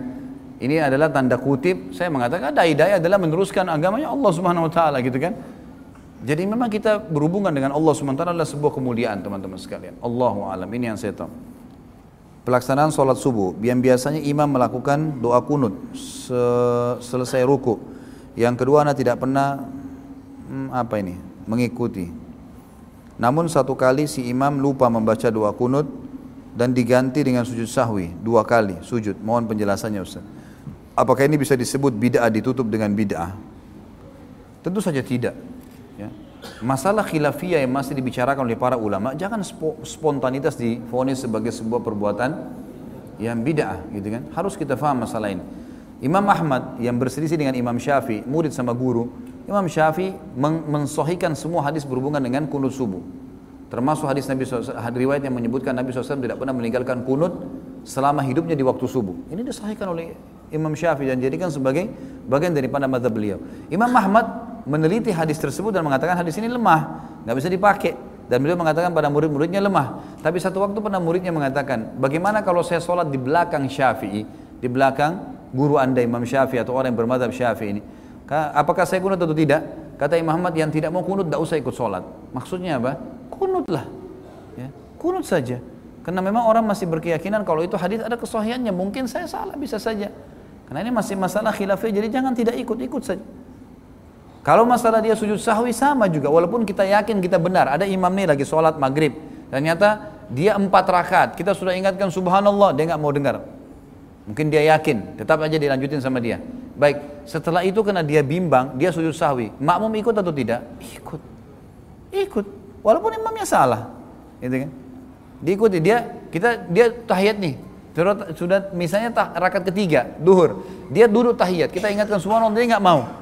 Ini adalah tanda kutip saya mengatakan dai-dai adalah meneruskan agamanya Allah Subhanahu wa taala gitu kan. Jadi memang kita berhubungan dengan Allah SWT adalah sebuah kemuliaan teman-teman sekalian. Allahu alam ini yang saya tahu. Pelaksanaan sholat subuh, yang biasanya imam melakukan doa kunut se selesai ruku. Yang kedua, anda tidak pernah hmm, apa ini mengikuti. Namun satu kali si imam lupa membaca doa kunut dan diganti dengan sujud sahwi dua kali sujud. Mohon penjelasannya Ustaz. Apakah ini bisa disebut bid'ah ditutup dengan bid'ah? Tentu saja tidak. Masalah khilafiyah yang masih dibicarakan oleh para ulama, jangan spontanitas difonis sebagai sebuah perbuatan yang bid'ah, gitu kan? Harus kita faham masalah ini. Imam Ahmad yang berselisih dengan Imam Syafi'i, murid sama guru, Imam Syafi'i mensohikan semua hadis berhubungan dengan kunut subuh. Termasuk hadis Nabi SAW, riwayat yang menyebutkan Nabi SAW tidak pernah meninggalkan kunut selama hidupnya di waktu subuh. Ini disahihkan oleh Imam Syafi'i dan jadikan sebagai bagian daripada madhab beliau. Imam Ahmad meneliti hadis tersebut dan mengatakan hadis ini lemah, nggak bisa dipakai. Dan beliau mengatakan pada murid-muridnya lemah. Tapi satu waktu pernah muridnya mengatakan, bagaimana kalau saya sholat di belakang Syafi'i, di belakang guru anda Imam Syafi'i atau orang yang bermadhab Syafi'i ini, apakah saya kunut atau tidak? Kata Imam Ahmad yang tidak mau kunut tidak usah ikut sholat. Maksudnya apa? Kunutlah. Ya, kunut saja. Karena memang orang masih berkeyakinan kalau itu hadis ada kesohiannya. Mungkin saya salah bisa saja. Karena ini masih masalah khilafah jadi jangan tidak ikut, ikut saja. Kalau masalah dia sujud sahwi sama juga, walaupun kita yakin kita benar. Ada imam nih lagi sholat maghrib, ternyata dia empat rakaat. Kita sudah ingatkan subhanallah, dia nggak mau dengar. Mungkin dia yakin, tetap aja dilanjutin sama dia. Baik, setelah itu karena dia bimbang, dia sujud sahwi. Makmum ikut atau tidak? Ikut. Ikut. Walaupun imamnya salah. Gitu kan? Diikuti dia, kita dia tahiyat nih. Sudah misalnya rakaat ketiga, duhur. Dia duduk tahiyat, kita ingatkan subhanallah, dia nggak mau.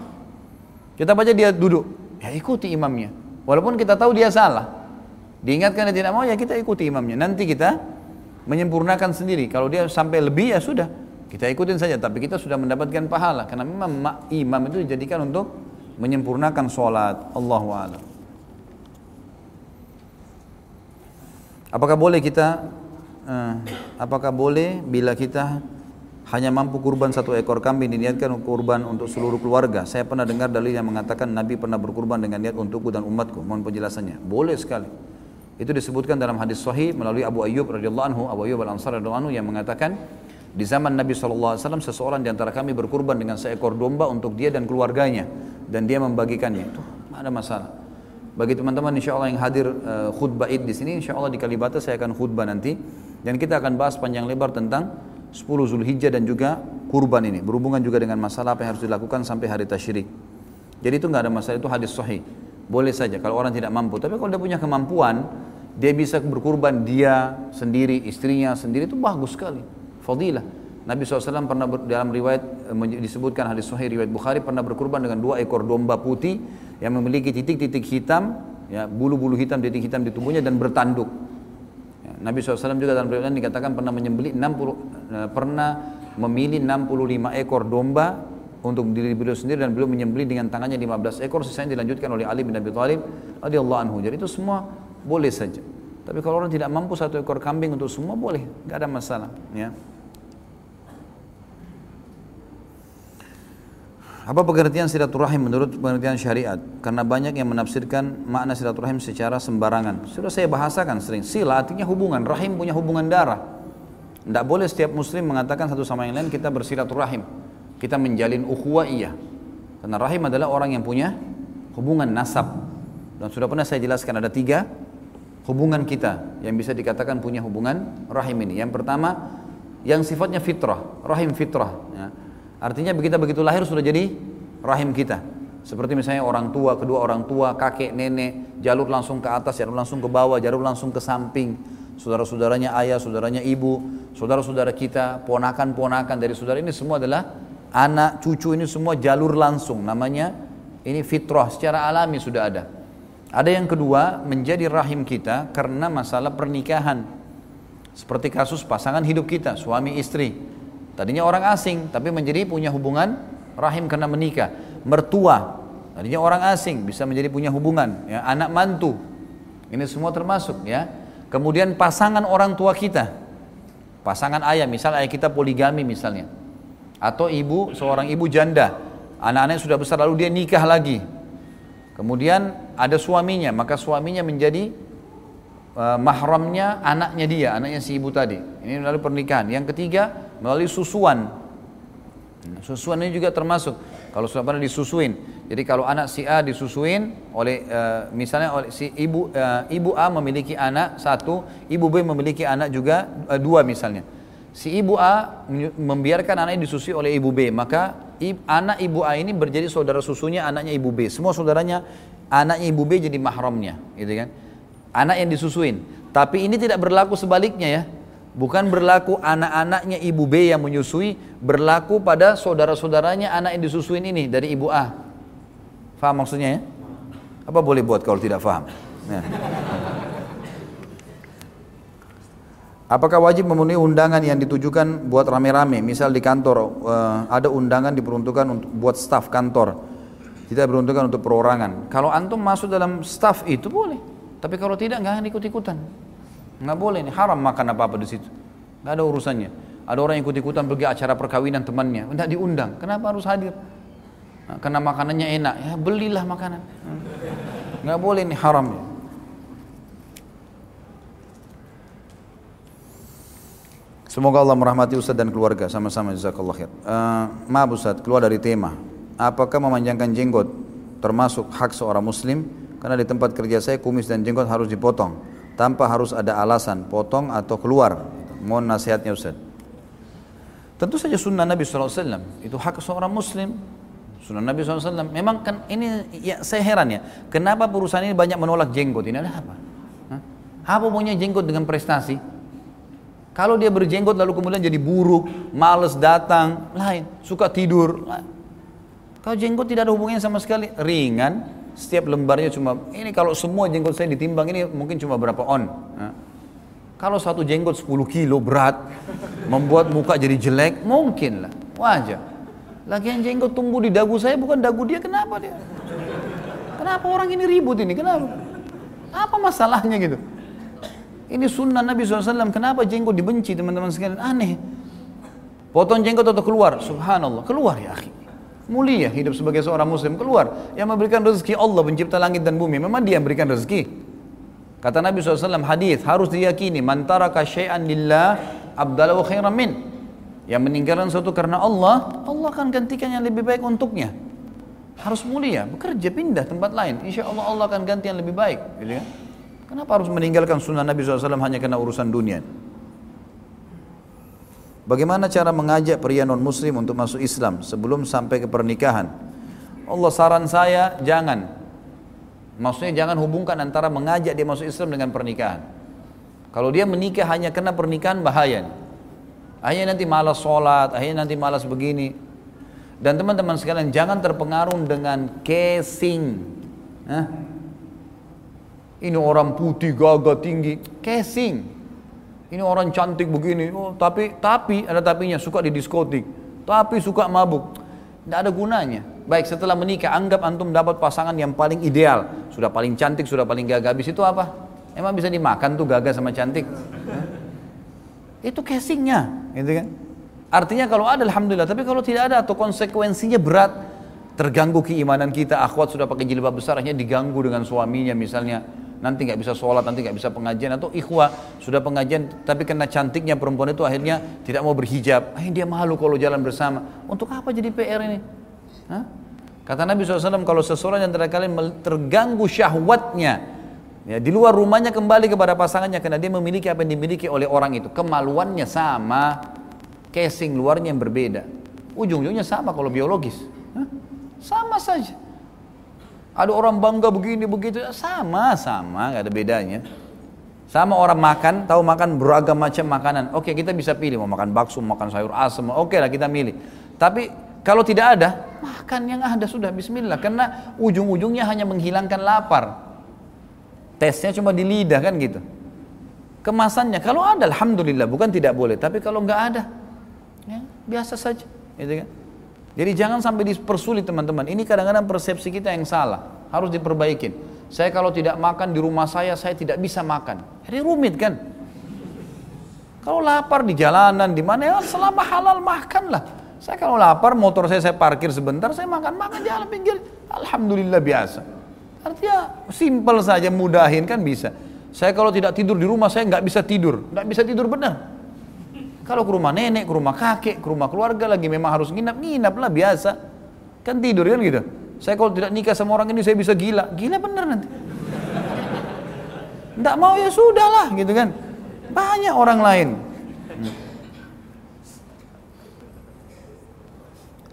Kita baca dia duduk, ya ikuti imamnya. Walaupun kita tahu dia salah. Diingatkan dia tidak mau, ya kita ikuti imamnya. Nanti kita menyempurnakan sendiri. Kalau dia sampai lebih ya sudah, kita ikutin saja. Tapi kita sudah mendapatkan pahala. Karena memang imam itu dijadikan untuk menyempurnakan sholat. Allahu a'lam. Apakah boleh kita, uh, apakah boleh bila kita hanya mampu kurban satu ekor kambing diniatkan kurban untuk seluruh keluarga. Saya pernah dengar dalil yang mengatakan Nabi pernah berkurban dengan niat untukku dan umatku. Mohon penjelasannya. Boleh sekali. Itu disebutkan dalam hadis sahih melalui Abu Ayyub radhiyallahu anhu, Abu Ayyub al-Ansari radhiyallahu anhu yang mengatakan di zaman Nabi SAW seseorang di antara kami berkurban dengan seekor domba untuk dia dan keluarganya dan dia membagikannya. Itu ada masalah. Bagi teman-teman insya Allah yang hadir uh, khutbah id di sini, insya Allah di Kalibata saya akan khutbah nanti dan kita akan bahas panjang lebar tentang 10 Zulhijjah dan juga kurban ini berhubungan juga dengan masalah apa yang harus dilakukan sampai hari tasyrik. Jadi itu nggak ada masalah itu hadis sahih. Boleh saja kalau orang tidak mampu. Tapi kalau dia punya kemampuan, dia bisa berkurban dia sendiri, istrinya sendiri itu bagus sekali. Fadilah. Nabi SAW pernah ber, dalam riwayat eh, disebutkan hadis sahih riwayat Bukhari pernah berkurban dengan dua ekor domba putih yang memiliki titik-titik hitam, ya bulu-bulu hitam, titik hitam di tubuhnya dan bertanduk. Nabi SAW juga dalam riwayat dikatakan pernah menyembelih 60 eh, pernah memilih 65 ekor domba untuk diri beliau sendiri dan beliau menyembelih dengan tangannya 15 ekor sisanya dilanjutkan oleh Ali bin Abi Thalib radhiyallahu anhu. Jadi itu semua boleh saja. Tapi kalau orang tidak mampu satu ekor kambing untuk semua boleh, nggak ada masalah. Ya. Apa pengertian silaturahim menurut pengertian syariat? Karena banyak yang menafsirkan makna silaturahim secara sembarangan. Sudah saya bahasakan sering. Sila artinya hubungan, rahim punya hubungan darah. Tidak boleh setiap muslim mengatakan satu sama yang lain kita bersilaturahim. Kita menjalin ukhuwah iya. Karena rahim adalah orang yang punya hubungan nasab. Dan sudah pernah saya jelaskan ada tiga hubungan kita yang bisa dikatakan punya hubungan rahim ini. Yang pertama yang sifatnya fitrah, rahim fitrah. Ya. Artinya kita begitu lahir sudah jadi rahim kita. Seperti misalnya orang tua, kedua orang tua, kakek, nenek, jalur langsung ke atas, jalur langsung ke bawah, jalur langsung ke samping. Saudara-saudaranya ayah, saudaranya ibu, saudara-saudara kita, ponakan-ponakan dari saudara ini semua adalah anak, cucu ini semua jalur langsung. Namanya ini fitrah secara alami sudah ada. Ada yang kedua, menjadi rahim kita karena masalah pernikahan. Seperti kasus pasangan hidup kita, suami istri. Tadinya orang asing, tapi menjadi punya hubungan rahim karena menikah. Mertua, tadinya orang asing, bisa menjadi punya hubungan. Ya, anak mantu, ini semua termasuk ya. Kemudian pasangan orang tua kita, pasangan ayah, misal ayah kita poligami misalnya. Atau ibu, seorang ibu janda, anak-anaknya sudah besar lalu dia nikah lagi, Kemudian ada suaminya, maka suaminya menjadi uh, mahramnya anaknya dia, anaknya si ibu tadi. Ini melalui pernikahan. Yang ketiga melalui susuan. Susuan ini juga termasuk kalau sudah pernah disusuin. Jadi kalau anak si A disusuin oleh uh, misalnya oleh si ibu uh, ibu A memiliki anak satu, ibu B memiliki anak juga uh, dua misalnya. Si ibu A membiarkan anaknya disusui oleh ibu B, maka anak ibu A ini menjadi saudara susunya anaknya ibu B. Semua saudaranya anaknya ibu B jadi mahramnya, gitu kan? Anak yang disusuin. Tapi ini tidak berlaku sebaliknya ya. Bukan berlaku anak-anaknya ibu B yang menyusui, berlaku pada saudara-saudaranya anak yang disusuin ini dari ibu A. Faham maksudnya ya? Apa boleh buat kalau tidak faham? Ya. Apakah wajib memenuhi undangan yang ditujukan buat rame-rame? Misal di kantor uh, ada undangan diperuntukkan untuk buat staf kantor, tidak diperuntukkan untuk perorangan. Kalau antum masuk dalam staf itu boleh, tapi kalau tidak nggak ikut-ikutan, nggak boleh nih haram makan apa-apa di situ, nggak ada urusannya. Ada orang yang ikut-ikutan pergi acara perkawinan temannya, tidak diundang, kenapa harus hadir? Nah, karena makanannya enak, ya belilah makanan. Nggak boleh nih haram. Ya. Semoga Allah merahmati Ustaz dan keluarga sama-sama jazakallah khair. Uh, maaf Ustaz, keluar dari tema. Apakah memanjangkan jenggot termasuk hak seorang muslim? Karena di tempat kerja saya kumis dan jenggot harus dipotong tanpa harus ada alasan potong atau keluar. Mohon nasihatnya Ustaz. Tentu saja sunnah Nabi SAW itu hak seorang muslim. Sunnah Nabi SAW. Memang kan ini ya saya heran ya. Kenapa perusahaan ini banyak menolak jenggot? Ini ada apa? Hah? Apa punya jenggot dengan prestasi? Kalau dia berjenggot lalu kemudian jadi buruk, males datang, lain, suka tidur. Kalau jenggot tidak ada hubungannya sama sekali, ringan, setiap lembarnya cuma, ini kalau semua jenggot saya ditimbang ini mungkin cuma berapa on. Nah. Kalau satu jenggot 10 kilo berat, membuat muka jadi jelek, mungkin lah, wajar. Lagian jenggot tumbuh di dagu saya bukan dagu dia, kenapa dia? Kenapa orang ini ribut ini, kenapa? Apa masalahnya gitu? Ini sunnah Nabi SAW. Kenapa jenggot dibenci teman-teman sekalian? Aneh. Potong jenggot atau keluar? Subhanallah. Keluar ya akhi. Mulia hidup sebagai seorang muslim. Keluar. Yang memberikan rezeki Allah pencipta langit dan bumi. Memang dia yang memberikan rezeki. Kata Nabi SAW hadis harus diyakini. Man taraka syai'an lillah abdalahu khairan min. Yang meninggalkan sesuatu karena Allah, Allah akan gantikan yang lebih baik untuknya. Harus mulia, bekerja pindah tempat lain. Insya Allah Allah akan ganti yang lebih baik. Gitu kan? Kenapa harus meninggalkan sunnah Nabi SAW hanya karena urusan dunia? Bagaimana cara mengajak pria non muslim untuk masuk Islam sebelum sampai ke pernikahan? Allah saran saya jangan. Maksudnya jangan hubungkan antara mengajak dia masuk Islam dengan pernikahan. Kalau dia menikah hanya kena pernikahan bahaya. Akhirnya nanti malas sholat, akhirnya nanti malas begini. Dan teman-teman sekalian jangan terpengaruh dengan casing. Hah? Ini orang putih gagah tinggi, casing. Ini orang cantik begini, oh, tapi tapi ada tapinya suka di diskotik, tapi suka mabuk. Tidak ada gunanya. Baik setelah menikah anggap antum dapat pasangan yang paling ideal, sudah paling cantik, sudah paling gagah. Habis itu apa? Emang bisa dimakan tuh gagah sama cantik? Itu casingnya, gitu kan? Artinya kalau ada alhamdulillah, tapi kalau tidak ada atau konsekuensinya berat, terganggu keimanan kita, akhwat sudah pakai jilbab besar akhirnya diganggu dengan suaminya misalnya, nanti nggak bisa sholat, nanti nggak bisa pengajian atau ikhwah sudah pengajian tapi kena cantiknya perempuan itu akhirnya tidak mau berhijab, akhirnya dia malu kalau jalan bersama. Untuk apa jadi PR ini? Hah? Kata Nabi SAW kalau seseorang yang kalian terganggu syahwatnya ya, di luar rumahnya kembali kepada pasangannya karena dia memiliki apa yang dimiliki oleh orang itu kemaluannya sama casing luarnya yang berbeda. Ujung-ujungnya sama kalau biologis. Hah? Sama saja. Ada orang bangga begini begitu, sama sama, nggak ada bedanya. Sama orang makan, tahu makan beragam macam makanan. Oke kita bisa pilih mau makan bakso, mau makan sayur asam, oke lah kita milih. Tapi kalau tidak ada, makan yang ada sudah Bismillah. Karena ujung-ujungnya hanya menghilangkan lapar. Tesnya cuma di lidah kan gitu. Kemasannya kalau ada, alhamdulillah, bukan tidak boleh. Tapi kalau nggak ada, Ya, biasa saja, gitu kan? Jadi jangan sampai dipersulit teman-teman. Ini kadang-kadang persepsi kita yang salah, harus diperbaikin. Saya kalau tidak makan di rumah saya, saya tidak bisa makan. Jadi rumit kan? Kalau lapar di jalanan, di mana ya selama halal makanlah. Saya kalau lapar, motor saya saya parkir sebentar, saya makan makan jalan pinggir. Alhamdulillah biasa. Artinya simpel saja, mudahin kan bisa. Saya kalau tidak tidur di rumah, saya nggak bisa tidur, nggak bisa tidur benar. Kalau ke rumah nenek, ke rumah kakek, ke rumah keluarga lagi memang harus nginap, nginap lah biasa. Kan tidur kan gitu. Saya kalau tidak nikah sama orang ini saya bisa gila. Gila bener nanti. Tidak mau ya sudah lah gitu kan. Banyak orang lain.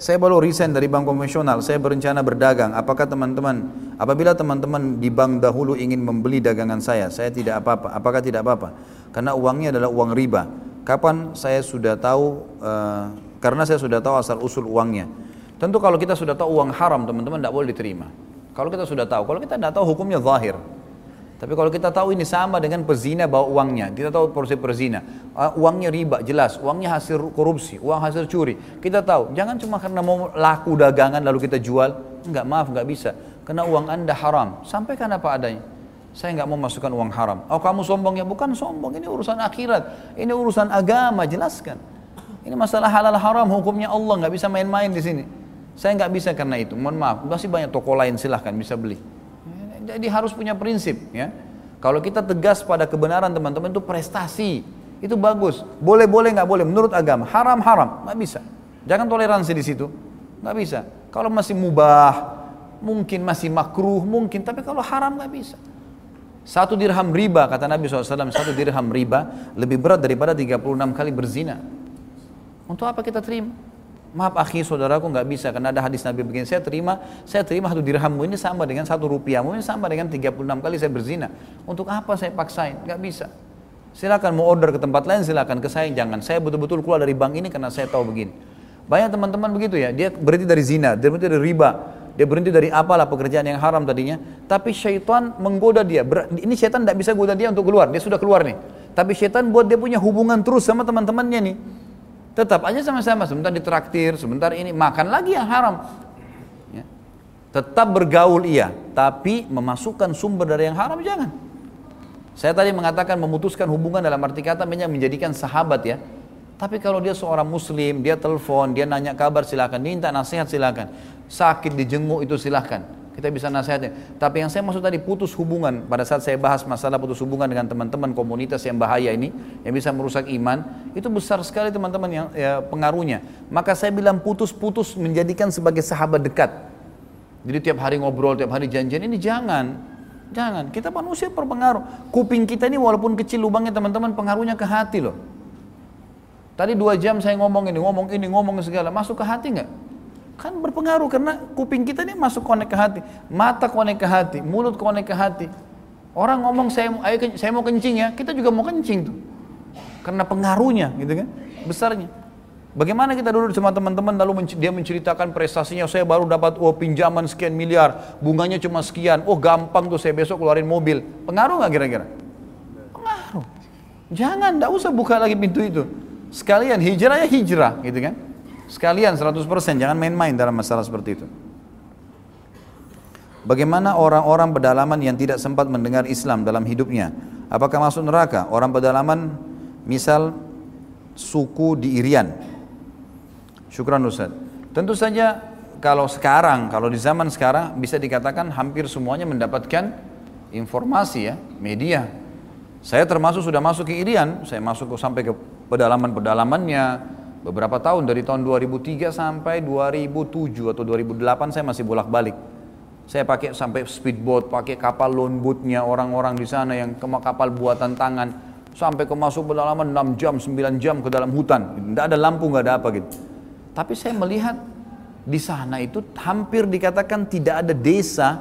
Saya baru resign dari bank konvensional, saya berencana berdagang. Apakah teman-teman, apabila teman-teman di bank dahulu ingin membeli dagangan saya, saya tidak apa-apa. Apakah tidak apa-apa? Karena uangnya adalah uang riba. Kapan saya sudah tahu, uh, karena saya sudah tahu asal usul uangnya. Tentu kalau kita sudah tahu uang haram teman-teman tidak boleh diterima. Kalau kita sudah tahu, kalau kita tidak tahu hukumnya zahir. Tapi kalau kita tahu ini sama dengan pezina bawa uangnya, kita tahu porsi perzina, uh, uangnya riba jelas, uangnya hasil korupsi, uang hasil curi, kita tahu. Jangan cuma karena mau laku dagangan lalu kita jual, enggak maaf enggak bisa, karena uang anda haram. Sampaikan apa adanya. Saya nggak mau masukkan uang haram. Oh kamu sombong ya? Bukan sombong, ini urusan akhirat. Ini urusan agama, jelaskan. Ini masalah halal haram, hukumnya Allah, nggak bisa main-main di sini. Saya nggak bisa karena itu, mohon maaf. Masih banyak toko lain silahkan bisa beli. Jadi harus punya prinsip ya. Kalau kita tegas pada kebenaran teman-teman itu prestasi, itu bagus. Boleh boleh nggak boleh menurut agama. Haram haram nggak bisa. Jangan toleransi di situ, nggak bisa. Kalau masih mubah, mungkin masih makruh mungkin, tapi kalau haram nggak bisa. Satu dirham riba, kata Nabi SAW, satu dirham riba lebih berat daripada 36 kali berzina. Untuk apa kita terima? Maaf akhi saudaraku nggak bisa karena ada hadis Nabi begini. Saya terima saya terima satu dirhammu ini sama dengan satu rupiahmu ini sama dengan 36 kali saya berzina. Untuk apa saya paksain? Nggak bisa. Silakan mau order ke tempat lain silakan ke saya. Jangan. Saya betul-betul keluar dari bank ini karena saya tahu begini. Banyak teman-teman begitu ya dia berhenti dari zina dia berhenti dari riba dia berhenti dari apalah pekerjaan yang haram tadinya. Tapi syaitan menggoda dia. Ini syaitan tidak bisa goda dia untuk keluar. Dia sudah keluar nih. Tapi syaitan buat dia punya hubungan terus sama teman-temannya nih. Tetap aja sama-sama. Sebentar ditraktir, sebentar ini. Makan lagi yang haram. Ya. Tetap bergaul iya. Tapi memasukkan sumber dari yang haram jangan. Saya tadi mengatakan memutuskan hubungan dalam arti kata menjadikan sahabat ya. Tapi kalau dia seorang muslim, dia telepon, dia nanya kabar silakan, minta nasihat silakan sakit dijenguk itu silahkan. Kita bisa nasihatnya tapi yang saya maksud tadi putus hubungan. Pada saat saya bahas masalah putus hubungan dengan teman-teman komunitas yang bahaya ini yang bisa merusak iman itu besar sekali teman-teman yang ya, pengaruhnya. Maka saya bilang putus-putus menjadikan sebagai sahabat dekat. Jadi tiap hari ngobrol tiap hari janjian ini jangan. Jangan. Kita manusia berpengaruh. Kuping kita ini walaupun kecil lubangnya teman-teman pengaruhnya ke hati loh. Tadi dua jam saya ngomong ini ngomong ini ngomong segala. Masuk ke hati nggak Kan berpengaruh karena kuping kita ini masuk konek ke hati, mata konek ke hati, mulut konek ke hati. Orang ngomong saya ayo saya mau kencing ya, kita juga mau kencing tuh. Karena pengaruhnya gitu kan, besarnya. Bagaimana kita dulu sama teman-teman lalu dia menceritakan prestasinya, saya baru dapat oh pinjaman sekian miliar, bunganya cuma sekian, oh gampang tuh saya besok keluarin mobil. Pengaruh nggak kira-kira? Pengaruh. Jangan, tidak usah buka lagi pintu itu. Sekalian hijrah ya hijrah, gitu kan? Sekalian 100%, jangan main-main dalam masalah seperti itu. Bagaimana orang-orang pedalaman yang tidak sempat mendengar Islam dalam hidupnya? Apakah masuk neraka? Orang pedalaman misal suku di Irian. Syukran Ustaz. Tentu saja kalau sekarang, kalau di zaman sekarang bisa dikatakan hampir semuanya mendapatkan informasi ya, media. Saya termasuk sudah masuk ke Irian, saya masuk sampai ke pedalaman-pedalamannya, beberapa tahun dari tahun 2003 sampai 2007 atau 2008 saya masih bolak-balik. Saya pakai sampai speedboat, pakai kapal lone orang-orang di sana yang kapal buatan tangan sampai ke masuk pedalaman 6 jam, 9 jam ke dalam hutan. Tidak ada lampu, nggak ada apa gitu. Tapi saya melihat di sana itu hampir dikatakan tidak ada desa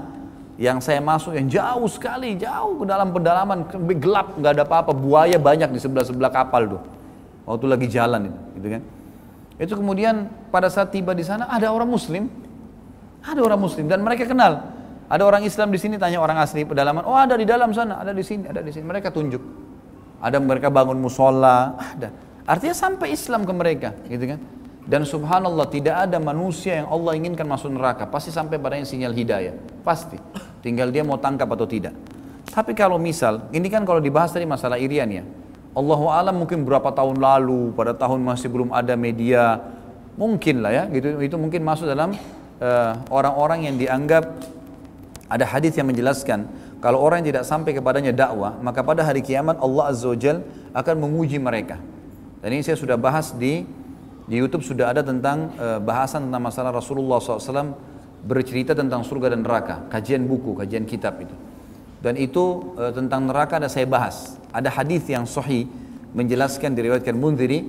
yang saya masuk yang jauh sekali, jauh ke dalam pedalaman, gelap, nggak ada apa-apa, buaya banyak di sebelah-sebelah kapal tuh waktu lagi jalan itu, gitu kan. Itu kemudian pada saat tiba di sana ada orang muslim, ada orang muslim dan mereka kenal. Ada orang Islam di sini tanya orang asli pedalaman, oh ada di dalam sana, ada di sini, ada di sini. Mereka tunjuk. Ada mereka bangun musola, ada. Artinya sampai Islam ke mereka, gitu kan. Dan subhanallah tidak ada manusia yang Allah inginkan masuk neraka, pasti sampai padanya sinyal hidayah, pasti. Tinggal dia mau tangkap atau tidak. Tapi kalau misal, ini kan kalau dibahas tadi masalah irian ya, Allahu alam mungkin berapa tahun lalu pada tahun masih belum ada media mungkin lah ya gitu. Itu mungkin masuk dalam eh, orang-orang uh, yang dianggap ada hadis yang menjelaskan kalau orang yang tidak sampai kepadanya dakwah maka pada hari kiamat Allah azza wajal akan menguji mereka. Dan ini saya sudah bahas di di YouTube sudah ada tentang uh, bahasan tentang masalah Rasulullah SAW bercerita tentang surga dan neraka kajian buku kajian kitab itu. Dan itu uh, tentang neraka ada saya bahas ada hadis yang sahih menjelaskan diriwayatkan Munziri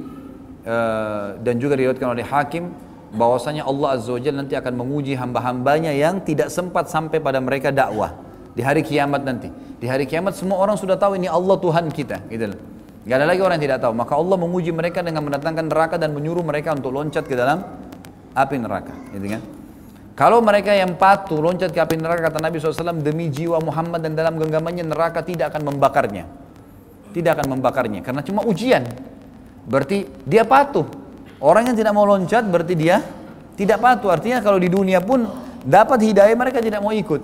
uh, dan juga diriwayatkan oleh Hakim bahwasanya Allah Azza wa Jalla nanti akan menguji hamba-hambanya yang tidak sempat sampai pada mereka dakwah di hari kiamat nanti. Di hari kiamat semua orang sudah tahu ini Allah Tuhan kita, gitu loh. Gak ada lagi orang yang tidak tahu. Maka Allah menguji mereka dengan mendatangkan neraka dan menyuruh mereka untuk loncat ke dalam api neraka, gitu kan? Kalau mereka yang patuh loncat ke api neraka kata Nabi SAW demi jiwa Muhammad dan dalam genggamannya neraka tidak akan membakarnya tidak akan membakarnya karena cuma ujian. Berarti dia patuh. Orang yang tidak mau loncat berarti dia tidak patuh. Artinya kalau di dunia pun dapat hidayah mereka tidak mau ikut.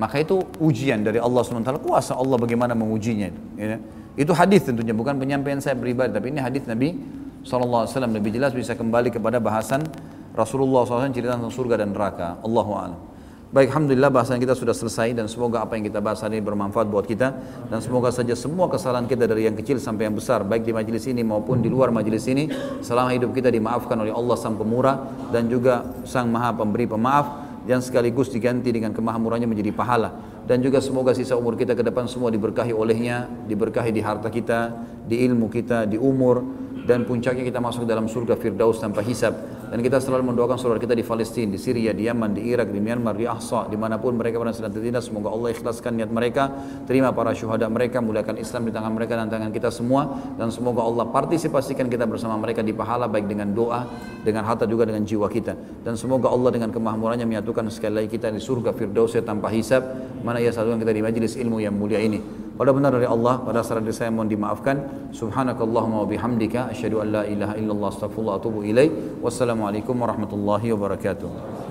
Maka itu ujian dari Allah SWT. Kuasa Allah bagaimana mengujinya. Ya. Itu hadis tentunya bukan penyampaian saya pribadi tapi ini hadis Nabi SAW lebih jelas bisa kembali kepada bahasan Rasulullah SAW cerita tentang surga dan neraka. Allahu a'lam. Baik, Alhamdulillah bahasan kita sudah selesai dan semoga apa yang kita bahas hari ini bermanfaat buat kita. Dan semoga saja semua kesalahan kita dari yang kecil sampai yang besar baik di majelis ini maupun di luar majelis ini selama hidup kita dimaafkan oleh Allah Sang Pemurah dan juga Sang Maha Pemberi Pemaaf dan sekaligus diganti dengan kemahamurannya menjadi pahala. Dan juga semoga sisa umur kita ke depan semua diberkahi olehnya diberkahi di harta kita di ilmu kita di umur dan puncaknya kita masuk dalam surga Firdaus tanpa hisab dan kita selalu mendoakan saudara kita di Palestina, di Syria, di Yaman, di Irak, di Myanmar, di Ahsa, di mana pun mereka berada sedang tertindas. Semoga Allah ikhlaskan niat mereka, terima para syuhada mereka, muliakan Islam di tangan mereka dan tangan kita semua. Dan semoga Allah partisipasikan kita bersama mereka di pahala baik dengan doa, dengan harta juga dengan jiwa kita. Dan semoga Allah dengan kemahmurannya menyatukan sekali lagi kita di surga Firdaus tanpa hisab. Mana ia satukan kita di majlis ilmu yang mulia ini. Pada benar dari Allah, pada saat saya mohon dimaafkan. Subhanakallahumma wa bihamdika asyhadu an la ilaha illallah astaghfirullah wa atubu ilaih. Wassalamualaikum warahmatullahi wabarakatuh.